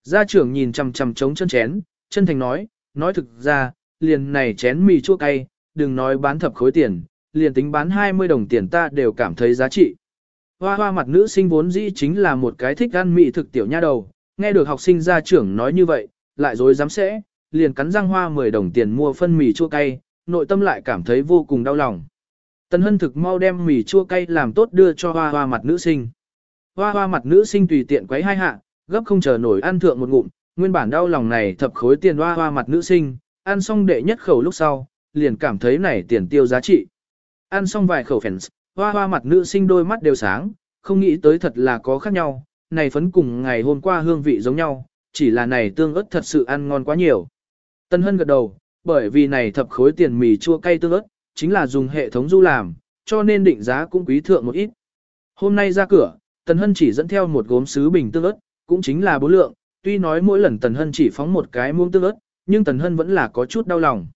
Gia trưởng nhìn chằm chằm trống chân chén, chân thành nói, nói thực ra, liền này chén mì chua cay, đừng nói bán thập khối tiền, liền tính bán 20 đồng tiền ta đều cảm thấy giá trị. Hoa hoa mặt nữ sinh vốn dĩ chính là một cái thích ăn mị thực tiểu nha đầu, nghe được học sinh gia trưởng nói như vậy, lại dối dám sẽ, liền cắn răng hoa 10 đồng tiền mua phân mì chua cay, nội tâm lại cảm thấy vô cùng đau lòng. Tần hân thực mau đem mì chua cay làm tốt đưa cho hoa hoa mặt nữ sinh. Hoa hoa mặt nữ sinh tùy tiện quấy hai hạ, gấp không chờ nổi ăn thượng một ngụm, nguyên bản đau lòng này thập khối tiền hoa hoa mặt nữ sinh, ăn xong đệ nhất khẩu lúc sau, liền cảm thấy này tiền tiêu giá trị. Ăn xong vài khẩu phèn, hoa hoa mặt nữ sinh đôi mắt đều sáng, không nghĩ tới thật là có khác nhau, này phấn cùng ngày hôm qua hương vị giống nhau, chỉ là này tương ớt thật sự ăn ngon quá nhiều. Tân Hân gật đầu, bởi vì này thập khối tiền mì chua cay tương ớt, chính là dùng hệ thống du làm, cho nên định giá cũng quý thượng một ít. Hôm nay ra cửa, Tần Hân chỉ dẫn theo một gốm sứ bình tương ớt, cũng chính là bốn lượng, tuy nói mỗi lần Tần Hân chỉ phóng một cái muông tương ớt, nhưng Tần Hân vẫn là có chút đau lòng.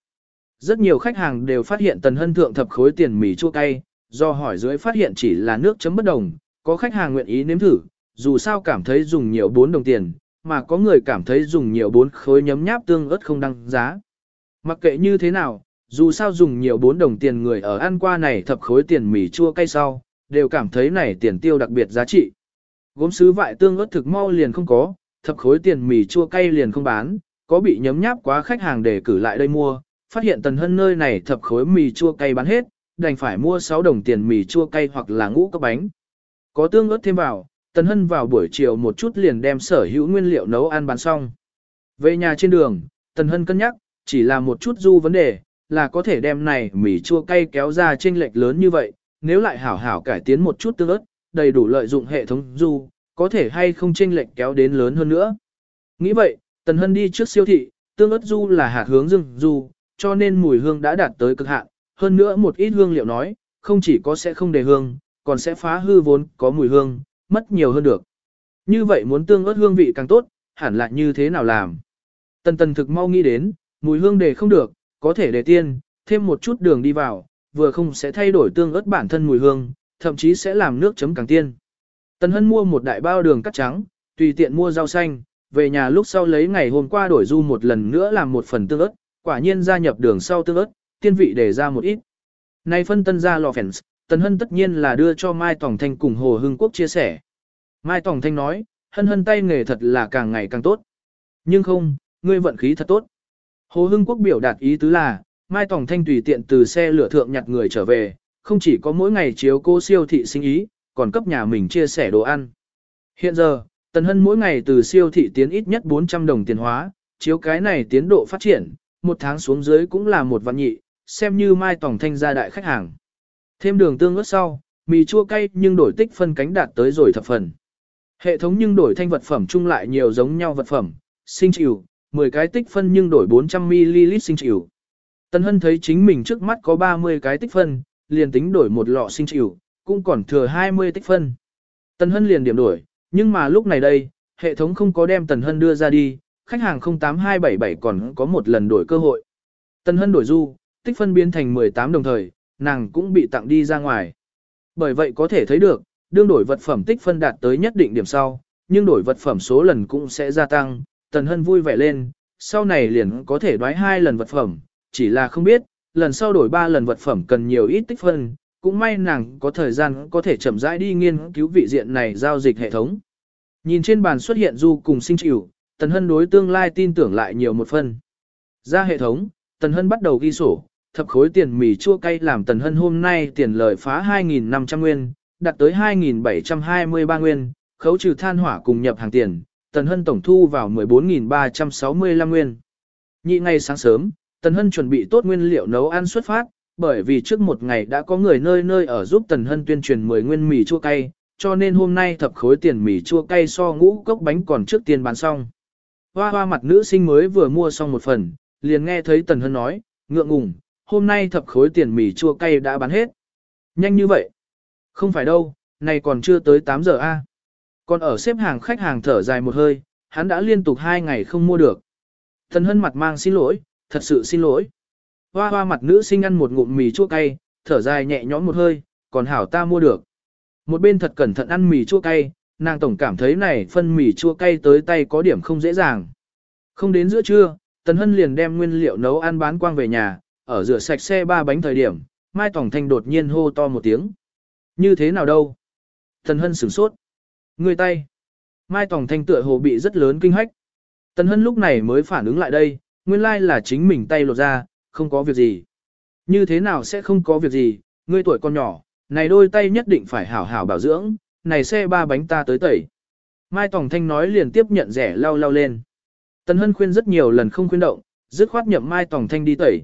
Rất nhiều khách hàng đều phát hiện Tần Hân thượng thập khối tiền mì chua cay, do hỏi dưới phát hiện chỉ là nước chấm bất đồng, có khách hàng nguyện ý nếm thử, dù sao cảm thấy dùng nhiều 4 đồng tiền, mà có người cảm thấy dùng nhiều 4 khối nhấm nháp tương ớt không đăng giá. Mặc kệ như thế nào, dù sao dùng nhiều 4 đồng tiền người ở ăn qua này thập khối tiền mì chua cay sau, đều cảm thấy này tiền tiêu đặc biệt giá trị. Gốm sứ vại tương ớt thực mau liền không có, thập khối tiền mì chua cay liền không bán, có bị nhấm nháp quá khách hàng để cử lại đây mua, phát hiện tần hân nơi này thập khối mì chua cay bán hết, đành phải mua 6 đồng tiền mì chua cay hoặc là ngũ cốc bánh. Có tương ớt thêm vào, tần hân vào buổi chiều một chút liền đem sở hữu nguyên liệu nấu ăn bán xong. Về nhà trên đường, tần hân cân nhắc, chỉ là một chút du vấn đề, là có thể đem này mì chua cay kéo ra trên lệch lớn như vậy, nếu lại hảo hảo cải tiến một chút tương ớt, đầy đủ lợi dụng hệ thống du, có thể hay không chênh lệch kéo đến lớn hơn nữa. Nghĩ vậy, Tần Hân đi trước siêu thị, tương ớt du là hạt hướng dương du, cho nên mùi hương đã đạt tới cực hạn, hơn nữa một ít hương liệu nói, không chỉ có sẽ không đề hương, còn sẽ phá hư vốn có mùi hương, mất nhiều hơn được. Như vậy muốn tương ớt hương vị càng tốt, hẳn là như thế nào làm? Tần tần thực mau nghĩ đến, mùi hương đề không được, có thể đề tiên, thêm một chút đường đi vào, vừa không sẽ thay đổi tương ớt bản thân mùi hương, thậm chí sẽ làm nước chấm càng tiên. Tần Hân mua một đại bao đường cắt trắng, tùy tiện mua rau xanh, về nhà lúc sau lấy ngày hôm qua đổi du một lần nữa làm một phần tương ớt, quả nhiên gia nhập đường sau tương ớt, tiên vị để ra một ít. Này phân tân ra lò phèn, Tần Hân tất nhiên là đưa cho Mai Tòng Thanh cùng Hồ Hưng Quốc chia sẻ. Mai Tòng Thanh nói, Hân Hân tay nghề thật là càng ngày càng tốt. Nhưng không, ngươi vận khí thật tốt. Hồ Hưng Quốc biểu đạt ý tứ là, Mai Tòng Thanh tùy tiện từ xe lửa thượng nhặt người trở về, không chỉ có mỗi ngày chiếu cô siêu thị sinh ý, còn cấp nhà mình chia sẻ đồ ăn. Hiện giờ, Tần Hân mỗi ngày từ siêu thị tiến ít nhất 400 đồng tiền hóa, chiếu cái này tiến độ phát triển, một tháng xuống dưới cũng là một vạn nhị, xem như Mai tổng Thanh gia đại khách hàng. Thêm đường tương ớt sau, mì chua cay nhưng đổi tích phân cánh đạt tới rồi thập phần. Hệ thống nhưng đổi thanh vật phẩm chung lại nhiều giống nhau vật phẩm, sinh chịu, 10 cái tích phân nhưng đổi 400ml sinh chịu. Tần Hân thấy chính mình trước mắt có 30 cái tích phân, liền tính đổi một lọ sinh chịu, cũng còn thừa 20 tích phân. Tần Hân liền điểm đổi, nhưng mà lúc này đây, hệ thống không có đem Tần Hân đưa ra đi, khách hàng 08277 còn có một lần đổi cơ hội. Tần Hân đổi du, tích phân biến thành 18 đồng thời, nàng cũng bị tặng đi ra ngoài. Bởi vậy có thể thấy được, đương đổi vật phẩm tích phân đạt tới nhất định điểm sau, nhưng đổi vật phẩm số lần cũng sẽ gia tăng, Tần Hân vui vẻ lên, sau này liền có thể đoái hai lần vật phẩm, chỉ là không biết, lần sau đổi ba lần vật phẩm cần nhiều ít tích phân, cũng may nàng có thời gian có thể chậm rãi đi nghiên cứu vị diện này giao dịch hệ thống. Nhìn trên bàn xuất hiện du cùng sinh chịu, Tần Hân đối tương lai tin tưởng lại nhiều một phần. Ra hệ thống, Tần Hân bắt đầu ghi sổ, thập khối tiền mì chua cay làm Tần Hân hôm nay tiền lời phá 2.500 nguyên, đạt tới 2.723 nguyên, khấu trừ than hỏa cùng nhập hàng tiền, Tần Hân tổng thu vào 14.365 nguyên. Nhị ngày sáng sớm, Tần Hân chuẩn bị tốt nguyên liệu nấu ăn xuất phát, bởi vì trước một ngày đã có người nơi nơi ở giúp Tần Hân tuyên truyền 10 nguyên mì chua cay, cho nên hôm nay thập khối tiền mì chua cay so ngũ cốc bánh còn trước tiên bán xong. Hoa hoa mặt nữ sinh mới vừa mua xong một phần, liền nghe thấy Tần Hân nói, ngượng ngùng, hôm nay thập khối tiền mì chua cay đã bán hết. Nhanh như vậy? Không phải đâu, này còn chưa tới 8 giờ a. Còn ở xếp hàng khách hàng thở dài một hơi, hắn đã liên tục 2 ngày không mua được. Tần Hân mặt mang xin lỗi, thật sự xin lỗi. Hoa hoa mặt nữ sinh ăn một ngụm mì chua cay, thở dài nhẹ nhõm một hơi, còn hảo ta mua được. Một bên thật cẩn thận ăn mì chua cay, nàng tổng cảm thấy này phân mì chua cay tới tay có điểm không dễ dàng. Không đến giữa trưa, Tần Hân liền đem nguyên liệu nấu ăn bán quang về nhà, ở rửa sạch xe ba bánh thời điểm, Mai Tổng Thanh đột nhiên hô to một tiếng. Như thế nào đâu? Tần Hân sửng sốt. Người tay. Mai Tổng Thanh tựa hồ bị rất lớn kinh hách. Tần Hân lúc này mới phản ứng lại đây, nguyên lai là chính mình tay lột ra, không có việc gì. Như thế nào sẽ không có việc gì, ngươi tuổi con nhỏ, này đôi tay nhất định phải hảo hảo bảo dưỡng, này xe ba bánh ta tới tẩy. Mai Tòng Thanh nói liền tiếp nhận rẻ lau lau lên. Tần Hân khuyên rất nhiều lần không khuyên động, dứt khoát nhậm Mai Tòng Thanh đi tẩy.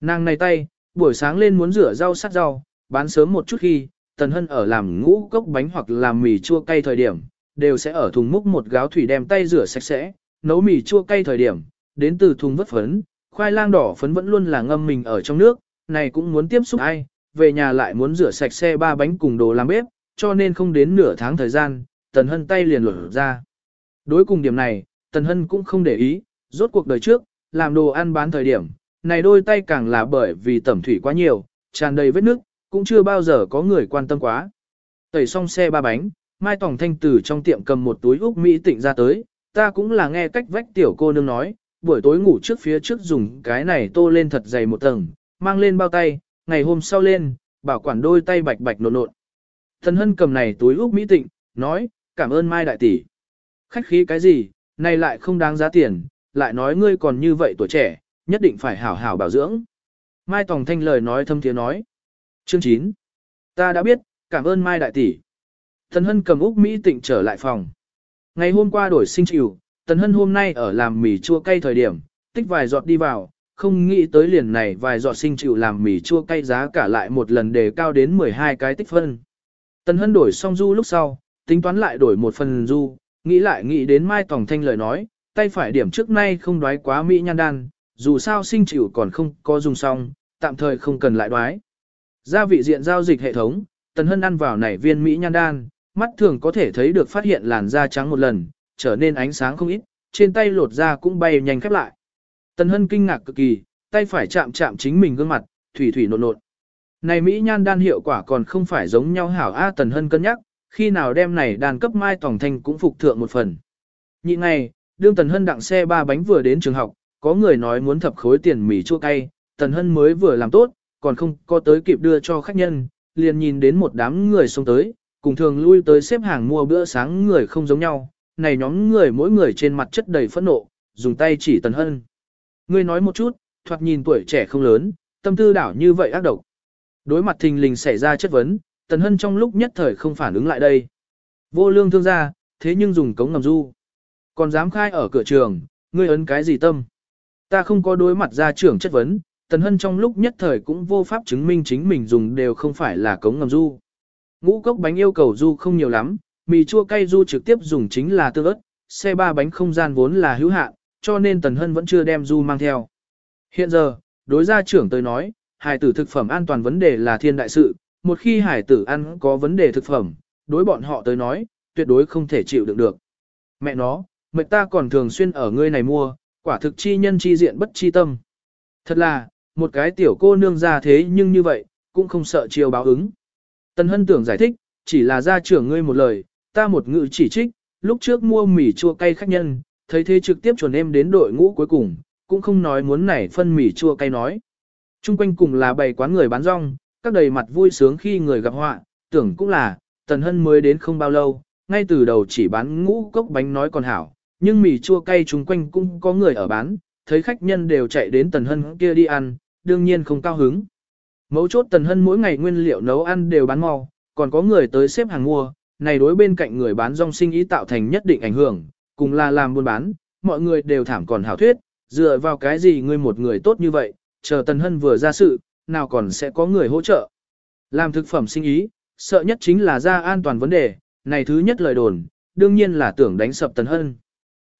Nàng này tay, buổi sáng lên muốn rửa rau sát rau, bán sớm một chút khi, Tần Hân ở làm ngũ cốc bánh hoặc làm mì chua cay thời điểm, đều sẽ ở thùng múc một gáo thủy đem tay rửa sạch sẽ, nấu mì chua cay thời điểm, đến từ thùng vất phấn, khoai lang đỏ phấn vẫn luôn là ngâm mình ở trong nước, này cũng muốn tiếp xúc ai, về nhà lại muốn rửa sạch xe ba bánh cùng đồ làm bếp, cho nên không đến nửa tháng thời gian, Tần Hân tay liền lột ra. Đối cùng điểm này, Tần Hân cũng không để ý, rốt cuộc đời trước, làm đồ ăn bán thời điểm, này đôi tay càng là bởi vì tẩm thủy quá nhiều, tràn đầy vết nước, cũng chưa bao giờ có người quan tâm quá. Tẩy xong xe ba bánh, Mai Tòng Thanh từ trong tiệm cầm một túi Úc Mỹ tịnh ra tới, ta cũng là nghe cách vách tiểu cô nương nói, buổi tối ngủ trước phía trước dùng cái này tô lên thật dày một tầng, mang lên bao tay, ngày hôm sau lên, bảo quản đôi tay bạch bạch nộn nộn. Thần Hân cầm này túi Úc Mỹ tịnh, nói, cảm ơn Mai đại tỷ. Khách khí cái gì, này lại không đáng giá tiền, lại nói ngươi còn như vậy tuổi trẻ, nhất định phải hảo hảo bảo dưỡng. Mai Tòng Thanh lời nói thâm tiếng nói. Chương 9. Ta đã biết, cảm ơn Mai đại tỷ. Thần Hân cầm Úc Mỹ tịnh trở lại phòng. Ngày hôm qua đổi sinh chịu, Tần Hân hôm nay ở làm mì chua cay thời điểm, tích vài giọt đi vào, không nghĩ tới liền này vài giọt sinh chịu làm mì chua cay giá cả lại một lần đề cao đến 12 cái tích phân. Tần Hân đổi xong du lúc sau, tính toán lại đổi một phần du, nghĩ lại nghĩ đến Mai Tòng Thanh lời nói, tay phải điểm trước nay không đoái quá mỹ nhan đan, dù sao sinh chịu còn không có dùng xong, tạm thời không cần lại đoái. Gia vị diện giao dịch hệ thống, Tần Hân ăn vào nảy viên mỹ nhan đan, mắt thường có thể thấy được phát hiện làn da trắng một lần, trở nên ánh sáng không ít, trên tay lột ra cũng bay nhanh khép lại. Tần Hân kinh ngạc cực kỳ, tay phải chạm chạm chính mình gương mặt, thủy thủy nộn nộn. Này Mỹ nhan đan hiệu quả còn không phải giống nhau hảo A Tần Hân cân nhắc, khi nào đem này đàn cấp mai tổng thanh cũng phục thượng một phần. Nhị ngày, đương Tần Hân đặng xe ba bánh vừa đến trường học, có người nói muốn thập khối tiền mì chua cay, Tần Hân mới vừa làm tốt, còn không có tới kịp đưa cho khách nhân, liền nhìn đến một đám người xông tới, cùng thường lui tới xếp hàng mua bữa sáng người không giống nhau, này nhóm người mỗi người trên mặt chất đầy phẫn nộ, dùng tay chỉ Tần Hân. Ngươi nói một chút, thoạt nhìn tuổi trẻ không lớn, tâm tư đảo như vậy ác độc. Đối mặt thình lình xảy ra chất vấn, Tần Hân trong lúc nhất thời không phản ứng lại đây. Vô lương thương gia, thế nhưng dùng cống ngầm du. Còn dám khai ở cửa trường, ngươi ấn cái gì tâm? Ta không có đối mặt ra trưởng chất vấn, Tần Hân trong lúc nhất thời cũng vô pháp chứng minh chính mình dùng đều không phải là cống ngầm du. Ngũ cốc bánh yêu cầu du không nhiều lắm, mì chua cay du trực tiếp dùng chính là tương ớt, xe ba bánh không gian vốn là hữu hạn, cho nên Tần Hân vẫn chưa đem du mang theo. Hiện giờ, đối gia trưởng tới nói, hải tử thực phẩm an toàn vấn đề là thiên đại sự, một khi hải tử ăn có vấn đề thực phẩm, đối bọn họ tới nói, tuyệt đối không thể chịu đựng được. Mẹ nó, mẹ ta còn thường xuyên ở ngươi này mua, quả thực chi nhân chi diện bất chi tâm. Thật là, một cái tiểu cô nương ra thế nhưng như vậy, cũng không sợ chiều báo ứng. Tần Hân tưởng giải thích, chỉ là gia trưởng ngươi một lời, ta một ngự chỉ trích, lúc trước mua mì chua cay khách nhân, thấy thế trực tiếp chuẩn em đến đội ngũ cuối cùng, cũng không nói muốn nảy phân mì chua cay nói. Trung quanh cùng là bày quán người bán rong, các đầy mặt vui sướng khi người gặp họa, tưởng cũng là, Tần Hân mới đến không bao lâu, ngay từ đầu chỉ bán ngũ cốc bánh nói còn hảo, nhưng mì chua cay chung quanh cũng có người ở bán, thấy khách nhân đều chạy đến Tần Hân kia đi ăn, đương nhiên không cao hứng. Mấu chốt Tần Hân mỗi ngày nguyên liệu nấu ăn đều bán mau, còn có người tới xếp hàng mua, này đối bên cạnh người bán rong sinh ý tạo thành nhất định ảnh hưởng, cùng là làm buôn bán, mọi người đều thảm còn hảo thuyết, dựa vào cái gì ngươi một người tốt như vậy, chờ Tần Hân vừa ra sự, nào còn sẽ có người hỗ trợ. Làm thực phẩm sinh ý, sợ nhất chính là ra an toàn vấn đề, này thứ nhất lời đồn, đương nhiên là tưởng đánh sập Tần Hân.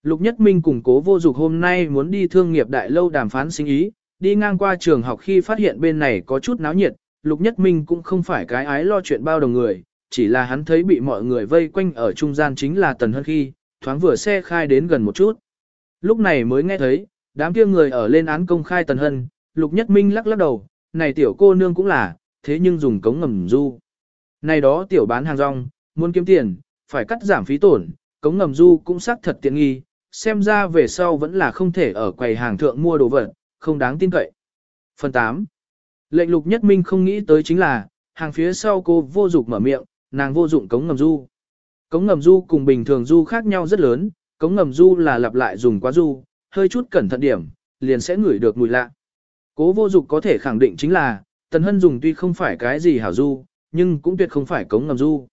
Lục Nhất Minh cùng cố vô dục hôm nay muốn đi thương nghiệp đại lâu đàm phán sinh ý, đi ngang qua trường học khi phát hiện bên này có chút náo nhiệt, Lục Nhất Minh cũng không phải cái ái lo chuyện bao đồng người, chỉ là hắn thấy bị mọi người vây quanh ở trung gian chính là Tần Hân khi, thoáng vừa xe khai đến gần một chút. Lúc này mới nghe thấy, đám kia người ở lên án công khai Tần Hân, Lục Nhất Minh lắc lắc đầu, này tiểu cô nương cũng là, thế nhưng dùng cống ngầm du. Này đó tiểu bán hàng rong, muốn kiếm tiền, phải cắt giảm phí tổn, cống ngầm du cũng xác thật tiện nghi, xem ra về sau vẫn là không thể ở quầy hàng thượng mua đồ vật, không đáng tin cậy. Phần 8. Lệnh lục nhất minh không nghĩ tới chính là, hàng phía sau cô vô dụng mở miệng, nàng vô dụng cống ngầm du. Cống ngầm du cùng bình thường du khác nhau rất lớn, cống ngầm du là lặp lại dùng quá du, hơi chút cẩn thận điểm, liền sẽ ngửi được mùi lạ. Cố vô dụng có thể khẳng định chính là, Tần Hân dùng tuy không phải cái gì hảo du, nhưng cũng tuyệt không phải cống ngầm du.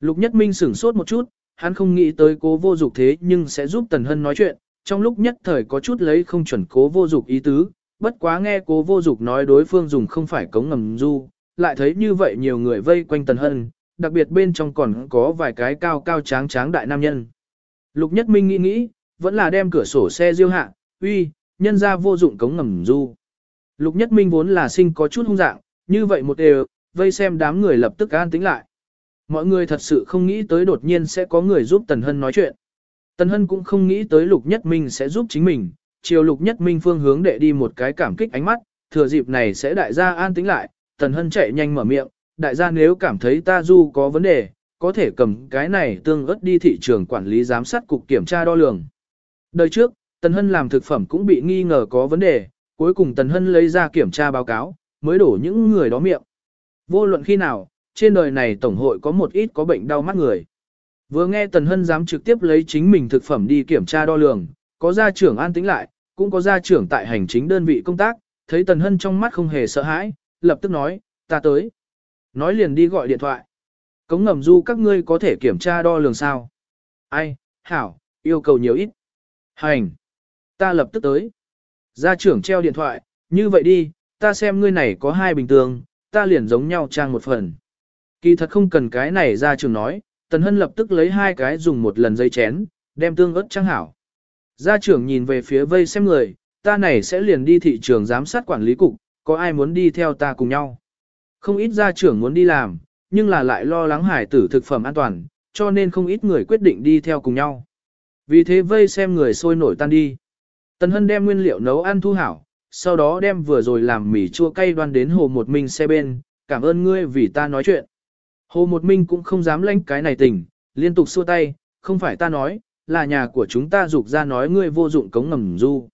Lục Nhất Minh sửng sốt một chút, hắn không nghĩ tới cố vô dục thế nhưng sẽ giúp Tần Hân nói chuyện, trong lúc nhất thời có chút lấy không chuẩn cố vô dục ý tứ, bất quá nghe cố vô dục nói đối phương dùng không phải cống ngầm du, lại thấy như vậy nhiều người vây quanh Tần Hân, đặc biệt bên trong còn có vài cái cao cao tráng tráng đại nam nhân. Lục Nhất Minh nghĩ nghĩ, vẫn là đem cửa sổ xe diêu hạ, uy, nhân ra vô dụng cống ngầm du. Lục Nhất Minh vốn là sinh có chút hung dạng, như vậy một đều, vây xem đám người lập tức an tĩnh lại. Mọi người thật sự không nghĩ tới đột nhiên sẽ có người giúp Tần Hân nói chuyện. Tần Hân cũng không nghĩ tới Lục Nhất Minh sẽ giúp chính mình, chiều Lục Nhất Minh phương hướng để đi một cái cảm kích ánh mắt, thừa dịp này sẽ đại gia an tĩnh lại, Tần Hân chạy nhanh mở miệng, đại gia nếu cảm thấy ta du có vấn đề, có thể cầm cái này tương ớt đi thị trường quản lý giám sát cục kiểm tra đo lường. Đời trước, Tần Hân làm thực phẩm cũng bị nghi ngờ có vấn đề, cuối cùng Tần Hân lấy ra kiểm tra báo cáo, mới đổ những người đó miệng. Vô luận khi nào, trên đời này tổng hội có một ít có bệnh đau mắt người. Vừa nghe Tần Hân dám trực tiếp lấy chính mình thực phẩm đi kiểm tra đo lường, có gia trưởng an tĩnh lại, cũng có gia trưởng tại hành chính đơn vị công tác, thấy Tần Hân trong mắt không hề sợ hãi, lập tức nói, ta tới. Nói liền đi gọi điện thoại. Cống ngầm du các ngươi có thể kiểm tra đo lường sao? Ai, hảo, yêu cầu nhiều ít. Hành. Ta lập tức tới. Gia trưởng treo điện thoại, như vậy đi, ta xem ngươi này có hai bình tường, ta liền giống nhau trang một phần. Kỳ thật không cần cái này gia trưởng nói, Tần Hân lập tức lấy hai cái dùng một lần dây chén, đem tương ớt trang hảo. Gia trưởng nhìn về phía vây xem người, ta này sẽ liền đi thị trường giám sát quản lý cục, có ai muốn đi theo ta cùng nhau. Không ít gia trưởng muốn đi làm, nhưng là lại lo lắng hải tử thực phẩm an toàn, cho nên không ít người quyết định đi theo cùng nhau. Vì thế vây xem người sôi nổi tan đi. Tần Hân đem nguyên liệu nấu ăn thu hảo, sau đó đem vừa rồi làm mì chua cay đoan đến Hồ Một Minh xe bên, cảm ơn ngươi vì ta nói chuyện. Hồ Một Minh cũng không dám lãnh cái này tình, liên tục xua tay, không phải ta nói, là nhà của chúng ta dục ra nói ngươi vô dụng cống ngầm du.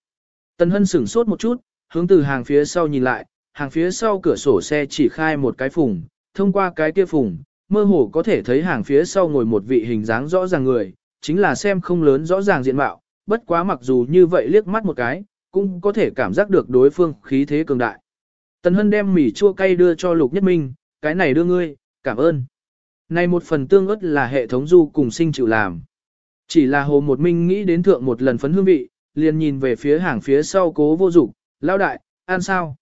Tần Hân sửng sốt một chút, hướng từ hàng phía sau nhìn lại, hàng phía sau cửa sổ xe chỉ khai một cái phùng, thông qua cái kia phùng, mơ hồ có thể thấy hàng phía sau ngồi một vị hình dáng rõ ràng người, chính là xem không lớn rõ ràng diện mạo, bất quá mặc dù như vậy liếc mắt một cái, cũng có thể cảm giác được đối phương khí thế cường đại. Tần Hân đem mì chua cay đưa cho Lục Nhất Minh, cái này đưa ngươi, cảm ơn. Này một phần tương ớt là hệ thống du cùng sinh chịu làm. Chỉ là hồ một minh nghĩ đến thượng một lần phấn hương vị, liền nhìn về phía hàng phía sau cố vô dục, lao đại, ăn sao?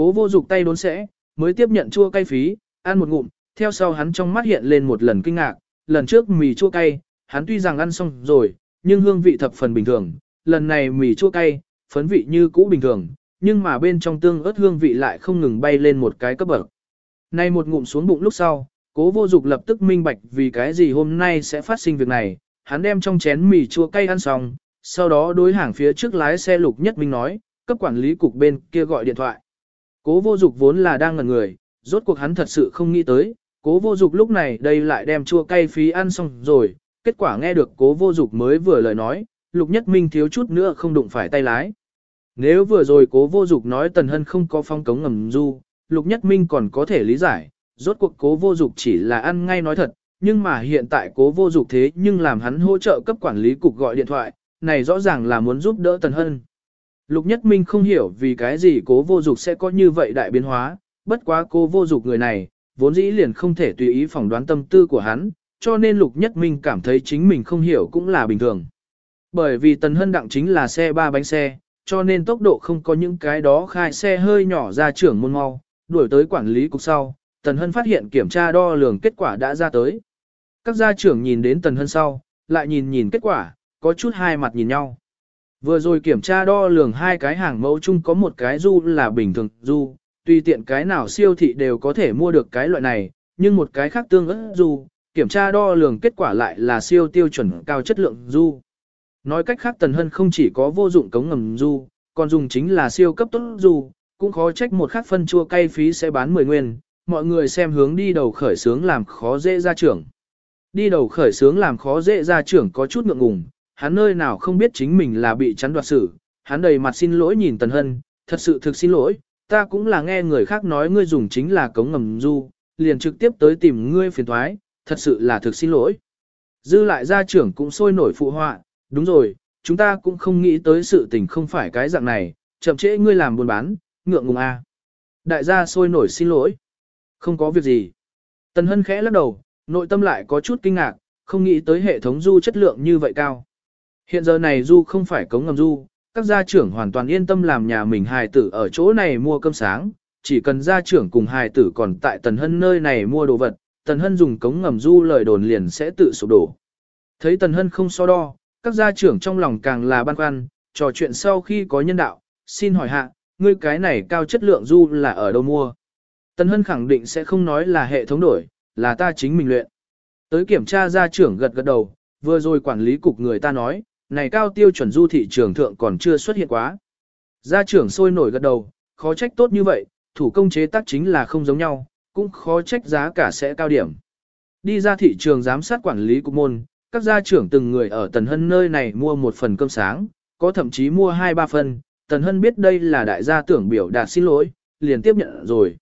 Cố vô dục tay đốn sẽ, mới tiếp nhận chua cay phí, ăn một ngụm, theo sau hắn trong mắt hiện lên một lần kinh ngạc, lần trước mì chua cay, hắn tuy rằng ăn xong rồi, nhưng hương vị thập phần bình thường, lần này mì chua cay, phấn vị như cũ bình thường, nhưng mà bên trong tương ớt hương vị lại không ngừng bay lên một cái cấp bậc. Này một ngụm xuống bụng lúc sau, cố vô dục lập tức minh bạch vì cái gì hôm nay sẽ phát sinh việc này, hắn đem trong chén mì chua cay ăn xong, sau đó đối hàng phía trước lái xe lục nhất minh nói, cấp quản lý cục bên kia gọi điện thoại. Cố vô dục vốn là đang ngẩn người, rốt cuộc hắn thật sự không nghĩ tới, cố vô dục lúc này đây lại đem chua cay phí ăn xong rồi, kết quả nghe được cố vô dục mới vừa lời nói, lục nhất minh thiếu chút nữa không đụng phải tay lái. Nếu vừa rồi cố vô dục nói tần hân không có phong cống ngầm du, lục nhất minh còn có thể lý giải, rốt cuộc cố vô dục chỉ là ăn ngay nói thật, nhưng mà hiện tại cố vô dục thế nhưng làm hắn hỗ trợ cấp quản lý cục gọi điện thoại, này rõ ràng là muốn giúp đỡ tần hân. Lục nhất minh không hiểu vì cái gì cố vô dục sẽ có như vậy đại biến hóa, bất quá cố vô dục người này, vốn dĩ liền không thể tùy ý phỏng đoán tâm tư của hắn, cho nên lục nhất minh cảm thấy chính mình không hiểu cũng là bình thường. Bởi vì tần hân đặng chính là xe ba bánh xe, cho nên tốc độ không có những cái đó khai xe hơi nhỏ ra trưởng môn mau, đuổi tới quản lý cục sau, tần hân phát hiện kiểm tra đo lường kết quả đã ra tới. Các gia trưởng nhìn đến tần hân sau, lại nhìn nhìn kết quả, có chút hai mặt nhìn nhau. Vừa rồi kiểm tra đo lường hai cái hàng mẫu chung có một cái du là bình thường du, tùy tiện cái nào siêu thị đều có thể mua được cái loại này, nhưng một cái khác tương ớt du, kiểm tra đo lường kết quả lại là siêu tiêu chuẩn cao chất lượng du. Nói cách khác Tần Hân không chỉ có vô dụng cống ngầm du, còn dùng chính là siêu cấp tốt du, cũng khó trách một khắc phân chua cay phí sẽ bán 10 nguyên, mọi người xem hướng đi đầu khởi sướng làm khó dễ ra trưởng. Đi đầu khởi sướng làm khó dễ ra trưởng có chút ngượng ngùng, hắn nơi nào không biết chính mình là bị chắn đoạt xử, hắn đầy mặt xin lỗi nhìn Tần Hân, thật sự thực xin lỗi, ta cũng là nghe người khác nói ngươi dùng chính là cống ngầm du, liền trực tiếp tới tìm ngươi phiền thoái, thật sự là thực xin lỗi. Dư lại gia trưởng cũng sôi nổi phụ họa, đúng rồi, chúng ta cũng không nghĩ tới sự tình không phải cái dạng này, chậm trễ ngươi làm buôn bán, ngượng ngùng a. Đại gia sôi nổi xin lỗi. Không có việc gì. Tần Hân khẽ lắc đầu, nội tâm lại có chút kinh ngạc, không nghĩ tới hệ thống du chất lượng như vậy cao. Hiện giờ này du không phải cống ngầm du, các gia trưởng hoàn toàn yên tâm làm nhà mình hài tử ở chỗ này mua cơm sáng, chỉ cần gia trưởng cùng hài tử còn tại Tần Hân nơi này mua đồ vật, Tần Hân dùng cống ngầm du lời đồn liền sẽ tự sụp đổ. Thấy Tần Hân không so đo, các gia trưởng trong lòng càng là băn khoăn, trò chuyện sau khi có nhân đạo, xin hỏi hạ, ngươi cái này cao chất lượng du là ở đâu mua? Tần Hân khẳng định sẽ không nói là hệ thống đổi, là ta chính mình luyện. Tới kiểm tra gia trưởng gật gật đầu, vừa rồi quản lý cục người ta nói, này cao tiêu chuẩn du thị trường thượng còn chưa xuất hiện quá. Gia trưởng sôi nổi gật đầu, khó trách tốt như vậy, thủ công chế tác chính là không giống nhau, cũng khó trách giá cả sẽ cao điểm. Đi ra thị trường giám sát quản lý cục môn, các gia trưởng từng người ở Tần Hân nơi này mua một phần cơm sáng, có thậm chí mua hai ba phần, Tần Hân biết đây là đại gia tưởng biểu đạt xin lỗi, liền tiếp nhận rồi.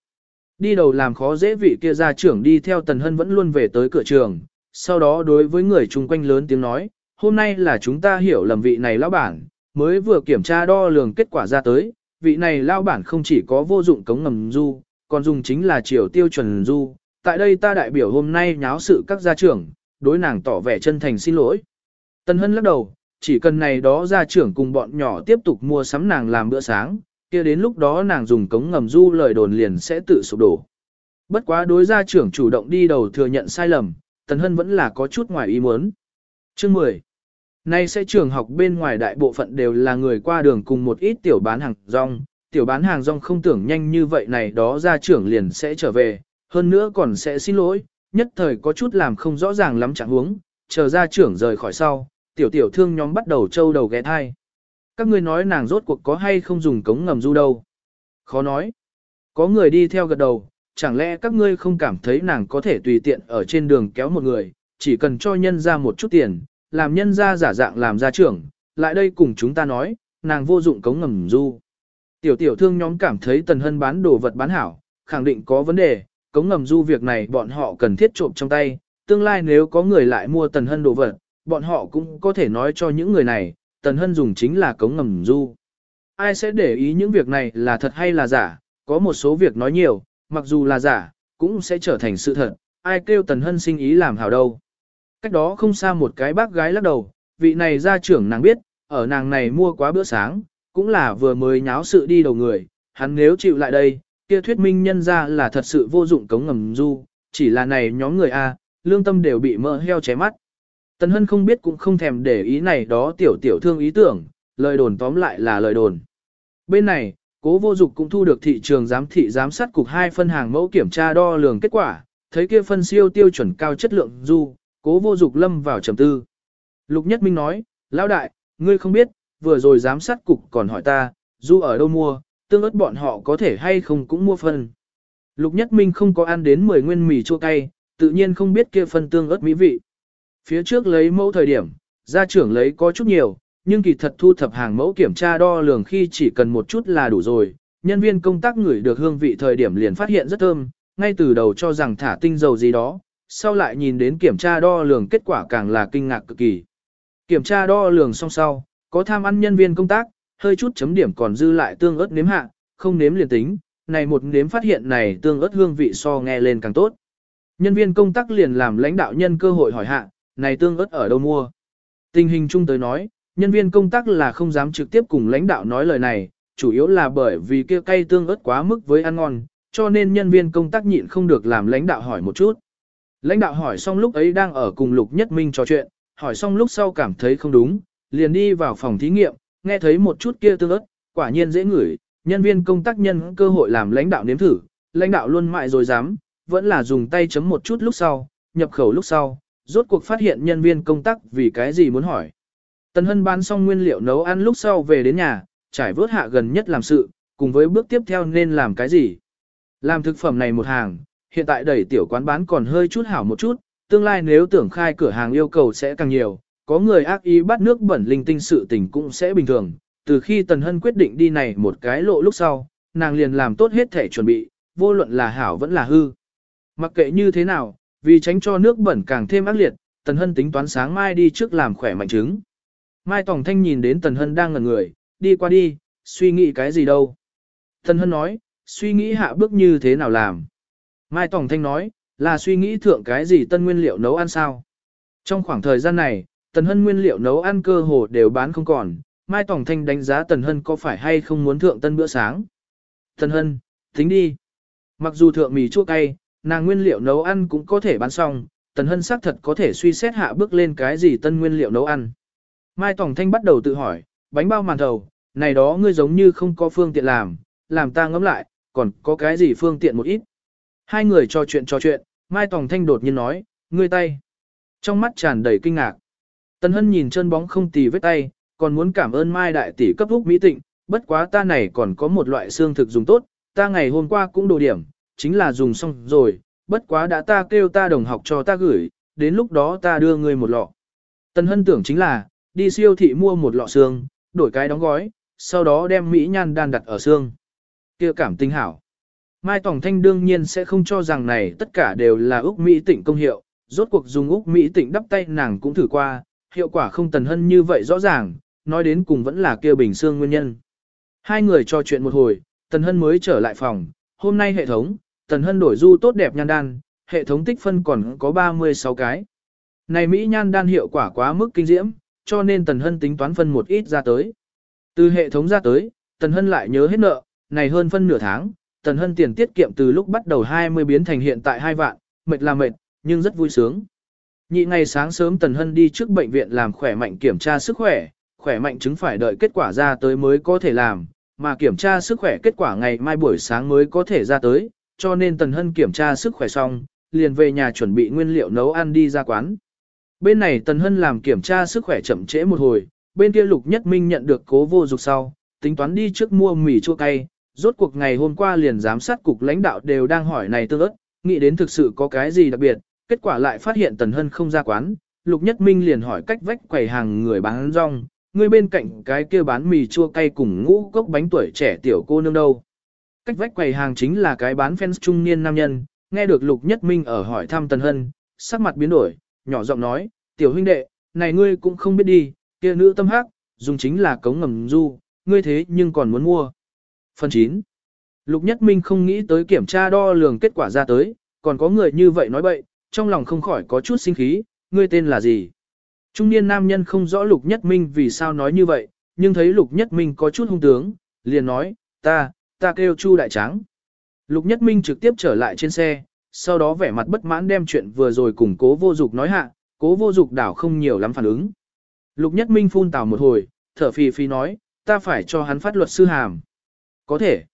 Đi đầu làm khó dễ vị kia gia trưởng đi theo Tần Hân vẫn luôn về tới cửa trường, sau đó đối với người chung quanh lớn tiếng nói, hôm nay là chúng ta hiểu lầm vị này lão bản, mới vừa kiểm tra đo lường kết quả ra tới, vị này lão bản không chỉ có vô dụng cống ngầm du, còn dùng chính là chiều tiêu chuẩn du. Tại đây ta đại biểu hôm nay nháo sự các gia trưởng, đối nàng tỏ vẻ chân thành xin lỗi. Tân Hân lắc đầu, chỉ cần này đó gia trưởng cùng bọn nhỏ tiếp tục mua sắm nàng làm bữa sáng, kia đến lúc đó nàng dùng cống ngầm du lời đồn liền sẽ tự sụp đổ. Bất quá đối gia trưởng chủ động đi đầu thừa nhận sai lầm, Tần Hân vẫn là có chút ngoài ý muốn. Chương 10. Nay sẽ trường học bên ngoài đại bộ phận đều là người qua đường cùng một ít tiểu bán hàng rong, tiểu bán hàng rong không tưởng nhanh như vậy này đó gia trưởng liền sẽ trở về, hơn nữa còn sẽ xin lỗi, nhất thời có chút làm không rõ ràng lắm chẳng huống, chờ gia trưởng rời khỏi sau, tiểu tiểu thương nhóm bắt đầu trâu đầu ghé thai. Các ngươi nói nàng rốt cuộc có hay không dùng cống ngầm du đâu? Khó nói. Có người đi theo gật đầu, chẳng lẽ các ngươi không cảm thấy nàng có thể tùy tiện ở trên đường kéo một người, chỉ cần cho nhân ra một chút tiền, làm nhân ra giả dạng làm gia trưởng, lại đây cùng chúng ta nói, nàng vô dụng cống ngầm du. Tiểu tiểu thương nhóm cảm thấy tần hân bán đồ vật bán hảo, khẳng định có vấn đề, cống ngầm du việc này bọn họ cần thiết trộm trong tay, tương lai nếu có người lại mua tần hân đồ vật, bọn họ cũng có thể nói cho những người này, tần hân dùng chính là cống ngầm du. Ai sẽ để ý những việc này là thật hay là giả, có một số việc nói nhiều, mặc dù là giả, cũng sẽ trở thành sự thật, ai kêu tần hân sinh ý làm hảo đâu. Cách đó không xa một cái bác gái lắc đầu, vị này gia trưởng nàng biết, ở nàng này mua quá bữa sáng, cũng là vừa mới nháo sự đi đầu người, hắn nếu chịu lại đây, kia thuyết minh nhân ra là thật sự vô dụng cống ngầm du, chỉ là này nhóm người A, lương tâm đều bị mỡ heo ché mắt. Tần Hân không biết cũng không thèm để ý này đó tiểu tiểu thương ý tưởng, lời đồn tóm lại là lời đồn. Bên này, cố vô dục cũng thu được thị trường giám thị giám sát cục hai phân hàng mẫu kiểm tra đo lường kết quả, thấy kia phân siêu tiêu chuẩn cao chất lượng du, cố vô dục lâm vào trầm tư. Lục Nhất Minh nói, lão đại, ngươi không biết, vừa rồi giám sát cục còn hỏi ta, du ở đâu mua, tương ớt bọn họ có thể hay không cũng mua phân. Lục Nhất Minh không có ăn đến 10 nguyên mì chua cay, tự nhiên không biết kia phân tương ớt mỹ vị. Phía trước lấy mẫu thời điểm, gia trưởng lấy có chút nhiều, nhưng kỳ thật thu thập hàng mẫu kiểm tra đo lường khi chỉ cần một chút là đủ rồi. Nhân viên công tác ngửi được hương vị thời điểm liền phát hiện rất thơm, ngay từ đầu cho rằng thả tinh dầu gì đó, sau lại nhìn đến kiểm tra đo lường kết quả càng là kinh ngạc cực kỳ. Kiểm tra đo lường xong sau, có tham ăn nhân viên công tác, hơi chút chấm điểm còn dư lại tương ớt nếm hạ, không nếm liền tính, này một nếm phát hiện này tương ớt hương vị so nghe lên càng tốt. Nhân viên công tác liền làm lãnh đạo nhân cơ hội hỏi hạ, này tương ớt ở đâu mua? Tình hình chung tới nói, nhân viên công tác là không dám trực tiếp cùng lãnh đạo nói lời này, chủ yếu là bởi vì kia cây tương ớt quá mức với ăn ngon, cho nên nhân viên công tác nhịn không được làm lãnh đạo hỏi một chút. Lãnh đạo hỏi xong lúc ấy đang ở cùng Lục Nhất Minh trò chuyện, hỏi xong lúc sau cảm thấy không đúng, liền đi vào phòng thí nghiệm, nghe thấy một chút kia tương ớt, quả nhiên dễ ngửi, nhân viên công tác nhân cơ hội làm lãnh đạo nếm thử, lãnh đạo luôn mại rồi dám, vẫn là dùng tay chấm một chút lúc sau, nhập khẩu lúc sau, rốt cuộc phát hiện nhân viên công tác vì cái gì muốn hỏi. Tần Hân bán xong nguyên liệu nấu ăn lúc sau về đến nhà, trải vớt hạ gần nhất làm sự, cùng với bước tiếp theo nên làm cái gì. Làm thực phẩm này một hàng, hiện tại đẩy tiểu quán bán còn hơi chút hảo một chút, tương lai nếu tưởng khai cửa hàng yêu cầu sẽ càng nhiều, có người ác ý bắt nước bẩn linh tinh sự tình cũng sẽ bình thường. Từ khi Tần Hân quyết định đi này một cái lộ lúc sau, nàng liền làm tốt hết thể chuẩn bị, vô luận là hảo vẫn là hư. Mặc kệ như thế nào, vì tránh cho nước bẩn càng thêm ác liệt, Tần Hân tính toán sáng mai đi trước làm khỏe mạnh trứng. Mai Tòng Thanh nhìn đến Tần Hân đang ngẩn người, đi qua đi, suy nghĩ cái gì đâu. Tần Hân nói, suy nghĩ hạ bước như thế nào làm. Mai Tòng Thanh nói, là suy nghĩ thượng cái gì tân nguyên liệu nấu ăn sao. Trong khoảng thời gian này, Tần Hân nguyên liệu nấu ăn cơ hồ đều bán không còn, Mai Tòng Thanh đánh giá Tần Hân có phải hay không muốn thượng tân bữa sáng. Tần Hân, tính đi. Mặc dù thượng mì chua cay, nàng nguyên liệu nấu ăn cũng có thể bán xong, Tần Hân xác thật có thể suy xét hạ bước lên cái gì tân nguyên liệu nấu ăn. Mai Tòng Thanh bắt đầu tự hỏi, bánh bao màn thầu, này đó ngươi giống như không có phương tiện làm, làm ta ngẫm lại, còn có cái gì phương tiện một ít. Hai người trò chuyện trò chuyện, Mai Tòng Thanh đột nhiên nói, ngươi tay. Trong mắt tràn đầy kinh ngạc. Tần Hân nhìn chân bóng không tì vết tay, còn muốn cảm ơn Mai đại tỷ cấp úc mỹ tịnh, bất quá ta này còn có một loại xương thực dùng tốt, ta ngày hôm qua cũng đồ điểm, chính là dùng xong rồi, bất quá đã ta kêu ta đồng học cho ta gửi, đến lúc đó ta đưa ngươi một lọ. Tần Hân tưởng chính là, đi siêu thị mua một lọ xương, đổi cái đóng gói, sau đó đem Mỹ nhan đan đặt ở xương. kia cảm tinh hảo. Mai Tòng Thanh đương nhiên sẽ không cho rằng này tất cả đều là Úc Mỹ tịnh công hiệu, rốt cuộc dùng Úc Mỹ tịnh đắp tay nàng cũng thử qua, hiệu quả không tần hân như vậy rõ ràng, nói đến cùng vẫn là kia bình xương nguyên nhân. Hai người trò chuyện một hồi, tần hân mới trở lại phòng, hôm nay hệ thống, tần hân đổi du tốt đẹp nhan đan, hệ thống tích phân còn có 36 cái. Này Mỹ nhan đan hiệu quả quá mức kinh diễm, cho nên tần hân tính toán phân một ít ra tới. Từ hệ thống ra tới, tần hân lại nhớ hết nợ, này hơn phân nửa tháng, tần hân tiền tiết kiệm từ lúc bắt đầu 20 biến thành hiện tại 2 vạn, mệt là mệt, nhưng rất vui sướng. Nhị ngày sáng sớm Tần Hân đi trước bệnh viện làm khỏe mạnh kiểm tra sức khỏe, khỏe mạnh chứng phải đợi kết quả ra tới mới có thể làm, mà kiểm tra sức khỏe kết quả ngày mai buổi sáng mới có thể ra tới, cho nên Tần Hân kiểm tra sức khỏe xong, liền về nhà chuẩn bị nguyên liệu nấu ăn đi ra quán. Bên này Tần Hân làm kiểm tra sức khỏe chậm trễ một hồi, bên kia Lục Nhất Minh nhận được cố vô dục sau, tính toán đi trước mua mì chua cay, rốt cuộc ngày hôm qua liền giám sát cục lãnh đạo đều đang hỏi này tương ớt, nghĩ đến thực sự có cái gì đặc biệt, kết quả lại phát hiện Tần Hân không ra quán, Lục Nhất Minh liền hỏi cách vách quầy hàng người bán rong, người bên cạnh cái kia bán mì chua cay cùng ngũ cốc bánh tuổi trẻ tiểu cô nương đâu. Cách vách quầy hàng chính là cái bán fans trung niên nam nhân, nghe được Lục Nhất Minh ở hỏi thăm Tần Hân, sắc mặt biến đổi, nhỏ giọng nói, tiểu huynh đệ, này ngươi cũng không biết đi, kia nữ tâm hắc, dùng chính là cống ngầm du, ngươi thế nhưng còn muốn mua. Phần 9. Lục Nhất Minh không nghĩ tới kiểm tra đo lường kết quả ra tới, còn có người như vậy nói bậy, trong lòng không khỏi có chút sinh khí, ngươi tên là gì? Trung niên nam nhân không rõ Lục Nhất Minh vì sao nói như vậy, nhưng thấy Lục Nhất Minh có chút hung tướng, liền nói, ta, ta kêu Chu Đại Tráng. Lục Nhất Minh trực tiếp trở lại trên xe, sau đó vẻ mặt bất mãn đem chuyện vừa rồi cùng cố vô dục nói hạ, cố vô dục đảo không nhiều lắm phản ứng. Lục Nhất Minh phun tào một hồi, thở phì phì nói, ta phải cho hắn phát luật sư hàm. Có thể.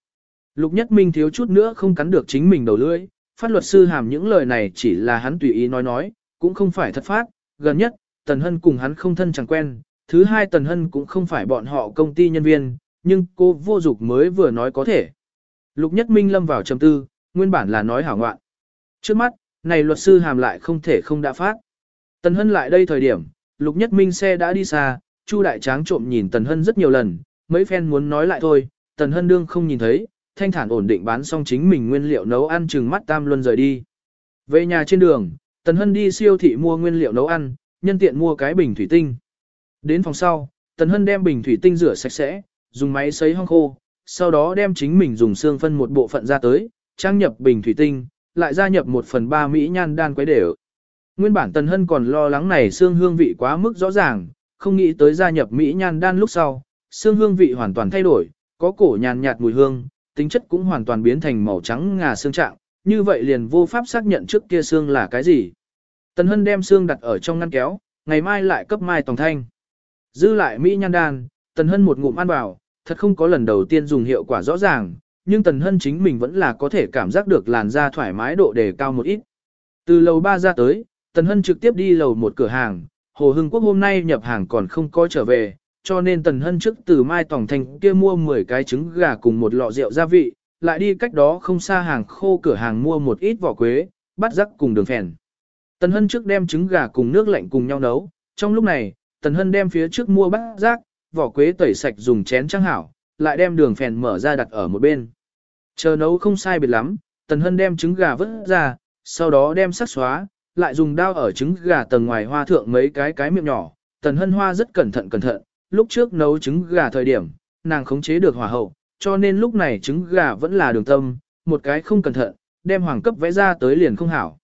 Lục Nhất Minh thiếu chút nữa không cắn được chính mình đầu lưỡi, phát luật sư hàm những lời này chỉ là hắn tùy ý nói nói, cũng không phải thật phát, gần nhất, Tần Hân cùng hắn không thân chẳng quen, thứ hai Tần Hân cũng không phải bọn họ công ty nhân viên, nhưng cô vô dục mới vừa nói có thể. Lục Nhất Minh lâm vào trầm tư, nguyên bản là nói hảo ngoạn. Trước mắt, này luật sư hàm lại không thể không đã phát. Tần Hân lại đây thời điểm, Lục Nhất Minh xe đã đi xa, Chu Đại Tráng trộm nhìn Tần Hân rất nhiều lần, mấy phen muốn nói lại thôi, Tần Hân đương không nhìn thấy, thanh thản ổn định bán xong chính mình nguyên liệu nấu ăn chừng mắt tam luân rời đi. Về nhà trên đường, Tần Hân đi siêu thị mua nguyên liệu nấu ăn, nhân tiện mua cái bình thủy tinh. Đến phòng sau, Tần Hân đem bình thủy tinh rửa sạch sẽ, dùng máy sấy hong khô, sau đó đem chính mình dùng xương phân một bộ phận ra tới, trang nhập bình thủy tinh, lại gia nhập một phần ba mỹ nhan đan quấy đều. Nguyên bản Tần Hân còn lo lắng này xương hương vị quá mức rõ ràng, không nghĩ tới gia nhập mỹ nhan đan lúc sau, xương hương vị hoàn toàn thay đổi, có cổ nhàn nhạt mùi hương, tính chất cũng hoàn toàn biến thành màu trắng ngà xương trạng, như vậy liền vô pháp xác nhận trước kia xương là cái gì. Tần Hân đem xương đặt ở trong ngăn kéo, ngày mai lại cấp mai tòng thanh. Dư lại Mỹ nhan đan, Tần Hân một ngụm ăn vào, thật không có lần đầu tiên dùng hiệu quả rõ ràng, nhưng Tần Hân chính mình vẫn là có thể cảm giác được làn da thoải mái độ đề cao một ít. Từ lầu 3 ra tới, Tần Hân trực tiếp đi lầu một cửa hàng, Hồ Hưng Quốc hôm nay nhập hàng còn không có trở về, cho nên Tần Hân trước từ Mai Tổng Thành kia mua 10 cái trứng gà cùng một lọ rượu gia vị, lại đi cách đó không xa hàng khô cửa hàng mua một ít vỏ quế, bắt rắc cùng đường phèn. Tần Hân trước đem trứng gà cùng nước lạnh cùng nhau nấu, trong lúc này, Tần Hân đem phía trước mua bát rác, vỏ quế tẩy sạch dùng chén trắng hảo, lại đem đường phèn mở ra đặt ở một bên. Chờ nấu không sai biệt lắm, Tần Hân đem trứng gà vớt ra, sau đó đem sắc xóa, lại dùng dao ở trứng gà tầng ngoài hoa thượng mấy cái cái miệng nhỏ. Tần Hân hoa rất cẩn thận cẩn thận, lúc trước nấu trứng gà thời điểm, nàng khống chế được hỏa hậu, cho nên lúc này trứng gà vẫn là đường tâm, một cái không cẩn thận, đem hoàng cấp vẽ ra tới liền không hảo.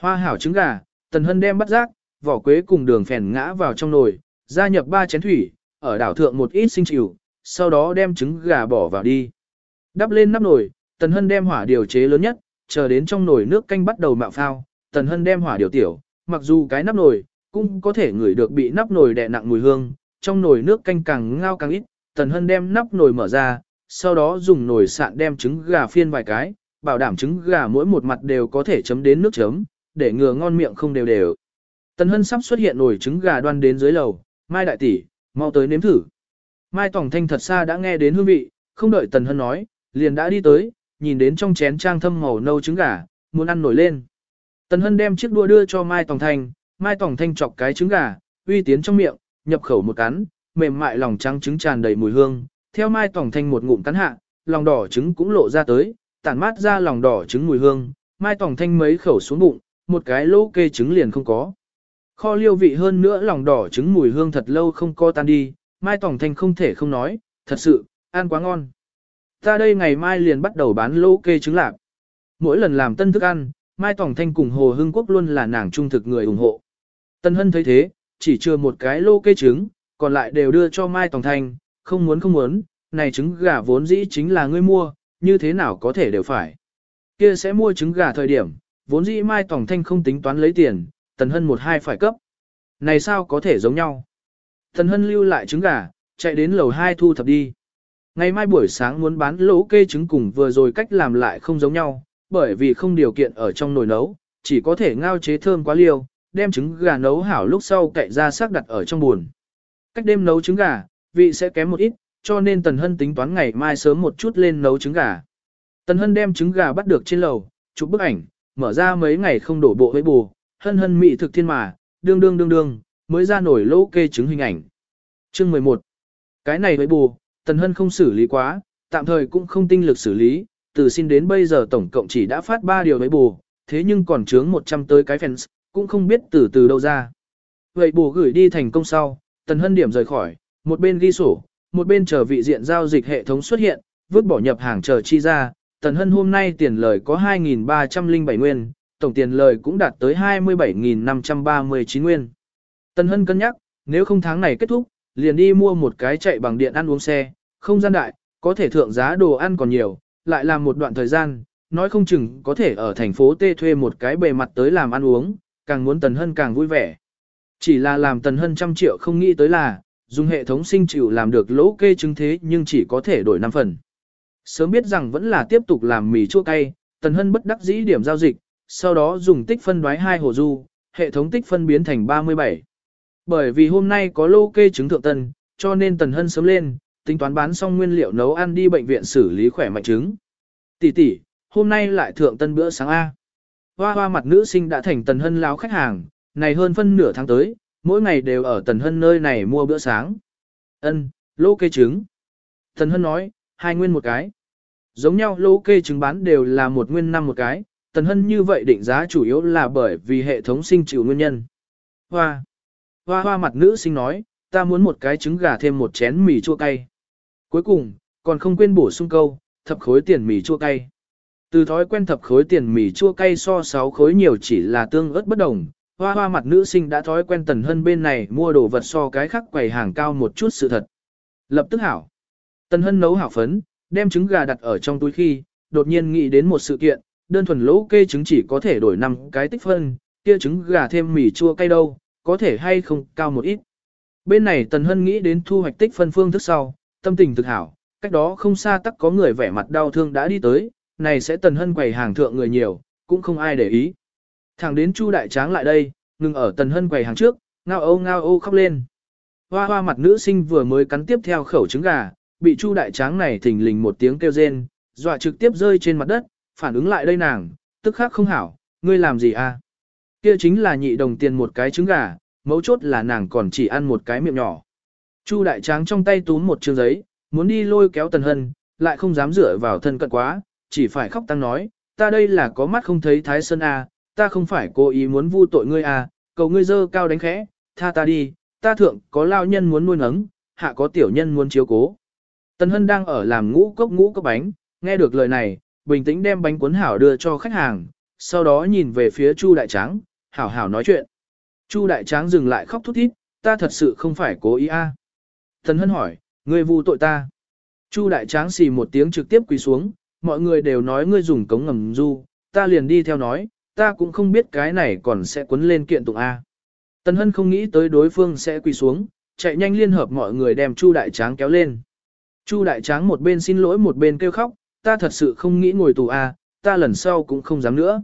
Hoa hảo trứng gà, Tần Hân đem bắt rác, vỏ quế cùng đường phèn ngã vào trong nồi, gia nhập ba chén thủy, ở đảo thượng một ít sinh chịu, sau đó đem trứng gà bỏ vào đi. Đắp lên nắp nồi, Tần Hân đem hỏa điều chế lớn nhất, chờ đến trong nồi nước canh bắt đầu mạo phao, Tần Hân đem hỏa điều tiểu, mặc dù cái nắp nồi cũng có thể ngửi được bị nắp nồi đè nặng mùi hương, trong nồi nước canh càng ngao càng ít, Tần Hân đem nắp nồi mở ra, sau đó dùng nồi sạn đem trứng gà phiên vài cái, bảo đảm trứng gà mỗi một mặt đều có thể chấm đến nước chấm, để ngừa ngon miệng không đều đều. Tần Hân sắp xuất hiện nồi trứng gà đoan đến dưới lầu, Mai đại tỷ, mau tới nếm thử. Mai Tổng Thanh thật xa đã nghe đến hương vị, không đợi Tần Hân nói, liền đã đi tới, nhìn đến trong chén trang thâm màu nâu trứng gà, muốn ăn nổi lên. Tần Hân đem chiếc đũa đưa cho Mai Tổng Thanh, Mai Tổng Thanh chọc cái trứng gà, uy tiến trong miệng, nhập khẩu một cắn, mềm mại lòng trắng trứng tràn đầy mùi hương, theo Mai tỏng Thanh một ngụm cắn hạ, lòng đỏ trứng cũng lộ ra tới, tản mát ra lòng đỏ trứng mùi hương, Mai tỏng Thanh mấy khẩu xuống bụng, một cái lỗ kê trứng liền không có. Kho liêu vị hơn nữa lòng đỏ trứng mùi hương thật lâu không co tan đi, Mai tỏng Thanh không thể không nói, thật sự, ăn quá ngon. Ta đây ngày mai liền bắt đầu bán lỗ kê trứng lạc. Mỗi lần làm tân thức ăn, Mai tỏng Thanh cùng Hồ Hưng Quốc luôn là nàng trung thực người ủng hộ. Tân Hân thấy thế, chỉ chưa một cái lô kê trứng, còn lại đều đưa cho Mai tòng Thanh, không muốn không muốn, này trứng gà vốn dĩ chính là ngươi mua, như thế nào có thể đều phải. Kia sẽ mua trứng gà thời điểm, vốn dĩ Mai tòng Thanh không tính toán lấy tiền, Tần Hân một hai phải cấp. Này sao có thể giống nhau? Tần Hân lưu lại trứng gà, chạy đến lầu 2 thu thập đi. Ngày mai buổi sáng muốn bán lỗ kê trứng cùng vừa rồi cách làm lại không giống nhau, bởi vì không điều kiện ở trong nồi nấu, chỉ có thể ngao chế thơm quá liêu, đem trứng gà nấu hảo lúc sau cậy ra xác đặt ở trong buồn. Cách đêm nấu trứng gà, vị sẽ kém một ít, cho nên Tần Hân tính toán ngày mai sớm một chút lên nấu trứng gà. Tần Hân đem trứng gà bắt được trên lầu, chụp bức ảnh, mở ra mấy ngày không đổ bộ với bù, hân hân mị thực thiên mà, đương đương đương đương, mới ra nổi lỗ kê trứng hình ảnh. Chương 11. Cái này với bù, Tần Hân không xử lý quá, tạm thời cũng không tinh lực xử lý, từ xin đến bây giờ tổng cộng chỉ đã phát 3 điều với bù, thế nhưng còn chướng 100 tới cái fans, cũng không biết từ từ đâu ra. Vậy bù gửi đi thành công sau, Tần Hân điểm rời khỏi, một bên ghi sổ, một bên chờ vị diện giao dịch hệ thống xuất hiện, vứt bỏ nhập hàng chờ chi ra, Tần Hân hôm nay tiền lời có 2.307 nguyên, tổng tiền lời cũng đạt tới 27.539 nguyên. Tần Hân cân nhắc, nếu không tháng này kết thúc, liền đi mua một cái chạy bằng điện ăn uống xe, không gian đại, có thể thượng giá đồ ăn còn nhiều, lại làm một đoạn thời gian, nói không chừng có thể ở thành phố T thuê một cái bề mặt tới làm ăn uống, càng muốn Tần Hân càng vui vẻ. Chỉ là làm Tần Hân trăm triệu không nghĩ tới là, dùng hệ thống sinh chịu làm được lỗ kê chứng thế nhưng chỉ có thể đổi 5 phần. Sớm biết rằng vẫn là tiếp tục làm mì chua cay, Tần Hân bất đắc dĩ điểm giao dịch, sau đó dùng tích phân đoái hai hồ du, hệ thống tích phân biến thành 37. Bởi vì hôm nay có lô kê chứng thượng tần cho nên Tần Hân sớm lên, tính toán bán xong nguyên liệu nấu ăn đi bệnh viện xử lý khỏe mạnh trứng. Tỷ tỷ, hôm nay lại thượng tân bữa sáng A. Hoa hoa mặt nữ sinh đã thành Tần Hân láo khách hàng, này hơn phân nửa tháng tới, mỗi ngày đều ở Tần Hân nơi này mua bữa sáng. Ân, lô kê trứng. Tần Hân nói, hai nguyên một cái. Giống nhau lô kê trứng bán đều là một nguyên năm một cái, Tần Hân như vậy định giá chủ yếu là bởi vì hệ thống sinh chịu nguyên nhân. Hoa. Hoa hoa mặt nữ sinh nói, ta muốn một cái trứng gà thêm một chén mì chua cay. Cuối cùng, còn không quên bổ sung câu, thập khối tiền mì chua cay. Từ thói quen thập khối tiền mì chua cay so 6 khối nhiều chỉ là tương ớt bất đồng, hoa hoa mặt nữ sinh đã thói quen tần hân bên này mua đồ vật so cái khác quầy hàng cao một chút sự thật. Lập tức hảo. Tần hân nấu hảo phấn, đem trứng gà đặt ở trong túi khi, đột nhiên nghĩ đến một sự kiện, đơn thuần lỗ kê trứng chỉ có thể đổi 5 cái tích phân, kia trứng gà thêm mì chua cay đâu, có thể hay không cao một ít. Bên này Tần Hân nghĩ đến thu hoạch tích phân phương thức sau, tâm tình thực hảo, cách đó không xa tắc có người vẻ mặt đau thương đã đi tới, này sẽ Tần Hân quầy hàng thượng người nhiều, cũng không ai để ý. Thẳng đến Chu Đại Tráng lại đây, ngừng ở Tần Hân quầy hàng trước, ngao âu ngao âu khóc lên. Hoa hoa mặt nữ sinh vừa mới cắn tiếp theo khẩu trứng gà, bị Chu Đại Tráng này thình lình một tiếng kêu rên, dọa trực tiếp rơi trên mặt đất, phản ứng lại đây nàng, tức khắc không hảo, ngươi làm gì à? Kia chính là nhị đồng tiền một cái trứng gà, mấu chốt là nàng còn chỉ ăn một cái miệng nhỏ. Chu đại tráng trong tay túm một chương giấy, muốn đi lôi kéo tần hân, lại không dám dựa vào thân cận quá, chỉ phải khóc tăng nói, ta đây là có mắt không thấy thái sơn a, ta không phải cố ý muốn vu tội ngươi a, cầu ngươi dơ cao đánh khẽ, tha ta đi, ta thượng có lao nhân muốn nuôi nấng, hạ có tiểu nhân muốn chiếu cố. Tần hân đang ở làm ngũ cốc ngũ cốc bánh, nghe được lời này, bình tĩnh đem bánh cuốn hảo đưa cho khách hàng, sau đó nhìn về phía Chu đại tráng, hảo hảo nói chuyện. Chu đại tráng dừng lại khóc thút thít, ta thật sự không phải cố ý a. À. Thần hân hỏi, ngươi vu tội ta. Chu đại tráng xì một tiếng trực tiếp quỳ xuống, mọi người đều nói ngươi dùng cống ngầm du, ta liền đi theo nói, ta cũng không biết cái này còn sẽ quấn lên kiện tụng A. Tần hân không nghĩ tới đối phương sẽ quỳ xuống, chạy nhanh liên hợp mọi người đem Chu đại tráng kéo lên. Chu đại tráng một bên xin lỗi một bên kêu khóc, ta thật sự không nghĩ ngồi tù A, ta lần sau cũng không dám nữa.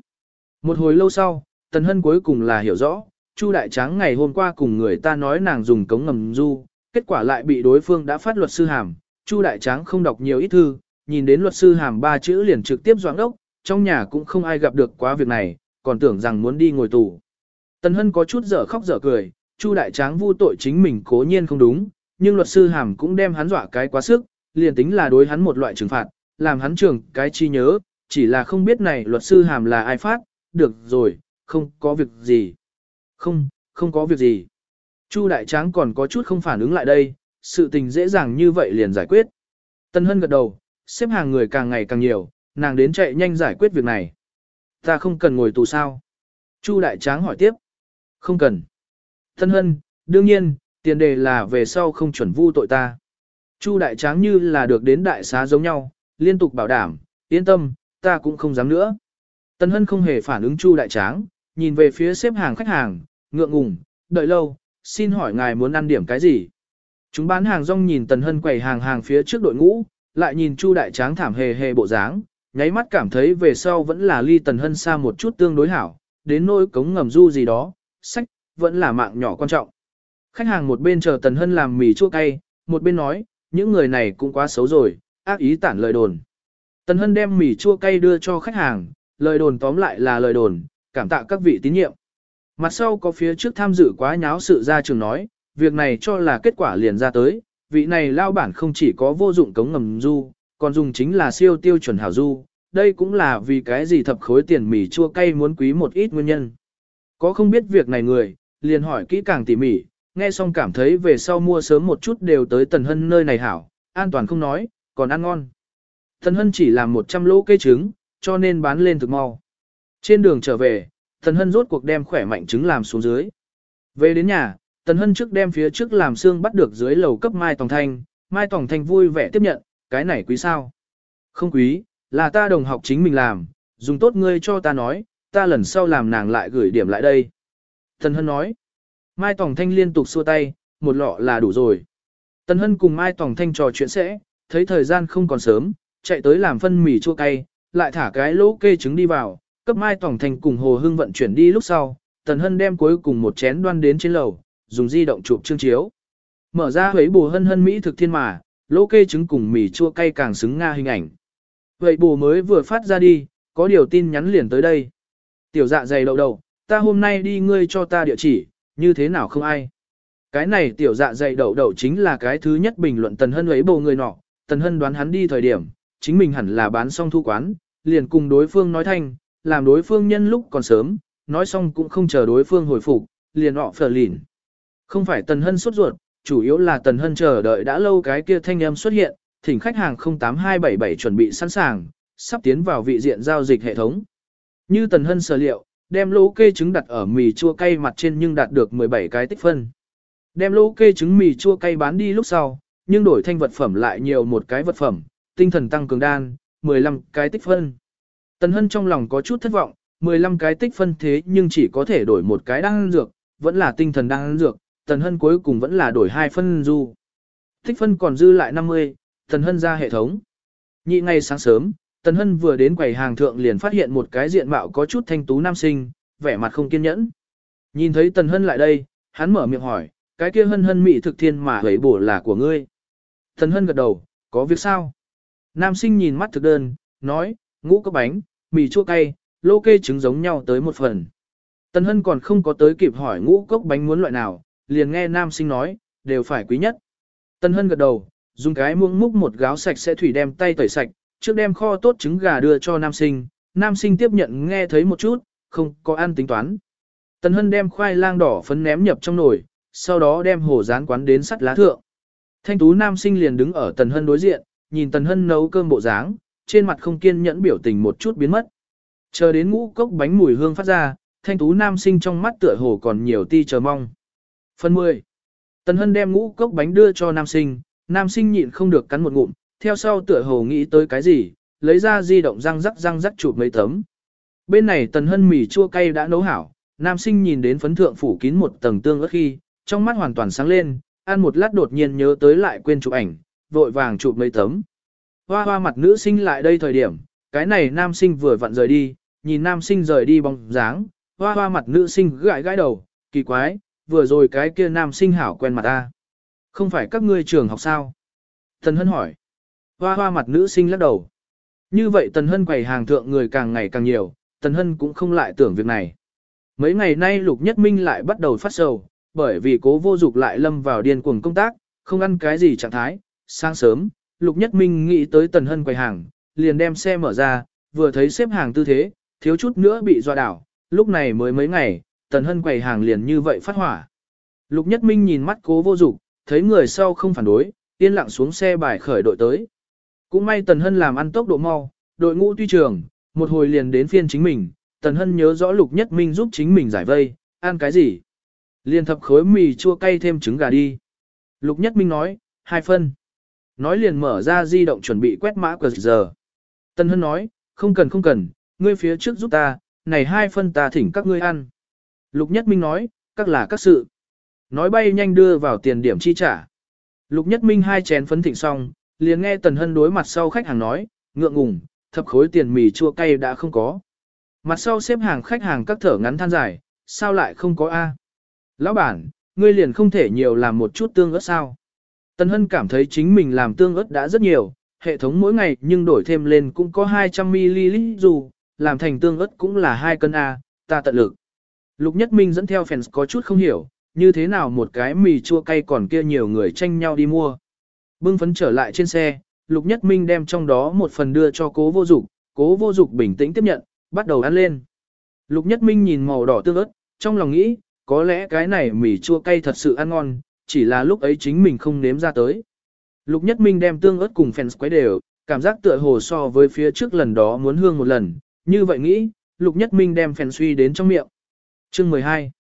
Một hồi lâu sau, Tần Hân cuối cùng là hiểu rõ, Chu Đại Tráng ngày hôm qua cùng người ta nói nàng dùng cống ngầm du, kết quả lại bị đối phương đã phát luật sư hàm. Chu Đại Tráng không đọc nhiều ít thư, nhìn đến luật sư hàm ba chữ liền trực tiếp doãn đốc, trong nhà cũng không ai gặp được quá việc này, còn tưởng rằng muốn đi ngồi tù. Tần Hân có chút dở khóc dở cười, Chu Đại Tráng vu tội chính mình cố nhiên không đúng, nhưng luật sư hàm cũng đem hắn dọa cái quá sức, liền tính là đối hắn một loại trừng phạt, làm hắn trường cái chi nhớ, chỉ là không biết này luật sư hàm là ai phát, được rồi, không có việc gì. Không, không có việc gì. Chu Đại Tráng còn có chút không phản ứng lại đây, sự tình dễ dàng như vậy liền giải quyết. Tân Hân gật đầu, xếp hàng người càng ngày càng nhiều, nàng đến chạy nhanh giải quyết việc này. Ta không cần ngồi tù sao? Chu Đại Tráng hỏi tiếp. Không cần. Thân Hân, đương nhiên, tiền đề là về sau không chuẩn vu tội ta. Chu Đại Tráng như là được đến đại xá giống nhau, liên tục bảo đảm, yên tâm, ta cũng không dám nữa. Tân Hân không hề phản ứng Chu Đại Tráng, nhìn về phía xếp hàng khách hàng, ngượng ngùng, đợi lâu, xin hỏi ngài muốn ăn điểm cái gì? Chúng bán hàng rong nhìn Tần Hân quầy hàng hàng phía trước đội ngũ, lại nhìn Chu Đại Tráng thảm hề hề bộ dáng, nháy mắt cảm thấy về sau vẫn là ly Tần Hân xa một chút tương đối hảo, đến nỗi cống ngầm du gì đó, sách, vẫn là mạng nhỏ quan trọng. Khách hàng một bên chờ Tần Hân làm mì chua cay, một bên nói, những người này cũng quá xấu rồi, ác ý tản lời đồn. Tần Hân đem mì chua cay đưa cho khách hàng, lời đồn tóm lại là lời đồn, cảm tạ các vị tín nhiệm. Mặt sau có phía trước tham dự quá nháo sự ra trường nói, việc này cho là kết quả liền ra tới, vị này lao bản không chỉ có vô dụng cống ngầm du, còn dùng chính là siêu tiêu chuẩn hảo du, đây cũng là vì cái gì thập khối tiền mì chua cay muốn quý một ít nguyên nhân. Có không biết việc này người, liền hỏi kỹ càng tỉ mỉ, nghe xong cảm thấy về sau mua sớm một chút đều tới Tần Hân nơi này hảo, an toàn không nói, còn ăn ngon. Tần Hân chỉ làm 100 lỗ cây trứng, cho nên bán lên thực mau. Trên đường trở về, Tần Hân rốt cuộc đem khỏe mạnh trứng làm xuống dưới. Về đến nhà, Tần Hân trước đem phía trước làm xương bắt được dưới lầu cấp Mai Tòng Thanh, Mai Tòng Thanh vui vẻ tiếp nhận, cái này quý sao? Không quý, là ta đồng học chính mình làm, dùng tốt ngươi cho ta nói, ta lần sau làm nàng lại gửi điểm lại đây. Tần Hân nói, Mai Tòng Thanh liên tục xua tay, một lọ là đủ rồi. Tần Hân cùng Mai Tòng Thanh trò chuyện sẽ, thấy thời gian không còn sớm, chạy tới làm phân mì chua cay, lại thả cái lỗ kê trứng đi vào, cấp Mai Tòng Thanh cùng Hồ Hưng vận chuyển đi lúc sau, Tần Hân đem cuối cùng một chén đoan đến trên lầu, dùng di động chụp chương chiếu. Mở ra huế bù hân hân mỹ thực thiên mà, lỗ kê trứng cùng mì chua cay càng xứng nga hình ảnh. Vậy bù mới vừa phát ra đi, có điều tin nhắn liền tới đây. Tiểu dạ dày đậu đầu, ta hôm nay đi ngươi cho ta địa chỉ, như thế nào không ai. Cái này tiểu dạ dày đậu đậu chính là cái thứ nhất bình luận Tần Hân ấy bầu người nọ, Tần Hân đoán hắn đi thời điểm, chính mình hẳn là bán xong thu quán, liền cùng đối phương nói thanh, làm đối phương nhân lúc còn sớm, nói xong cũng không chờ đối phương hồi phục, liền họ phở lỉn. Không phải Tần Hân sốt ruột, chủ yếu là Tần Hân chờ đợi đã lâu cái kia thanh âm xuất hiện, thỉnh khách hàng 08277 chuẩn bị sẵn sàng, sắp tiến vào vị diện giao dịch hệ thống. Như Tần Hân sở liệu, đem lỗ kê trứng đặt ở mì chua cay mặt trên nhưng đạt được 17 cái tích phân. Đem lỗ kê trứng mì chua cay bán đi lúc sau, nhưng đổi thanh vật phẩm lại nhiều một cái vật phẩm, tinh thần tăng cường đan, 15 cái tích phân. Tần Hân trong lòng có chút thất vọng, 15 cái tích phân thế nhưng chỉ có thể đổi một cái đan dược, vẫn là tinh thần đan dược, Tần Hân cuối cùng vẫn là đổi hai phân du. Tích phân còn dư lại 50, Tần Hân ra hệ thống. Nhị ngày sáng sớm, Tần Hân vừa đến quầy hàng thượng liền phát hiện một cái diện mạo có chút thanh tú nam sinh, vẻ mặt không kiên nhẫn. Nhìn thấy Tần Hân lại đây, hắn mở miệng hỏi, cái kia hân hân mị thực thiên mà hấy bổ là của ngươi. Tần Hân gật đầu, có việc sao? Nam sinh nhìn mắt thực đơn, nói, ngũ cốc bánh, mì chua cay, lô kê trứng giống nhau tới một phần. Tần Hân còn không có tới kịp hỏi ngũ cốc bánh muốn loại nào, liền nghe nam sinh nói, đều phải quý nhất. tân Hân gật đầu, dùng cái muỗng múc một gáo sạch sẽ thủy đem tay tẩy sạch, trước đem kho tốt trứng gà đưa cho nam sinh, nam sinh tiếp nhận nghe thấy một chút, không có ăn tính toán. Tần Hân đem khoai lang đỏ phấn ném nhập trong nồi, sau đó đem hồ rán quán đến sắt lá thượng. Thanh tú nam sinh liền đứng ở Tần Hân đối diện, nhìn Tần Hân nấu cơm bộ dáng, trên mặt không kiên nhẫn biểu tình một chút biến mất. Chờ đến ngũ cốc bánh mùi hương phát ra, thanh tú nam sinh trong mắt tựa hồ còn nhiều ti chờ mong. Phần 10. Tần Hân đem ngũ cốc bánh đưa cho nam sinh, nam sinh nhịn không được cắn một ngụm, theo sau tựa hồ nghĩ tới cái gì, lấy ra di động răng rắc răng rắc chụp mấy tấm. Bên này Tần Hân mì chua cay đã nấu hảo, nam sinh nhìn đến phấn thượng phủ kín một tầng tương ớt khi, trong mắt hoàn toàn sáng lên, ăn một lát đột nhiên nhớ tới lại quên chụp ảnh, vội vàng chụp mấy tấm. Hoa hoa mặt nữ sinh lại đây thời điểm, cái này nam sinh vừa vặn rời đi, nhìn nam sinh rời đi bóng dáng, hoa hoa mặt nữ sinh gãi gãi đầu, kỳ quái, vừa rồi cái kia nam sinh hảo quen mặt ta. Không phải các ngươi trường học sao? Tần Hân hỏi. Hoa hoa mặt nữ sinh lắc đầu. Như vậy Tần Hân quầy hàng thượng người càng ngày càng nhiều, Tần Hân cũng không lại tưởng việc này. Mấy ngày nay Lục Nhất Minh lại bắt đầu phát sầu, bởi vì cố vô dục lại lâm vào điên cuồng công tác, không ăn cái gì trạng thái. Sáng sớm, Lục Nhất Minh nghĩ tới Tần Hân quầy hàng, liền đem xe mở ra, vừa thấy xếp hàng tư thế, thiếu chút nữa bị dọa đảo, lúc này mới mấy ngày, Tần Hân quầy hàng liền như vậy phát hỏa. Lục Nhất Minh nhìn mắt cố vô dục, thấy người sau không phản đối, yên lặng xuống xe bài khởi đội tới. Cũng may Tần Hân làm ăn tốc độ mau, đội ngũ tuy trường, một hồi liền đến phiên chính mình, Tần Hân nhớ rõ Lục Nhất Minh giúp chính mình giải vây, ăn cái gì? Liền thập khối mì chua cay thêm trứng gà đi. Lục Nhất Minh nói, hai phân. Nói liền mở ra di động chuẩn bị quét mã cờ giờ. Tần Hân nói, không cần không cần, ngươi phía trước giúp ta, này hai phân ta thỉnh các ngươi ăn. Lục Nhất Minh nói, các là các sự. Nói bay nhanh đưa vào tiền điểm chi trả. Lục Nhất Minh hai chén phấn thịnh xong, liền nghe Tần Hân đối mặt sau khách hàng nói, ngượng ngùng, thập khối tiền mì chua cay đã không có. Mặt sau xếp hàng khách hàng các thở ngắn than dài, sao lại không có A? Lão bản, ngươi liền không thể nhiều làm một chút tương ớt sao? Tần Hân cảm thấy chính mình làm tương ớt đã rất nhiều, hệ thống mỗi ngày nhưng đổi thêm lên cũng có 200ml dù, làm thành tương ớt cũng là 2 cân A, ta tận lực. Lục Nhất Minh dẫn theo fans có chút không hiểu, như thế nào một cái mì chua cay còn kia nhiều người tranh nhau đi mua. Bưng phấn trở lại trên xe, Lục Nhất Minh đem trong đó một phần đưa cho cố vô dục, cố vô dục bình tĩnh tiếp nhận, bắt đầu ăn lên. Lục Nhất Minh nhìn màu đỏ tương ớt, trong lòng nghĩ, có lẽ cái này mì chua cay thật sự ăn ngon, chỉ là lúc ấy chính mình không nếm ra tới. Lục Nhất Minh đem tương ớt cùng fans quấy đều, cảm giác tựa hồ so với phía trước lần đó muốn hương một lần, như vậy nghĩ, Lục Nhất Minh đem phèn suy đến trong miệng. Chương 12.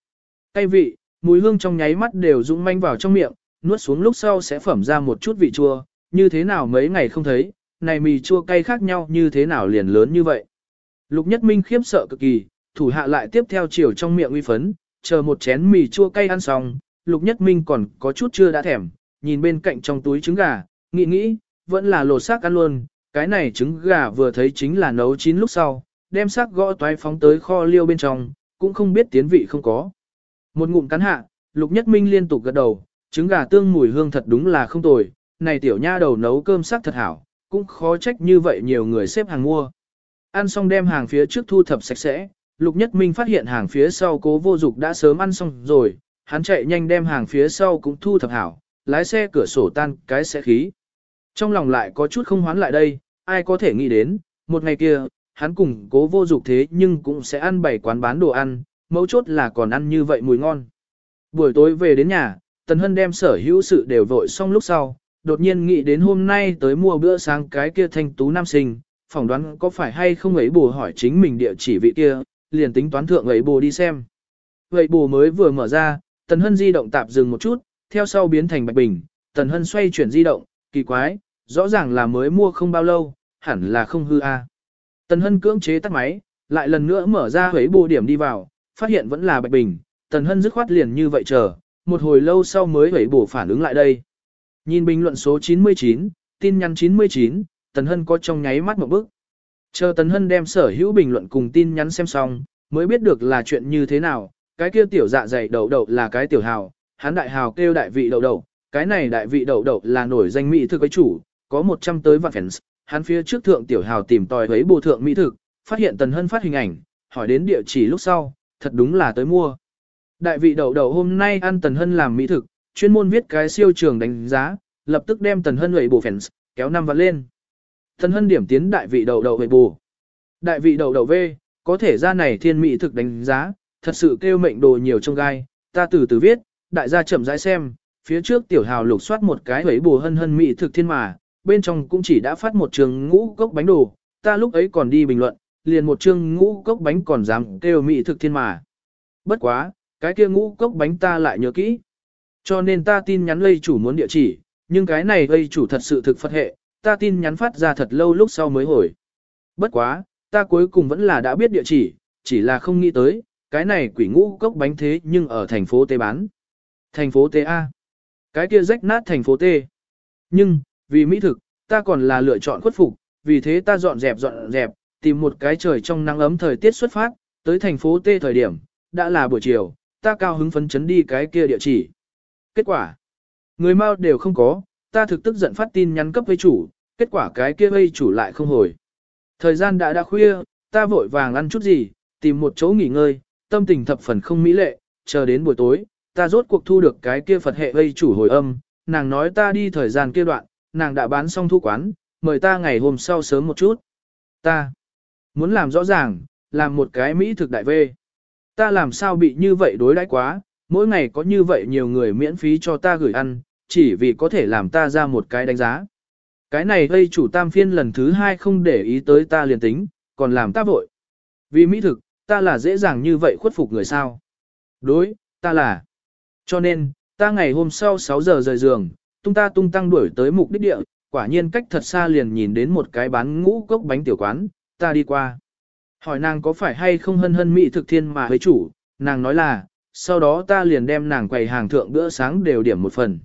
Cay vị, mùi hương trong nháy mắt đều dũng manh vào trong miệng, nuốt xuống lúc sau sẽ phẩm ra một chút vị chua, như thế nào mấy ngày không thấy, này mì chua cay khác nhau như thế nào liền lớn như vậy. Lục Nhất Minh khiếp sợ cực kỳ, thủ hạ lại tiếp theo chiều trong miệng uy phấn, chờ một chén mì chua cay ăn xong, Lục Nhất Minh còn có chút chưa đã thèm, nhìn bên cạnh trong túi trứng gà, nghĩ nghĩ, vẫn là lột xác ăn luôn, cái này trứng gà vừa thấy chính là nấu chín lúc sau, đem xác gõ toái phóng tới kho liêu bên trong, cũng không biết tiến vị không có. Một ngụm cắn hạ, Lục Nhất Minh liên tục gật đầu, trứng gà tương mùi hương thật đúng là không tồi, này tiểu nha đầu nấu cơm sắc thật hảo, cũng khó trách như vậy nhiều người xếp hàng mua. Ăn xong đem hàng phía trước thu thập sạch sẽ, Lục Nhất Minh phát hiện hàng phía sau cố vô dục đã sớm ăn xong rồi, hắn chạy nhanh đem hàng phía sau cũng thu thập hảo, lái xe cửa sổ tan cái xe khí. Trong lòng lại có chút không hoán lại đây, ai có thể nghĩ đến, một ngày kia, hắn cùng cố vô dục thế nhưng cũng sẽ ăn bảy quán bán đồ ăn, mấu chốt là còn ăn như vậy mùi ngon. Buổi tối về đến nhà, Tần Hân đem sở hữu sự đều vội xong lúc sau, đột nhiên nghĩ đến hôm nay tới mua bữa sáng cái kia thanh tú nam sinh, phỏng đoán có phải hay không ấy bù hỏi chính mình địa chỉ vị kia, liền tính toán thượng ấy bù đi xem. Vậy bù mới vừa mở ra, Tần Hân di động tạp dừng một chút, theo sau biến thành bạch bình, Tần Hân xoay chuyển di động, kỳ quái, rõ ràng là mới mua không bao lâu, hẳn là không hư a. Tần Hân cưỡng chế tắt máy, lại lần nữa mở ra hấy bù điểm đi vào, phát hiện vẫn là bạch bình, Tần Hân dứt khoát liền như vậy chờ, một hồi lâu sau mới hấy bổ phản ứng lại đây. Nhìn bình luận số 99, tin nhắn 99, Tần Hân có trong nháy mắt một bức. Chờ Tần Hân đem sở hữu bình luận cùng tin nhắn xem xong, mới biết được là chuyện như thế nào, cái kia tiểu dạ dày đầu đầu là cái tiểu hào, hắn đại hào kêu đại vị đầu đầu, cái này đại vị đầu đầu là nổi danh mỹ thực cái chủ, có 100 tới vạn fans, hắn phía trước thượng tiểu hào tìm tòi thấy bộ thượng mỹ thực, phát hiện Tần Hân phát hình ảnh, hỏi đến địa chỉ lúc sau, thật đúng là tới mua. Đại vị đầu đầu hôm nay ăn Tần Hân làm mỹ thực, chuyên môn viết cái siêu trường đánh giá, lập tức đem Tần Hân hủy bộ fans, kéo năm vạn lên. Tần Hân điểm tiến đại vị đầu đầu hủy bù. Đại vị đầu đầu V, có thể ra này thiên mỹ thực đánh giá, thật sự kêu mệnh đồ nhiều trong gai, ta từ từ viết, đại gia chậm rãi xem, phía trước tiểu hào lục soát một cái hủy bù hân hân mỹ thực thiên mà, bên trong cũng chỉ đã phát một trường ngũ cốc bánh đồ, ta lúc ấy còn đi bình luận, liền một trường ngũ cốc bánh còn dám kêu mị thực thiên mà. Bất quá, cái kia ngũ cốc bánh ta lại nhớ kỹ. Cho nên ta tin nhắn lây chủ muốn địa chỉ, nhưng cái này lây chủ thật sự thực phật hệ, ta tin nhắn phát ra thật lâu lúc sau mới hồi. Bất quá, ta cuối cùng vẫn là đã biết địa chỉ, chỉ là không nghĩ tới, cái này quỷ ngũ cốc bánh thế nhưng ở thành phố T bán. Thành phố T A. Cái kia rách nát thành phố T. Nhưng, vì mỹ thực, ta còn là lựa chọn khuất phục, vì thế ta dọn dẹp dọn dẹp, tìm một cái trời trong nắng ấm thời tiết xuất phát, tới thành phố T thời điểm, đã là buổi chiều, ta cao hứng phấn chấn đi cái kia địa chỉ. Kết quả, người mau đều không có, ta thực tức giận phát tin nhắn cấp với chủ, kết quả cái kia vây chủ lại không hồi. Thời gian đã đã khuya, ta vội vàng ăn chút gì, tìm một chỗ nghỉ ngơi, tâm tình thập phần không mỹ lệ, chờ đến buổi tối, ta rốt cuộc thu được cái kia Phật hệ vây chủ hồi âm, nàng nói ta đi thời gian kia đoạn, nàng đã bán xong thu quán, mời ta ngày hôm sau sớm một chút. Ta muốn làm rõ ràng, làm một cái Mỹ thực đại vê. Ta làm sao bị như vậy đối đãi quá, mỗi ngày có như vậy nhiều người miễn phí cho ta gửi ăn, chỉ vì có thể làm ta ra một cái đánh giá. Cái này gây chủ tam phiên lần thứ hai không để ý tới ta liền tính, còn làm ta vội. Vì mỹ thực, ta là dễ dàng như vậy khuất phục người sao. Đối, ta là. Cho nên, ta ngày hôm sau 6 giờ rời giường, tung ta tung tăng đuổi tới mục đích địa, quả nhiên cách thật xa liền nhìn đến một cái bán ngũ cốc bánh tiểu quán, ta đi qua. Hỏi nàng có phải hay không hân hân mỹ thực thiên mà với chủ, nàng nói là, sau đó ta liền đem nàng quầy hàng thượng bữa sáng đều điểm một phần.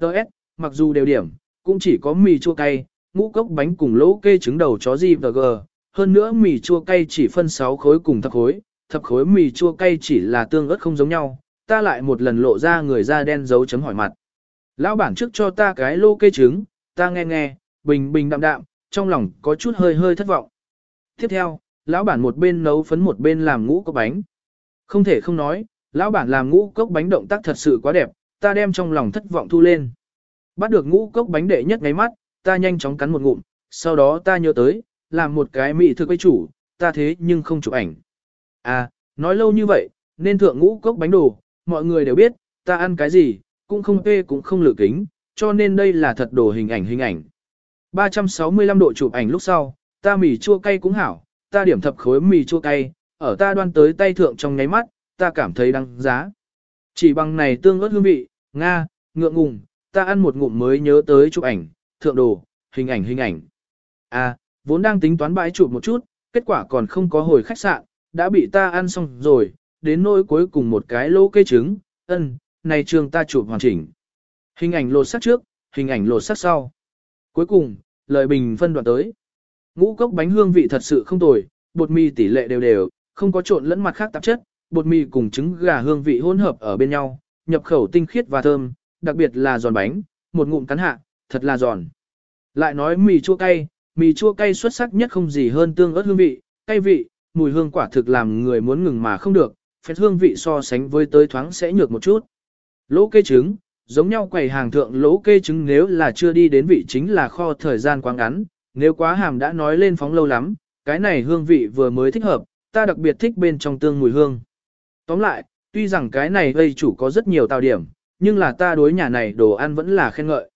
Đợt, mặc dù đều điểm, cũng chỉ có mì chua cay, ngũ cốc bánh cùng lỗ kê trứng đầu chó gì và gờ. Hơn nữa mì chua cay chỉ phân 6 khối cùng thập khối, thập khối mì chua cay chỉ là tương ớt không giống nhau, ta lại một lần lộ ra người da đen dấu chấm hỏi mặt. Lão bản trước cho ta cái lô kê trứng, ta nghe nghe, bình bình đạm đạm, trong lòng có chút hơi hơi thất vọng. Tiếp theo, lão bản một bên nấu phấn một bên làm ngũ cốc bánh. Không thể không nói, lão bản làm ngũ cốc bánh động tác thật sự quá đẹp, ta đem trong lòng thất vọng thu lên. Bắt được ngũ cốc bánh đệ nhất ngáy mắt, ta nhanh chóng cắn một ngụm, sau đó ta nhớ tới, làm một cái mỹ thực với chủ, ta thế nhưng không chụp ảnh. À, nói lâu như vậy, nên thượng ngũ cốc bánh đồ, mọi người đều biết, ta ăn cái gì, cũng không tê cũng không lựa kính, cho nên đây là thật đồ hình ảnh hình ảnh. 365 độ chụp ảnh lúc sau, ta mì chua cay cũng hảo, ta điểm thập khối mì chua cay, ở ta đoan tới tay thượng trong nháy mắt, ta cảm thấy đăng giá. Chỉ bằng này tương ớt hương vị, Nga, ngượng ngùng, ta ăn một ngụm mới nhớ tới chụp ảnh, thượng đồ, hình ảnh hình ảnh. À, vốn đang tính toán bãi chụp một chút, kết quả còn không có hồi khách sạn, đã bị ta ăn xong rồi, đến nỗi cuối cùng một cái lô cây trứng, ân, này trường ta chụp hoàn chỉnh. Hình ảnh lột sắc trước, hình ảnh lột sắc sau. Cuối cùng, lời bình phân đoạn tới. Ngũ cốc bánh hương vị thật sự không tồi, bột mì tỷ lệ đều đều, không có trộn lẫn mặt khác tạp chất, bột mì cùng trứng gà hương vị hỗn hợp ở bên nhau, nhập khẩu tinh khiết và thơm, đặc biệt là giòn bánh, một ngụm cắn hạ, thật là giòn. Lại nói mì chua cay, mì chua cay xuất sắc nhất không gì hơn tương ớt hương vị, cay vị, mùi hương quả thực làm người muốn ngừng mà không được, phết hương vị so sánh với tới thoáng sẽ nhược một chút. Lỗ kê trứng, giống nhau quầy hàng thượng lỗ kê trứng nếu là chưa đi đến vị chính là kho thời gian quá ngắn, nếu quá hàm đã nói lên phóng lâu lắm, cái này hương vị vừa mới thích hợp, ta đặc biệt thích bên trong tương mùi hương. Tóm lại, tuy rằng cái này gây chủ có rất nhiều tạo điểm, nhưng là ta đối nhà này đồ ăn vẫn là khen ngợi.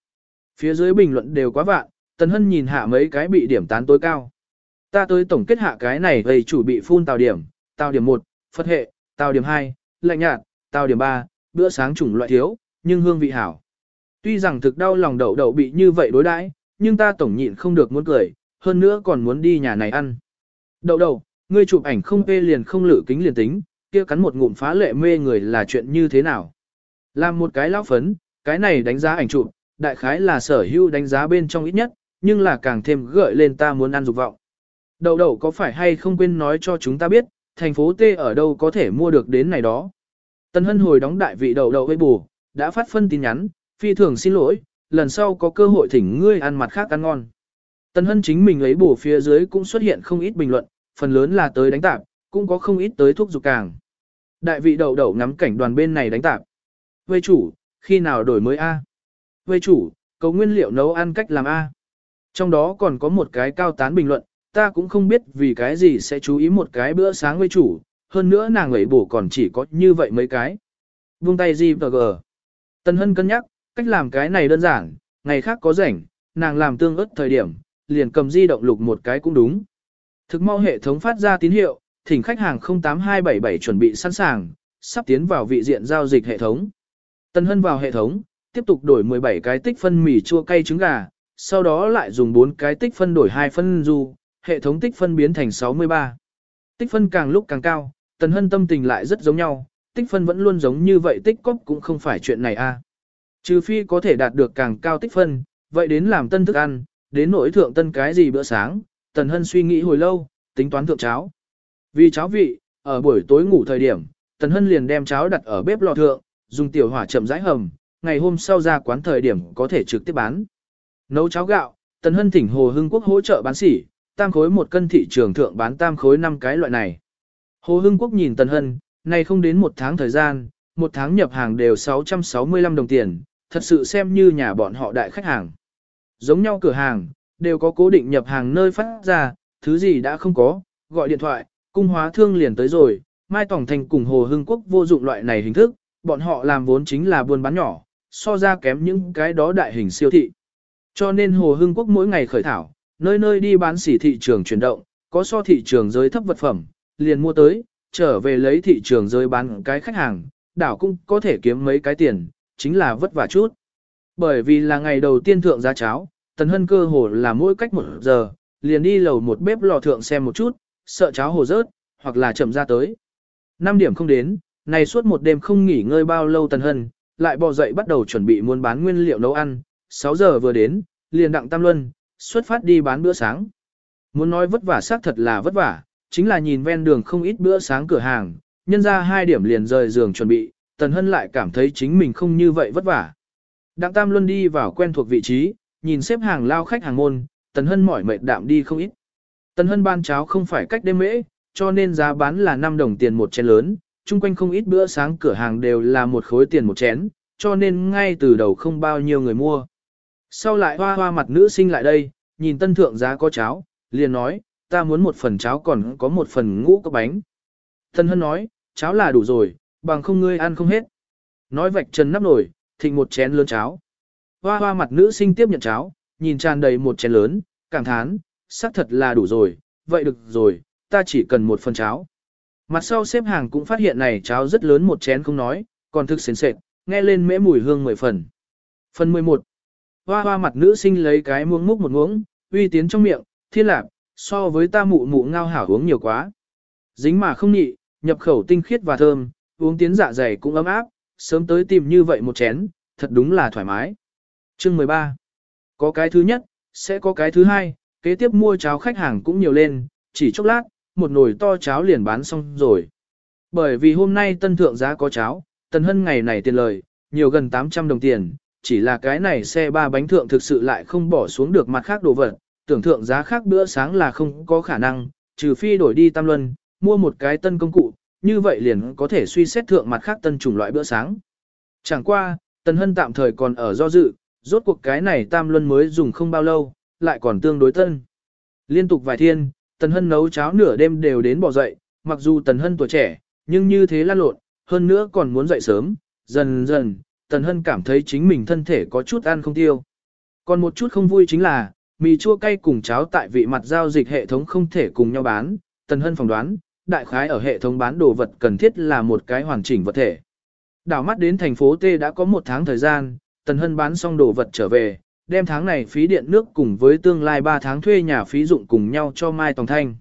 Phía dưới bình luận đều quá vạn, Tần Hân nhìn hạ mấy cái bị điểm tán tối cao. Ta tới tổng kết hạ cái này gây chủ bị phun tạo điểm, tạo điểm 1, Phật hệ, tạo điểm 2, lạnh nhạt, tạo điểm 3, bữa sáng chủng loại thiếu, nhưng hương vị hảo. Tuy rằng thực đau lòng đậu đậu bị như vậy đối đãi, nhưng ta tổng nhịn không được muốn cười, hơn nữa còn muốn đi nhà này ăn. Đậu đậu, ngươi chụp ảnh không phê liền không lử kính liền tính, kia cắn một ngụm phá lệ mê người là chuyện như thế nào. Làm một cái lão phấn, cái này đánh giá ảnh chụp, đại khái là sở hữu đánh giá bên trong ít nhất, nhưng là càng thêm gợi lên ta muốn ăn dục vọng. Đậu đậu có phải hay không quên nói cho chúng ta biết, thành phố T ở đâu có thể mua được đến này đó. Tân Hân hồi đóng đại vị đầu đậu với bù, đã phát phân tin nhắn, phi thường xin lỗi, lần sau có cơ hội thỉnh ngươi ăn mặt khác ăn ngon. Tân Hân chính mình lấy bổ phía dưới cũng xuất hiện không ít bình luận, phần lớn là tới đánh tạp, cũng có không ít tới thuốc dục càng. Đại vị đầu đậu ngắm cảnh đoàn bên này đánh tạp. Vây chủ, khi nào đổi mới A? Vây chủ, cầu nguyên liệu nấu ăn cách làm A. Trong đó còn có một cái cao tán bình luận, ta cũng không biết vì cái gì sẽ chú ý một cái bữa sáng vây chủ, hơn nữa nàng ấy bổ còn chỉ có như vậy mấy cái. Vung tay gì và gờ. Tân Hân cân nhắc, cách làm cái này đơn giản, ngày khác có rảnh, nàng làm tương ớt thời điểm, liền cầm di động lục một cái cũng đúng. Thực mau hệ thống phát ra tín hiệu, thỉnh khách hàng 08277 chuẩn bị sẵn sàng, sắp tiến vào vị diện giao dịch hệ thống. Tân Hân vào hệ thống, tiếp tục đổi 17 cái tích phân mì chua cay trứng gà, sau đó lại dùng 4 cái tích phân đổi 2 phân du, hệ thống tích phân biến thành 63. Tích phân càng lúc càng cao, Tần Hân tâm tình lại rất giống nhau, tích phân vẫn luôn giống như vậy tích cóp cũng không phải chuyện này a. À. Trừ phi có thể đạt được càng cao tích phân, vậy đến làm tân thức ăn, đến nỗi thượng tân cái gì bữa sáng, Tần Hân suy nghĩ hồi lâu, tính toán thượng cháo. Vì cháo vị, ở buổi tối ngủ thời điểm, Tần Hân liền đem cháo đặt ở bếp lò thượng, dùng tiểu hỏa chậm rãi hầm, ngày hôm sau ra quán thời điểm có thể trực tiếp bán. Nấu cháo gạo, Tần Hân thỉnh Hồ Hưng Quốc hỗ trợ bán sỉ, tam khối một cân thị trường thượng bán tam khối năm cái loại này. Hồ Hưng Quốc nhìn Tần Hân, này không đến một tháng thời gian, một tháng nhập hàng đều 665 đồng tiền, thật sự xem như nhà bọn họ đại khách hàng. Giống nhau cửa hàng, đều có cố định nhập hàng nơi phát ra, thứ gì đã không có, gọi điện thoại, cung hóa thương liền tới rồi, Mai Tổng Thành cùng Hồ Hưng Quốc vô dụng loại này hình thức, bọn họ làm vốn chính là buôn bán nhỏ, so ra kém những cái đó đại hình siêu thị. Cho nên Hồ Hưng Quốc mỗi ngày khởi thảo, nơi nơi đi bán xỉ thị trường chuyển động, có so thị trường giới thấp vật phẩm, liền mua tới, trở về lấy thị trường rơi bán cái khách hàng, đảo cũng có thể kiếm mấy cái tiền, chính là vất vả chút. Bởi vì là ngày đầu tiên thượng giá cháo, Tần Hân cơ hồ là mỗi cách một giờ, liền đi lầu một bếp lò thượng xem một chút, sợ cháo hồ rớt, hoặc là chậm ra tới. năm điểm không đến, này suốt một đêm không nghỉ ngơi bao lâu Tần Hân, lại bò dậy bắt đầu chuẩn bị muốn bán nguyên liệu nấu ăn, 6 giờ vừa đến, liền đặng Tam Luân, xuất phát đi bán bữa sáng. Muốn nói vất vả xác thật là vất vả, chính là nhìn ven đường không ít bữa sáng cửa hàng, nhân ra hai điểm liền rời giường chuẩn bị, Tần Hân lại cảm thấy chính mình không như vậy vất vả. Đặng Tam Luân đi vào quen thuộc vị trí, nhìn xếp hàng lao khách hàng môn, Tần Hân mỏi mệt đạm đi không ít. Tần Hân ban cháo không phải cách đêm mễ, cho nên giá bán là 5 đồng tiền một chén lớn, chung quanh không ít bữa sáng cửa hàng đều là một khối tiền một chén, cho nên ngay từ đầu không bao nhiêu người mua. Sau lại hoa hoa mặt nữ sinh lại đây, nhìn tân thượng giá có cháo, liền nói, ta muốn một phần cháo còn có một phần ngũ cốc bánh. Tân hân nói, cháo là đủ rồi, bằng không ngươi ăn không hết. Nói vạch chân nắp nổi, thịnh một chén lớn cháo. Hoa hoa mặt nữ sinh tiếp nhận cháo, nhìn tràn đầy một chén lớn, cảm thán, xác thật là đủ rồi, vậy được rồi, ta chỉ cần một phần cháo. Mặt sau xếp hàng cũng phát hiện này cháo rất lớn một chén không nói, còn thức xến sệt, nghe lên mễ mùi hương mười phần. Phần 11. Hoa hoa mặt nữ sinh lấy cái muỗng múc một muỗng, uy tiến trong miệng, thiên lạc, so với ta mụ mụ ngao hảo uống nhiều quá. Dính mà không nhị, nhập khẩu tinh khiết và thơm, uống tiến dạ dày cũng ấm áp, sớm tới tìm như vậy một chén, thật đúng là thoải mái. Chương 13. Có cái thứ nhất, sẽ có cái thứ hai, kế tiếp mua cháo khách hàng cũng nhiều lên, chỉ chốc lát, một nồi to cháo liền bán xong rồi. Bởi vì hôm nay tân thượng giá có cháo, tần hân ngày này tiền lời, nhiều gần 800 đồng tiền, chỉ là cái này xe ba bánh thượng thực sự lại không bỏ xuống được mặt khác đồ vật, tưởng thượng giá khác bữa sáng là không có khả năng, trừ phi đổi đi tam luân, mua một cái tân công cụ, như vậy liền có thể suy xét thượng mặt khác tân chủng loại bữa sáng. Chẳng qua, tần hân tạm thời còn ở do dự, rốt cuộc cái này tam luân mới dùng không bao lâu, lại còn tương đối tân. Liên tục vài thiên, tần hân nấu cháo nửa đêm đều đến bỏ dậy, mặc dù tần hân tuổi trẻ, nhưng như thế lan lộn, hơn nữa còn muốn dậy sớm, dần dần, tần hân cảm thấy chính mình thân thể có chút ăn không tiêu. Còn một chút không vui chính là, mì chua cay cùng cháo tại vị mặt giao dịch hệ thống không thể cùng nhau bán, tần hân phỏng đoán, đại khái ở hệ thống bán đồ vật cần thiết là một cái hoàn chỉnh vật thể. Đảo mắt đến thành phố T đã có một tháng thời gian, tần hân bán xong đồ vật trở về, đem tháng này phí điện nước cùng với tương lai 3 tháng thuê nhà phí dụng cùng nhau cho Mai Tòng Thanh.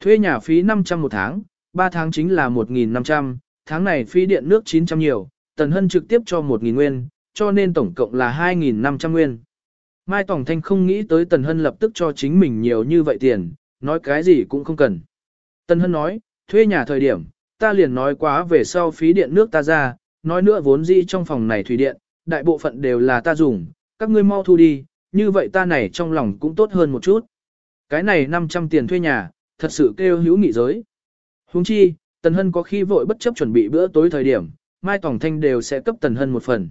Thuê nhà phí 500 một tháng, 3 tháng chính là 1.500, tháng này phí điện nước 900 nhiều, Tần Hân trực tiếp cho 1.000 nguyên, cho nên tổng cộng là 2.500 nguyên. Mai Tòng Thanh không nghĩ tới Tần Hân lập tức cho chính mình nhiều như vậy tiền, nói cái gì cũng không cần. Tần Hân nói, thuê nhà thời điểm, ta liền nói quá về sau phí điện nước ta ra, nói nữa vốn dĩ trong phòng này thủy điện, đại bộ phận đều là ta dùng, các ngươi mau thu đi, như vậy ta này trong lòng cũng tốt hơn một chút. Cái này 500 tiền thuê nhà, thật sự kêu hữu nghị giới. Huống chi, Tần Hân có khi vội bất chấp chuẩn bị bữa tối thời điểm, Mai Tòng Thanh đều sẽ cấp Tần Hân một phần.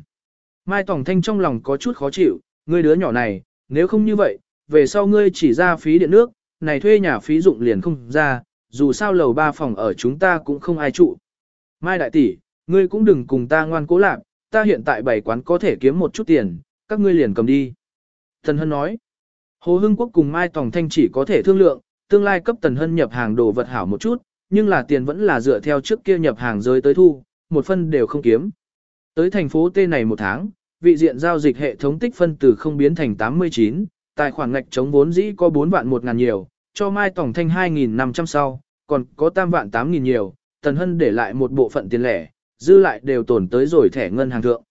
Mai Tòng Thanh trong lòng có chút khó chịu, ngươi đứa nhỏ này, nếu không như vậy, về sau ngươi chỉ ra phí điện nước, này thuê nhà phí dụng liền không ra, dù sao lầu ba phòng ở chúng ta cũng không ai trụ. Mai đại tỷ, ngươi cũng đừng cùng ta ngoan cố lạc, ta hiện tại bảy quán có thể kiếm một chút tiền, các ngươi liền cầm đi. Tần Hân nói, Hồ Hưng Quốc cùng Mai Tòng Thanh chỉ có thể thương lượng, tương lai cấp Tần Hân nhập hàng đồ vật hảo một chút, nhưng là tiền vẫn là dựa theo trước kia nhập hàng rơi tới thu, một phân đều không kiếm. Tới thành phố T này một tháng, vị diện giao dịch hệ thống tích phân từ không biến thành 89, tài khoản ngạch chống vốn dĩ có 4 vạn 1 ngàn nhiều, cho Mai Tổng Thanh 2.500 sau, còn có tam vạn 8 nghìn nhiều, Tần Hân để lại một bộ phận tiền lẻ, dư lại đều tổn tới rồi thẻ ngân hàng thượng.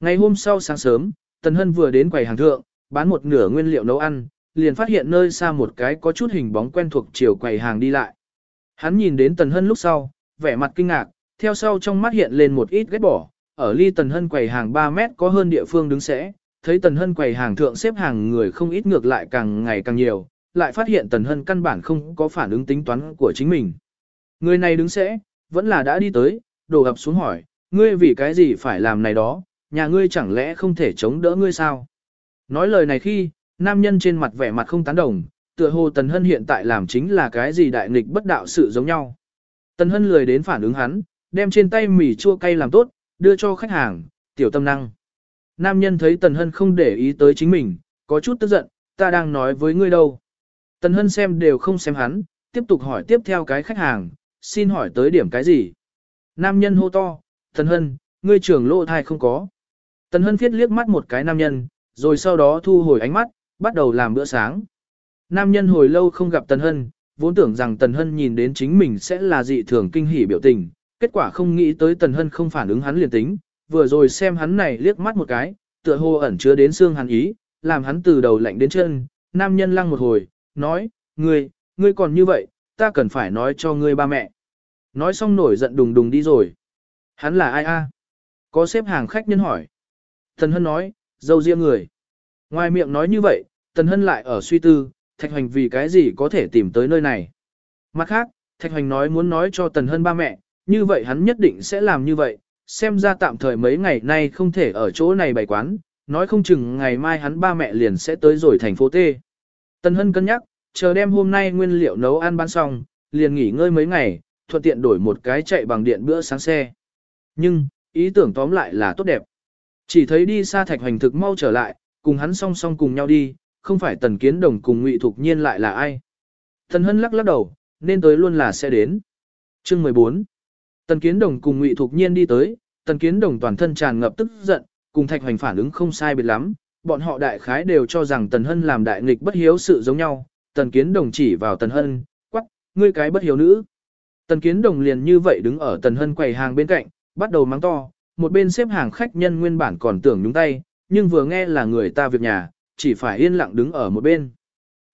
Ngày hôm sau sáng sớm, Tần Hân vừa đến quầy hàng thượng, bán một nửa nguyên liệu nấu ăn, liền phát hiện nơi xa một cái có chút hình bóng quen thuộc chiều quầy hàng đi lại. Hắn nhìn đến Tần Hân lúc sau, vẻ mặt kinh ngạc, theo sau trong mắt hiện lên một ít ghét bỏ, ở ly Tần Hân quầy hàng 3 mét có hơn địa phương đứng sẽ, thấy Tần Hân quầy hàng thượng xếp hàng người không ít ngược lại càng ngày càng nhiều, lại phát hiện Tần Hân căn bản không có phản ứng tính toán của chính mình. Người này đứng sẽ, vẫn là đã đi tới, đổ ập xuống hỏi, ngươi vì cái gì phải làm này đó, nhà ngươi chẳng lẽ không thể chống đỡ ngươi sao? Nói lời này khi, nam nhân trên mặt vẻ mặt không tán đồng, tựa hồ Tần Hân hiện tại làm chính là cái gì đại nghịch bất đạo sự giống nhau. Tần Hân lười đến phản ứng hắn, đem trên tay mì chua cay làm tốt, đưa cho khách hàng, tiểu tâm năng. Nam nhân thấy Tần Hân không để ý tới chính mình, có chút tức giận, ta đang nói với ngươi đâu. Tần Hân xem đều không xem hắn, tiếp tục hỏi tiếp theo cái khách hàng, xin hỏi tới điểm cái gì. Nam nhân hô to, Tần Hân, ngươi trưởng lộ thai không có. Tần Hân thiết liếc mắt một cái nam nhân, rồi sau đó thu hồi ánh mắt, bắt đầu làm bữa sáng. Nam nhân hồi lâu không gặp Tần Hân, vốn tưởng rằng Tần Hân nhìn đến chính mình sẽ là dị thường kinh hỉ biểu tình, kết quả không nghĩ tới Tần Hân không phản ứng hắn liền tính, vừa rồi xem hắn này liếc mắt một cái, tựa hồ ẩn chứa đến xương hắn ý, làm hắn từ đầu lạnh đến chân, nam nhân lăng một hồi, nói, ngươi, ngươi còn như vậy, ta cần phải nói cho ngươi ba mẹ. Nói xong nổi giận đùng đùng đi rồi. Hắn là ai a? Có xếp hàng khách nhân hỏi. Tần Hân nói, dâu riêng người. Ngoài miệng nói như vậy, Tần Hân lại ở suy tư, Thạch Hoành vì cái gì có thể tìm tới nơi này. Mặt khác, Thạch Hoành nói muốn nói cho Tần Hân ba mẹ, như vậy hắn nhất định sẽ làm như vậy, xem ra tạm thời mấy ngày nay không thể ở chỗ này bày quán, nói không chừng ngày mai hắn ba mẹ liền sẽ tới rồi thành phố T. tân Hân cân nhắc, chờ đem hôm nay nguyên liệu nấu ăn bán xong, liền nghỉ ngơi mấy ngày, thuận tiện đổi một cái chạy bằng điện bữa sáng xe. Nhưng, ý tưởng tóm lại là tốt đẹp. Chỉ thấy đi xa thạch hoành thực mau trở lại, cùng hắn song song cùng nhau đi, không phải tần kiến đồng cùng ngụy thục nhiên lại là ai. tân hân lắc lắc đầu, nên tới luôn là sẽ đến. Chương 14 Tần kiến đồng cùng ngụy thục nhiên đi tới, tần kiến đồng toàn thân tràn ngập tức giận, cùng thạch hoành phản ứng không sai biệt lắm. Bọn họ đại khái đều cho rằng tần hân làm đại nghịch bất hiếu sự giống nhau, tần kiến đồng chỉ vào tần hân, quắc, ngươi cái bất hiếu nữ. Tần kiến đồng liền như vậy đứng ở tần hân quầy hàng bên cạnh, bắt đầu mắng to, một bên xếp hàng khách nhân nguyên bản còn tưởng nhúng tay, nhưng vừa nghe là người ta việc nhà, chỉ phải yên lặng đứng ở một bên.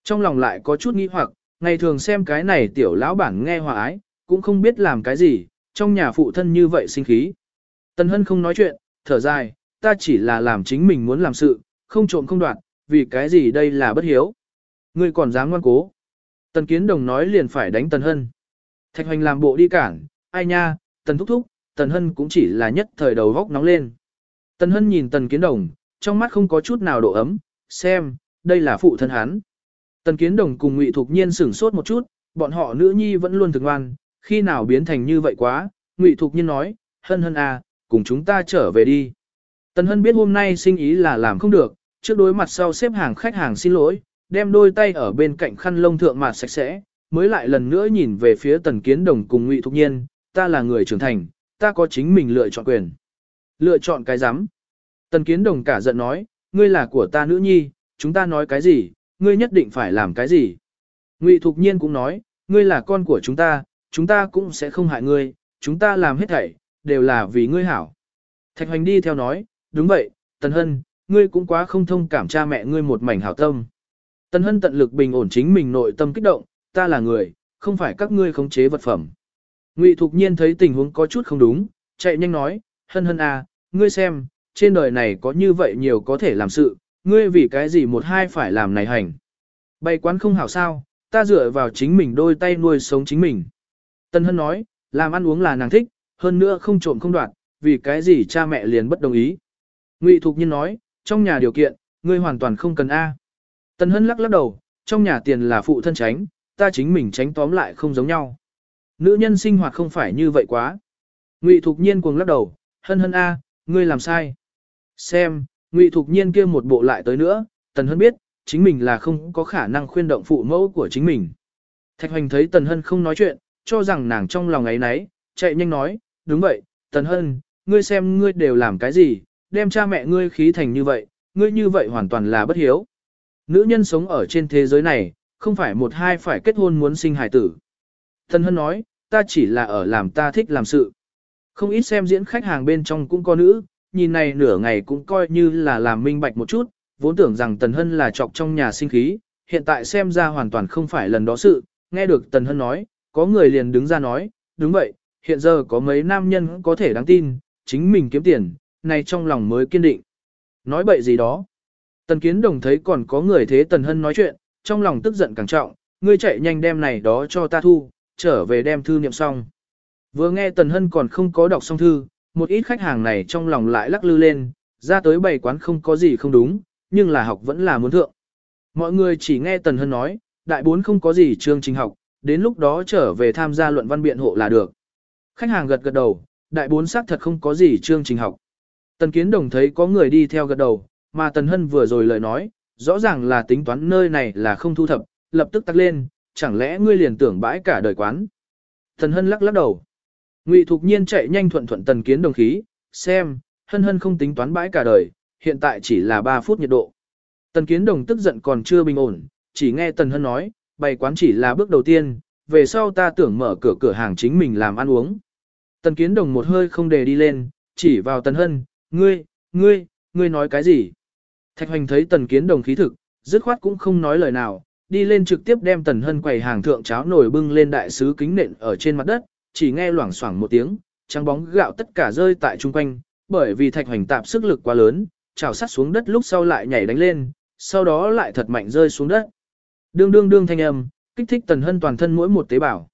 Trong lòng lại có chút nghi hoặc, ngày thường xem cái này tiểu lão bản nghe hòa ái, cũng không biết làm cái gì, trong nhà phụ thân như vậy sinh khí. Tần Hân không nói chuyện, thở dài, ta chỉ là làm chính mình muốn làm sự, không trộm không đoạt, vì cái gì đây là bất hiếu. Ngươi còn dám ngoan cố. Tần Kiến Đồng nói liền phải đánh Tần Hân. Thạch Hoành làm bộ đi cản, ai nha, Tần Thúc Thúc, Tần Hân cũng chỉ là nhất thời đầu góc nóng lên. Tần Hân nhìn Tần Kiến Đồng, trong mắt không có chút nào độ ấm, xem, đây là phụ thân hắn. Tần Kiến Đồng cùng Ngụy Thục Nhiên sửng sốt một chút, bọn họ nữ nhi vẫn luôn thường ngoan, khi nào biến thành như vậy quá, Ngụy Thục Nhiên nói, Hân Hân à, cùng chúng ta trở về đi. Tần Hân biết hôm nay sinh ý là làm không được, trước đối mặt sau xếp hàng khách hàng xin lỗi, đem đôi tay ở bên cạnh khăn lông thượng mặt sạch sẽ, mới lại lần nữa nhìn về phía Tần Kiến Đồng cùng Ngụy Thục Nhiên, ta là người trưởng thành, ta có chính mình lựa chọn quyền. Lựa chọn cái rắm Tần kiến đồng cả giận nói, ngươi là của ta nữ nhi, chúng ta nói cái gì, ngươi nhất định phải làm cái gì. Ngụy Thục Nhiên cũng nói, ngươi là con của chúng ta, chúng ta cũng sẽ không hại ngươi, chúng ta làm hết thảy, đều là vì ngươi hảo. Thạch Hoành đi theo nói, đúng vậy, Tần Hân, ngươi cũng quá không thông cảm cha mẹ ngươi một mảnh hảo tâm. Tần Hân tận lực bình ổn chính mình nội tâm kích động, ta là người, không phải các ngươi khống chế vật phẩm. Ngụy Thục Nhiên thấy tình huống có chút không đúng, chạy nhanh nói, hân hân à, ngươi xem, trên đời này có như vậy nhiều có thể làm sự, ngươi vì cái gì một hai phải làm này hành. Bày quán không hảo sao, ta dựa vào chính mình đôi tay nuôi sống chính mình. Tân Hân nói, làm ăn uống là nàng thích, hơn nữa không trộm không đoạt, vì cái gì cha mẹ liền bất đồng ý. Ngụy Thục Nhiên nói, trong nhà điều kiện, ngươi hoàn toàn không cần A. Tân Hân lắc lắc đầu, trong nhà tiền là phụ thân tránh, ta chính mình tránh tóm lại không giống nhau. Nữ nhân sinh hoạt không phải như vậy quá. Ngụy Thục Nhiên cuồng lắc đầu, hân hân a, ngươi làm sai. Xem, Ngụy Thục Nhiên kia một bộ lại tới nữa, Tần Hân biết, chính mình là không có khả năng khuyên động phụ mẫu của chính mình. Thạch Hoành thấy Tần Hân không nói chuyện, cho rằng nàng trong lòng ấy nấy, chạy nhanh nói, đúng vậy, Tần Hân, ngươi xem ngươi đều làm cái gì, đem cha mẹ ngươi khí thành như vậy, ngươi như vậy hoàn toàn là bất hiếu. Nữ nhân sống ở trên thế giới này, không phải một hai phải kết hôn muốn sinh hài tử. Tần Hân nói, ta chỉ là ở làm ta thích làm sự. Không ít xem diễn khách hàng bên trong cũng có nữ, nhìn này nửa ngày cũng coi như là làm minh bạch một chút, vốn tưởng rằng Tần Hân là trọc trong nhà sinh khí, hiện tại xem ra hoàn toàn không phải lần đó sự, nghe được Tần Hân nói, có người liền đứng ra nói, đúng vậy, hiện giờ có mấy nam nhân có thể đáng tin, chính mình kiếm tiền, này trong lòng mới kiên định. Nói bậy gì đó. Tần Kiến Đồng thấy còn có người thế Tần Hân nói chuyện, trong lòng tức giận càng trọng, ngươi chạy nhanh đem này đó cho ta thu, trở về đem thư niệm xong. Vừa nghe Tần Hân còn không có đọc xong thư, một ít khách hàng này trong lòng lại lắc lư lên, ra tới bày quán không có gì không đúng, nhưng là học vẫn là muốn thượng. Mọi người chỉ nghe Tần Hân nói, đại bốn không có gì chương trình học, đến lúc đó trở về tham gia luận văn biện hộ là được. Khách hàng gật gật đầu, đại bốn xác thật không có gì chương trình học. Tần Kiến Đồng thấy có người đi theo gật đầu, mà Tần Hân vừa rồi lời nói, rõ ràng là tính toán nơi này là không thu thập, lập tức tắt lên, chẳng lẽ ngươi liền tưởng bãi cả đời quán. Tần Hân lắc lắc đầu. Ngụy Thục Nhiên chạy nhanh thuận thuận Tần Kiến Đồng khí, xem, Hân Hân không tính toán bãi cả đời, hiện tại chỉ là 3 phút nhiệt độ. Tần Kiến Đồng tức giận còn chưa bình ổn, chỉ nghe Tần Hân nói, bày quán chỉ là bước đầu tiên, về sau ta tưởng mở cửa cửa hàng chính mình làm ăn uống. Tần Kiến Đồng một hơi không để đi lên, chỉ vào Tần Hân, ngươi, ngươi, ngươi nói cái gì? Thạch Hoành thấy Tần Kiến Đồng khí thực, dứt khoát cũng không nói lời nào, đi lên trực tiếp đem Tần Hân quầy hàng thượng cháo nổi bưng lên đại sứ kính nện ở trên mặt đất, chỉ nghe loảng xoảng một tiếng, trắng bóng gạo tất cả rơi tại trung quanh, bởi vì Thạch Hoành tạp sức lực quá lớn, chảo sát xuống đất lúc sau lại nhảy đánh lên, sau đó lại thật mạnh rơi xuống đất. Đương đương đương thanh âm, kích thích Tần Hân toàn thân mỗi một tế bào.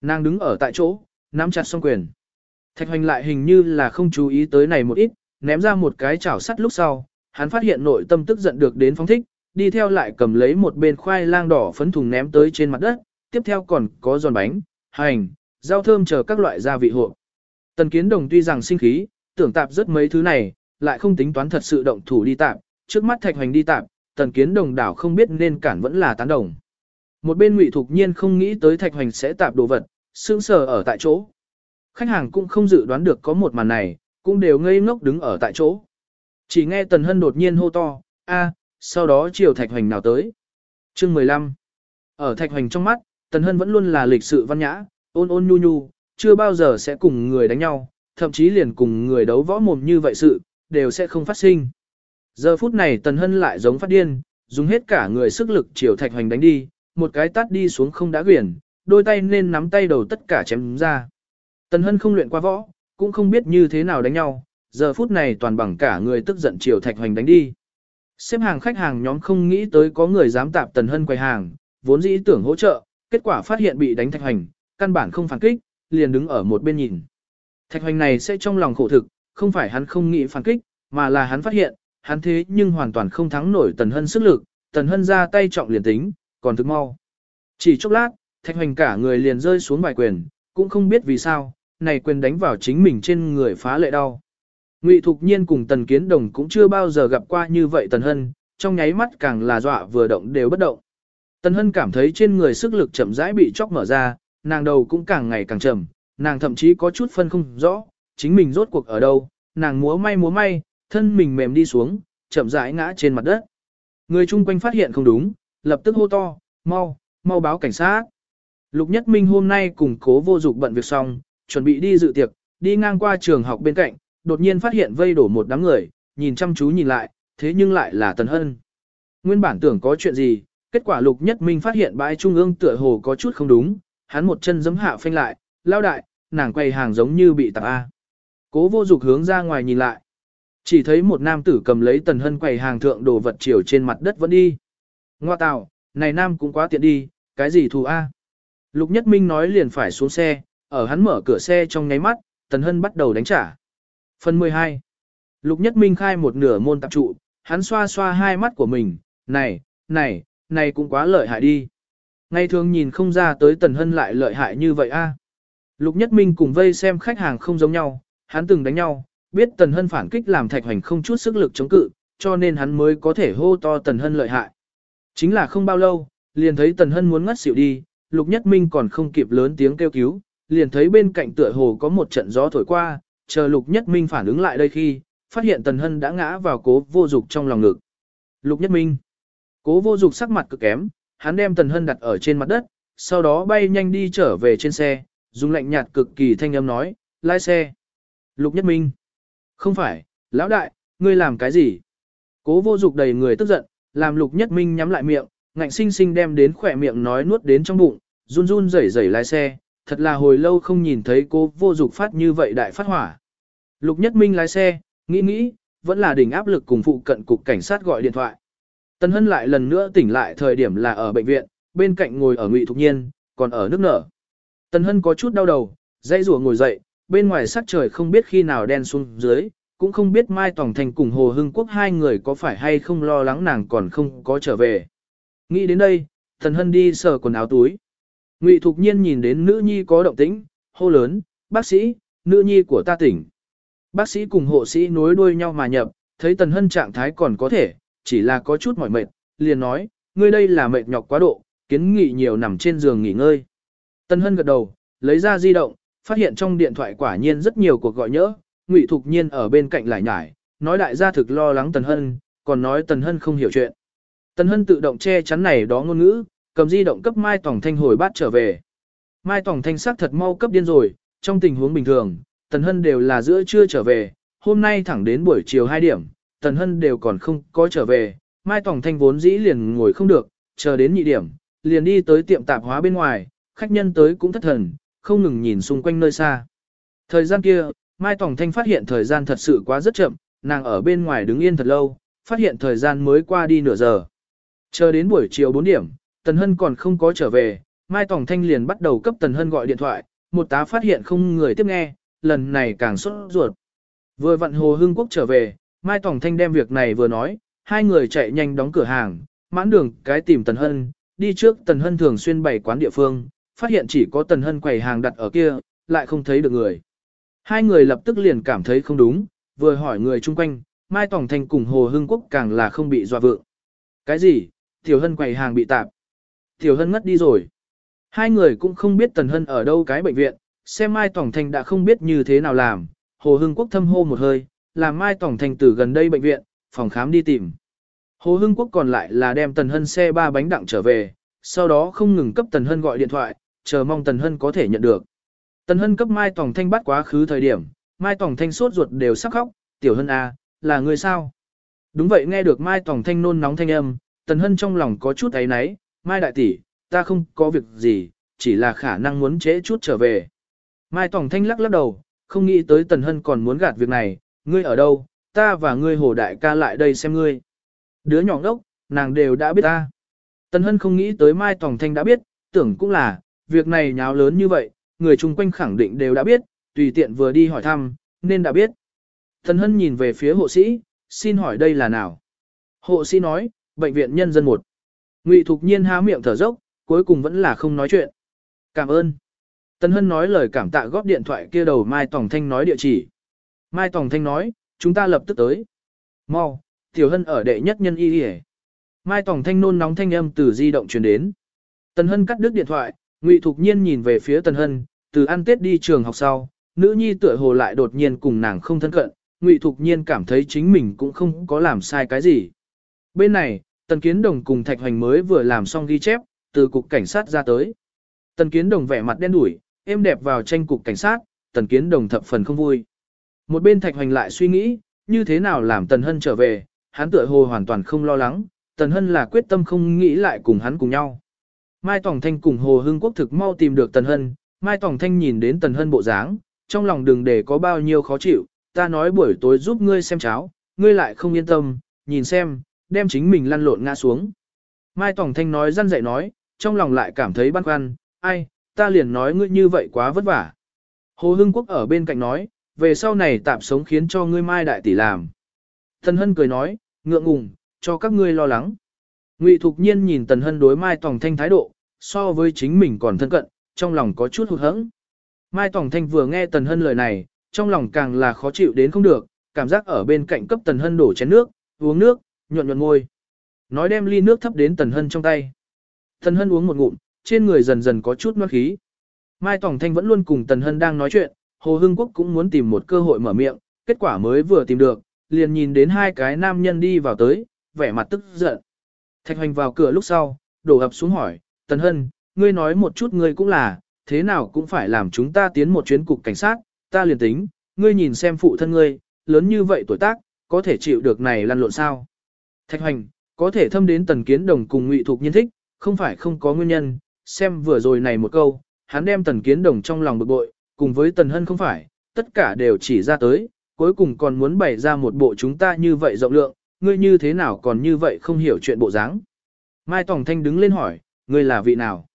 Nàng đứng ở tại chỗ, nắm chặt song quyền. Thạch hoành lại hình như là không chú ý tới này một ít, ném ra một cái chảo sắt lúc sau, hắn phát hiện nội tâm tức giận được đến phóng thích, đi theo lại cầm lấy một bên khoai lang đỏ phấn thùng ném tới trên mặt đất, tiếp theo còn có giòn bánh, hành, rau thơm chờ các loại gia vị hộp. Tần kiến đồng tuy rằng sinh khí, tưởng tạp rất mấy thứ này, lại không tính toán thật sự động thủ đi tạp, trước mắt thạch hoành đi tạp, tần kiến đồng đảo không biết nên cản vẫn là tán đồng. Một bên ngụy thục nhiên không nghĩ tới thạch hoành sẽ tạp đồ vật, sững sờ ở tại chỗ. Khách hàng cũng không dự đoán được có một màn này, cũng đều ngây ngốc đứng ở tại chỗ. Chỉ nghe Tần Hân đột nhiên hô to, a, sau đó chiều Thạch Hoành nào tới. Chương 15. Ở Thạch Hoành trong mắt, Tần Hân vẫn luôn là lịch sự văn nhã, ôn ôn nhu nhu, chưa bao giờ sẽ cùng người đánh nhau, thậm chí liền cùng người đấu võ mồm như vậy sự, đều sẽ không phát sinh. Giờ phút này Tần Hân lại giống phát điên, dùng hết cả người sức lực chiều Thạch Hoành đánh đi, một cái tát đi xuống không đã quyển, đôi tay nên nắm tay đầu tất cả chém ra. Tần Hân không luyện qua võ, cũng không biết như thế nào đánh nhau, giờ phút này toàn bằng cả người tức giận chiều Thạch Hoành đánh đi. Xếp hàng khách hàng nhóm không nghĩ tới có người dám tạp Tần Hân quầy hàng, vốn dĩ tưởng hỗ trợ, kết quả phát hiện bị đánh Thạch Hoành, căn bản không phản kích, liền đứng ở một bên nhìn. Thạch Hoành này sẽ trong lòng khổ thực, không phải hắn không nghĩ phản kích, mà là hắn phát hiện, hắn thế nhưng hoàn toàn không thắng nổi Tần Hân sức lực, Tần Hân ra tay trọng liền tính, còn thực mau. Chỉ chốc lát, Thạch Hoành cả người liền rơi xuống bài quyền, cũng không biết vì sao, này quyền đánh vào chính mình trên người phá lệ đau. Ngụy Thục Nhiên cùng Tần Kiến Đồng cũng chưa bao giờ gặp qua như vậy Tần Hân, trong nháy mắt càng là dọa vừa động đều bất động. Tần Hân cảm thấy trên người sức lực chậm rãi bị chóc mở ra, nàng đầu cũng càng ngày càng chậm nàng thậm chí có chút phân không rõ, chính mình rốt cuộc ở đâu, nàng múa may múa may, thân mình mềm đi xuống, chậm rãi ngã trên mặt đất. Người chung quanh phát hiện không đúng, lập tức hô to, mau, mau báo cảnh sát. Lục Nhất Minh hôm nay cùng cố vô dục bận việc xong, chuẩn bị đi dự tiệc, đi ngang qua trường học bên cạnh, đột nhiên phát hiện vây đổ một đám người, nhìn chăm chú nhìn lại, thế nhưng lại là Tần Hân. Nguyên bản tưởng có chuyện gì, kết quả Lục Nhất Minh phát hiện bãi trung ương tựa hồ có chút không đúng, hắn một chân giẫm hạ phanh lại, lao đại, nàng quay hàng giống như bị tạp A. Cố vô dục hướng ra ngoài nhìn lại. Chỉ thấy một nam tử cầm lấy Tần Hân quầy hàng thượng đồ vật chiều trên mặt đất vẫn đi. Ngoa tạo, này nam cũng quá tiện đi, cái gì thù A. Lục Nhất Minh nói liền phải xuống xe, ở hắn mở cửa xe trong nháy mắt, Tần Hân bắt đầu đánh trả. Phần 12. Lục Nhất Minh khai một nửa môn tạp trụ, hắn xoa xoa hai mắt của mình, này, này, này cũng quá lợi hại đi. Ngày thường nhìn không ra tới Tần Hân lại lợi hại như vậy a. Lục Nhất Minh cùng vây xem khách hàng không giống nhau, hắn từng đánh nhau, biết Tần Hân phản kích làm Thạch Hoành không chút sức lực chống cự, cho nên hắn mới có thể hô to Tần Hân lợi hại. Chính là không bao lâu, liền thấy Tần Hân muốn ngất xỉu đi, Lục Nhất Minh còn không kịp lớn tiếng kêu cứu, liền thấy bên cạnh tựa hồ có một trận gió thổi qua, chờ Lục Nhất Minh phản ứng lại đây khi, phát hiện Tần Hân đã ngã vào cố vô dục trong lòng ngực. Lục Nhất Minh. Cố vô dục sắc mặt cực kém, hắn đem Tần Hân đặt ở trên mặt đất, sau đó bay nhanh đi trở về trên xe, dùng lạnh nhạt cực kỳ thanh âm nói, lái xe. Lục Nhất Minh. Không phải, lão đại, ngươi làm cái gì? Cố vô dục đầy người tức giận, làm Lục Nhất Minh nhắm lại miệng, ngạnh sinh sinh đem đến khỏe miệng nói nuốt đến trong bụng, run run rẩy rẩy lái xe, thật là hồi lâu không nhìn thấy cố vô dục phát như vậy đại phát hỏa. Lục Nhất Minh lái xe, nghĩ nghĩ, vẫn là đỉnh áp lực cùng phụ cận cục cảnh sát gọi điện thoại. Tân Hân lại lần nữa tỉnh lại thời điểm là ở bệnh viện, bên cạnh ngồi ở Ngụy Thục Nhiên, còn ở nước nở. Tân Hân có chút đau đầu, dãy rủa ngồi dậy, bên ngoài sắc trời không biết khi nào đen xuống dưới, cũng không biết Mai Tòng Thành cùng Hồ Hưng Quốc hai người có phải hay không lo lắng nàng còn không có trở về. Nghĩ đến đây, Thần Hân đi sờ quần áo túi. Ngụy Thục Nhiên nhìn đến nữ nhi có động tĩnh, hô lớn, bác sĩ, nữ nhi của ta tỉnh. Bác sĩ cùng hộ sĩ nối đuôi nhau mà nhập, thấy Tần Hân trạng thái còn có thể, chỉ là có chút mỏi mệt, liền nói, ngươi đây là mệt nhọc quá độ, kiến nghị nhiều nằm trên giường nghỉ ngơi. Tần Hân gật đầu, lấy ra di động, phát hiện trong điện thoại quả nhiên rất nhiều cuộc gọi nhỡ, Ngụy Thục Nhiên ở bên cạnh lại nhải, nói đại gia thực lo lắng Tần Hân, còn nói Tần Hân không hiểu chuyện. Tần Hân tự động che chắn này đó ngôn ngữ, cầm di động cấp Mai Tòng Thanh hồi bát trở về. Mai Tòng Thanh sắc thật mau cấp điên rồi, trong tình huống bình thường, Tần Hân đều là giữa trưa trở về, hôm nay thẳng đến buổi chiều 2 điểm, Tần Hân đều còn không có trở về, Mai Tòng Thanh vốn dĩ liền ngồi không được, chờ đến nhị điểm, liền đi tới tiệm tạp hóa bên ngoài, khách nhân tới cũng thất thần, không ngừng nhìn xung quanh nơi xa. Thời gian kia, Mai Tòng Thanh phát hiện thời gian thật sự quá rất chậm, nàng ở bên ngoài đứng yên thật lâu, phát hiện thời gian mới qua đi nửa giờ. Chờ đến buổi chiều 4 điểm, Tần Hân còn không có trở về, Mai Tòng Thanh liền bắt đầu cấp Tần Hân gọi điện thoại, một tá phát hiện không người tiếp nghe, lần này càng sốt ruột. Vừa vặn Hồ Hưng Quốc trở về, Mai Tòng Thanh đem việc này vừa nói, hai người chạy nhanh đóng cửa hàng, mãn đường cái tìm Tần Hân, đi trước Tần Hân thường xuyên bày quán địa phương, phát hiện chỉ có Tần Hân quầy hàng đặt ở kia, lại không thấy được người. Hai người lập tức liền cảm thấy không đúng, vừa hỏi người chung quanh, Mai Tòng Thanh cùng Hồ Hưng Quốc càng là không bị dọa vượng. Cái gì? Tiểu Hân quầy hàng bị tạp. Tiểu Hân ngất đi rồi. Hai người cũng không biết Tần Hân ở đâu cái bệnh viện, xem Mai Tòng Thanh đã không biết như thế nào làm. Hồ Hưng Quốc thâm hô một hơi, làm Mai Tòng Thanh từ gần đây bệnh viện, phòng khám đi tìm. Hồ Hưng Quốc còn lại là đem Tần Hân xe ba bánh đặng trở về, sau đó không ngừng cấp Tần Hân gọi điện thoại, chờ mong Tần Hân có thể nhận được. Tần Hân cấp Mai Tòng Thanh bắt quá khứ thời điểm, Mai Tòng Thanh sốt ruột đều sắp khóc, tiểu Hân à, là người sao? Đúng vậy nghe được Mai Tòng Thanh nôn nóng thanh âm, Tần Hân trong lòng có chút ấy náy, Mai đại tỷ, ta không có việc gì, chỉ là khả năng muốn trễ chút trở về. Mai Tòng Thanh lắc lắc đầu, không nghĩ tới Tần Hân còn muốn gạt việc này, ngươi ở đâu, ta và ngươi hồ đại ca lại đây xem ngươi. Đứa nhỏ đốc, nàng đều đã biết ta. Tần Hân không nghĩ tới Mai Tòng Thanh đã biết, tưởng cũng là, việc này nháo lớn như vậy, người chung quanh khẳng định đều đã biết, tùy tiện vừa đi hỏi thăm, nên đã biết. Thần Hân nhìn về phía hộ sĩ, xin hỏi đây là nào? Hộ sĩ nói, bệnh viện nhân dân một. Ngụy Thục Nhiên há miệng thở dốc, cuối cùng vẫn là không nói chuyện. Cảm ơn. Tân Hân nói lời cảm tạ góp điện thoại kia đầu Mai Tòng Thanh nói địa chỉ. Mai Tòng Thanh nói, chúng ta lập tức tới. Mau, Tiểu Hân ở đệ nhất nhân y y Mai Tòng Thanh nôn nóng thanh âm từ di động truyền đến. Tân Hân cắt đứt điện thoại, Ngụy Thục Nhiên nhìn về phía Tần Hân, từ ăn Tết đi trường học sau, nữ nhi tựa hồ lại đột nhiên cùng nàng không thân cận, Ngụy Thục Nhiên cảm thấy chính mình cũng không có làm sai cái gì. Bên này, Tần Kiến Đồng cùng Thạch Hoành mới vừa làm xong ghi chép, từ cục cảnh sát ra tới. Tần Kiến Đồng vẻ mặt đen đủi, êm đẹp vào tranh cục cảnh sát, Tần Kiến Đồng thập phần không vui. Một bên Thạch Hoành lại suy nghĩ, như thế nào làm Tần Hân trở về, hắn tựa hồ hoàn toàn không lo lắng, Tần Hân là quyết tâm không nghĩ lại cùng hắn cùng nhau. Mai Tòng Thanh cùng Hồ Hưng Quốc thực mau tìm được Tần Hân, Mai Tòng Thanh nhìn đến Tần Hân bộ dáng, trong lòng đừng để có bao nhiêu khó chịu, ta nói buổi tối giúp ngươi xem cháo, ngươi lại không yên tâm, nhìn xem, đem chính mình lăn lộn ngã xuống. Mai Tòng Thanh nói răn dạy nói, trong lòng lại cảm thấy băn khoăn, ai, ta liền nói ngươi như vậy quá vất vả. Hồ Hưng Quốc ở bên cạnh nói, về sau này tạm sống khiến cho ngươi Mai đại tỷ làm. Tần Hân cười nói, ngượng ngùng, cho các ngươi lo lắng. Ngụy Thục Nhiên nhìn Tần Hân đối Mai Tòng Thanh thái độ, so với chính mình còn thân cận, trong lòng có chút hụt hẫng. Mai Tòng Thanh vừa nghe Tần Hân lời này, trong lòng càng là khó chịu đến không được, cảm giác ở bên cạnh cấp Tần Hân đổ chén nước, uống nước, nhuận nhuận môi. Nói đem ly nước thấp đến Tần Hân trong tay. Tần Hân uống một ngụm, trên người dần dần có chút mất khí. Mai Tòng Thanh vẫn luôn cùng Tần Hân đang nói chuyện, Hồ Hưng Quốc cũng muốn tìm một cơ hội mở miệng, kết quả mới vừa tìm được, liền nhìn đến hai cái nam nhân đi vào tới, vẻ mặt tức giận. Thạch Hoành vào cửa lúc sau, đổ ập xuống hỏi, Tần Hân, ngươi nói một chút ngươi cũng là, thế nào cũng phải làm chúng ta tiến một chuyến cục cảnh sát, ta liền tính, ngươi nhìn xem phụ thân ngươi, lớn như vậy tuổi tác, có thể chịu được này lăn lộn sao. Thạch Hoành, có thể thâm đến tần kiến đồng cùng ngụy thuộc nhân thích, không phải không có nguyên nhân, xem vừa rồi này một câu, hắn đem tần kiến đồng trong lòng bực bội, cùng với tần hân không phải, tất cả đều chỉ ra tới, cuối cùng còn muốn bày ra một bộ chúng ta như vậy rộng lượng, ngươi như thế nào còn như vậy không hiểu chuyện bộ dáng. Mai Tòng Thanh đứng lên hỏi, ngươi là vị nào?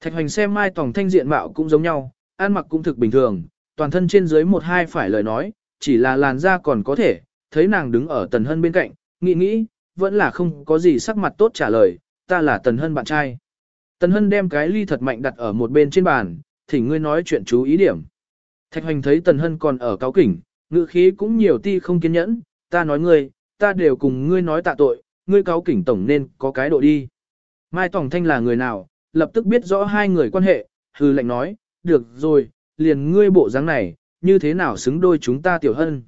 Thạch Hoành xem Mai Tòng Thanh diện mạo cũng giống nhau, ăn mặc cũng thực bình thường, toàn thân trên dưới một hai phải lời nói, chỉ là làn da còn có thể, thấy nàng đứng ở Tần Hân bên cạnh, nghĩ nghĩ, vẫn là không có gì sắc mặt tốt trả lời, ta là Tần Hân bạn trai. Tần Hân đem cái ly thật mạnh đặt ở một bên trên bàn, thỉnh ngươi nói chuyện chú ý điểm. Thạch Hoành thấy Tần Hân còn ở cáo kỉnh, ngữ khí cũng nhiều ti không kiên nhẫn, ta nói ngươi, ta đều cùng ngươi nói tạ tội, ngươi cáo kỉnh tổng nên có cái độ đi. Mai Tòng Thanh là người nào, lập tức biết rõ hai người quan hệ, hư lệnh nói, được rồi, liền ngươi bộ dáng này, như thế nào xứng đôi chúng ta tiểu hân.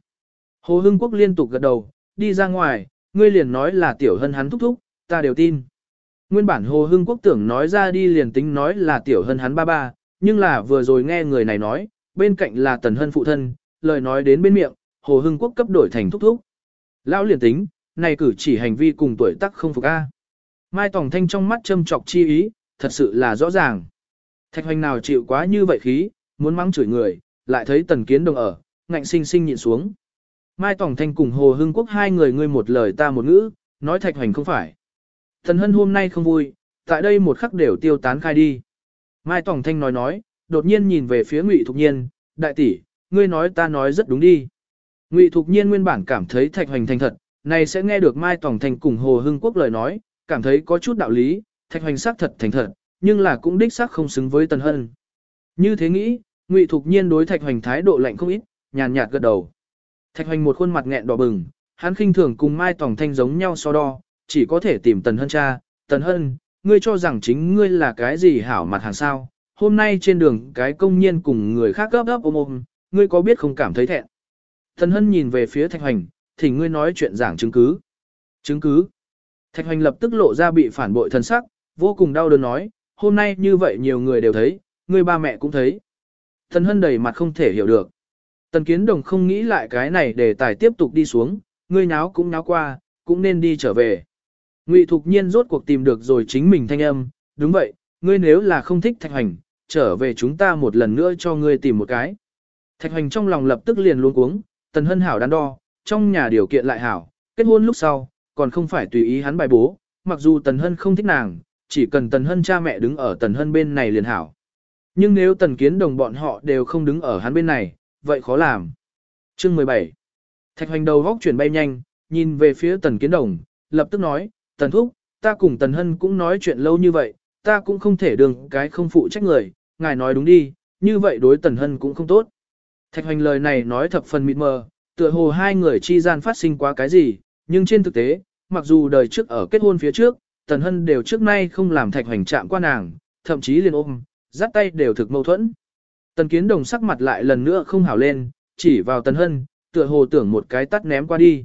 Hồ Hưng Quốc liên tục gật đầu, đi ra ngoài, ngươi liền nói là tiểu hân hắn thúc thúc, ta đều tin. Nguyên bản Hồ Hưng Quốc tưởng nói ra đi liền tính nói là tiểu hân hắn ba ba, nhưng là vừa rồi nghe người này nói, bên cạnh là tần hân phụ thân, lời nói đến bên miệng, Hồ Hưng Quốc cấp đổi thành thúc thúc. Lão liền tính, này cử chỉ hành vi cùng tuổi tác không phục A. Mai Tòng Thanh trong mắt châm trọc chi ý, thật sự là rõ ràng. Thạch hoành nào chịu quá như vậy khí, muốn mắng chửi người, lại thấy tần kiến đồng ở, ngạnh sinh sinh nhịn xuống. Mai Tòng Thanh cùng Hồ Hưng Quốc hai người ngươi một lời ta một ngữ, nói thạch hoành không phải. Thần hân hôm nay không vui, tại đây một khắc đều tiêu tán khai đi. Mai Tòng Thanh nói nói, đột nhiên nhìn về phía Ngụy Thục Nhiên, đại tỷ, ngươi nói ta nói rất đúng đi. Ngụy Thục Nhiên nguyên bản cảm thấy thạch hoành thành thật, này sẽ nghe được Mai Tòng Thanh cùng Hồ Hưng Quốc lời nói, cảm thấy có chút đạo lý, thạch hoành sắc thật thành thật, nhưng là cũng đích xác không xứng với Tần Hân. Như thế nghĩ, Ngụy Thục Nhiên đối thạch hoành thái độ lạnh không ít, nhàn nhạt gật đầu. Thạch hoành một khuôn mặt nghẹn đỏ bừng, hắn khinh thường cùng Mai Tòng Thanh giống nhau so đo, chỉ có thể tìm Tần Hân cha. Tần Hân, ngươi cho rằng chính ngươi là cái gì hảo mặt hàng sao? Hôm nay trên đường cái công nhiên cùng người khác gấp gấp ôm ôm, ngươi có biết không cảm thấy thẹn? Tần Hân nhìn về phía Thạch hoành, thì ngươi nói chuyện giảng chứng cứ. Chứng cứ? Thạch hoành lập tức lộ ra bị phản bội thân sắc, vô cùng đau đớn nói, hôm nay như vậy nhiều người đều thấy, người ba mẹ cũng thấy. Thần Hân đầy mặt không thể hiểu được. Tần Kiến Đồng không nghĩ lại cái này để tài tiếp tục đi xuống, ngươi nháo cũng nháo qua, cũng nên đi trở về. Ngụy Thục Nhiên rốt cuộc tìm được rồi chính mình thanh âm, đúng vậy, ngươi nếu là không thích Thạch Hoành, trở về chúng ta một lần nữa cho ngươi tìm một cái. Thạch Hoành trong lòng lập tức liền luôn cuống, Tần Hân hảo đắn đo, trong nhà điều kiện lại hảo, kết hôn lúc sau, còn không phải tùy ý hắn bài bố, mặc dù Tần Hân không thích nàng, chỉ cần Tần Hân cha mẹ đứng ở Tần Hân bên này liền hảo. Nhưng nếu Tần Kiến Đồng bọn họ đều không đứng ở hắn bên này, vậy khó làm. Chương 17 Thạch hoành đầu góc chuyển bay nhanh, nhìn về phía Tần Kiến Đồng, lập tức nói, Tần Thúc, ta cùng Tần Hân cũng nói chuyện lâu như vậy, ta cũng không thể đường cái không phụ trách người, ngài nói đúng đi, như vậy đối Tần Hân cũng không tốt. Thạch hoành lời này nói thập phần mịt mờ, tựa hồ hai người chi gian phát sinh quá cái gì, nhưng trên thực tế, mặc dù đời trước ở kết hôn phía trước, Tần Hân đều trước nay không làm Thạch hoành chạm qua nàng, thậm chí liền ôm, dắt tay đều thực mâu thuẫn. Tần Kiến Đồng sắc mặt lại lần nữa không hảo lên, chỉ vào Tần Hân, tựa hồ tưởng một cái tắt ném qua đi.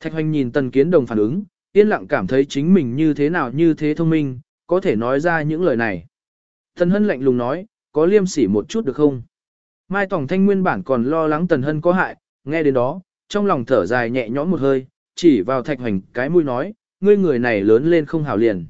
Thạch Hoành nhìn Tần Kiến Đồng phản ứng, yên lặng cảm thấy chính mình như thế nào như thế thông minh, có thể nói ra những lời này. Tần Hân lạnh lùng nói, có liêm sỉ một chút được không? Mai Tổng Thanh nguyên bản còn lo lắng Tần Hân có hại, nghe đến đó, trong lòng thở dài nhẹ nhõm một hơi, chỉ vào Thạch Hoành cái mũi nói, ngươi người này lớn lên không hảo liền.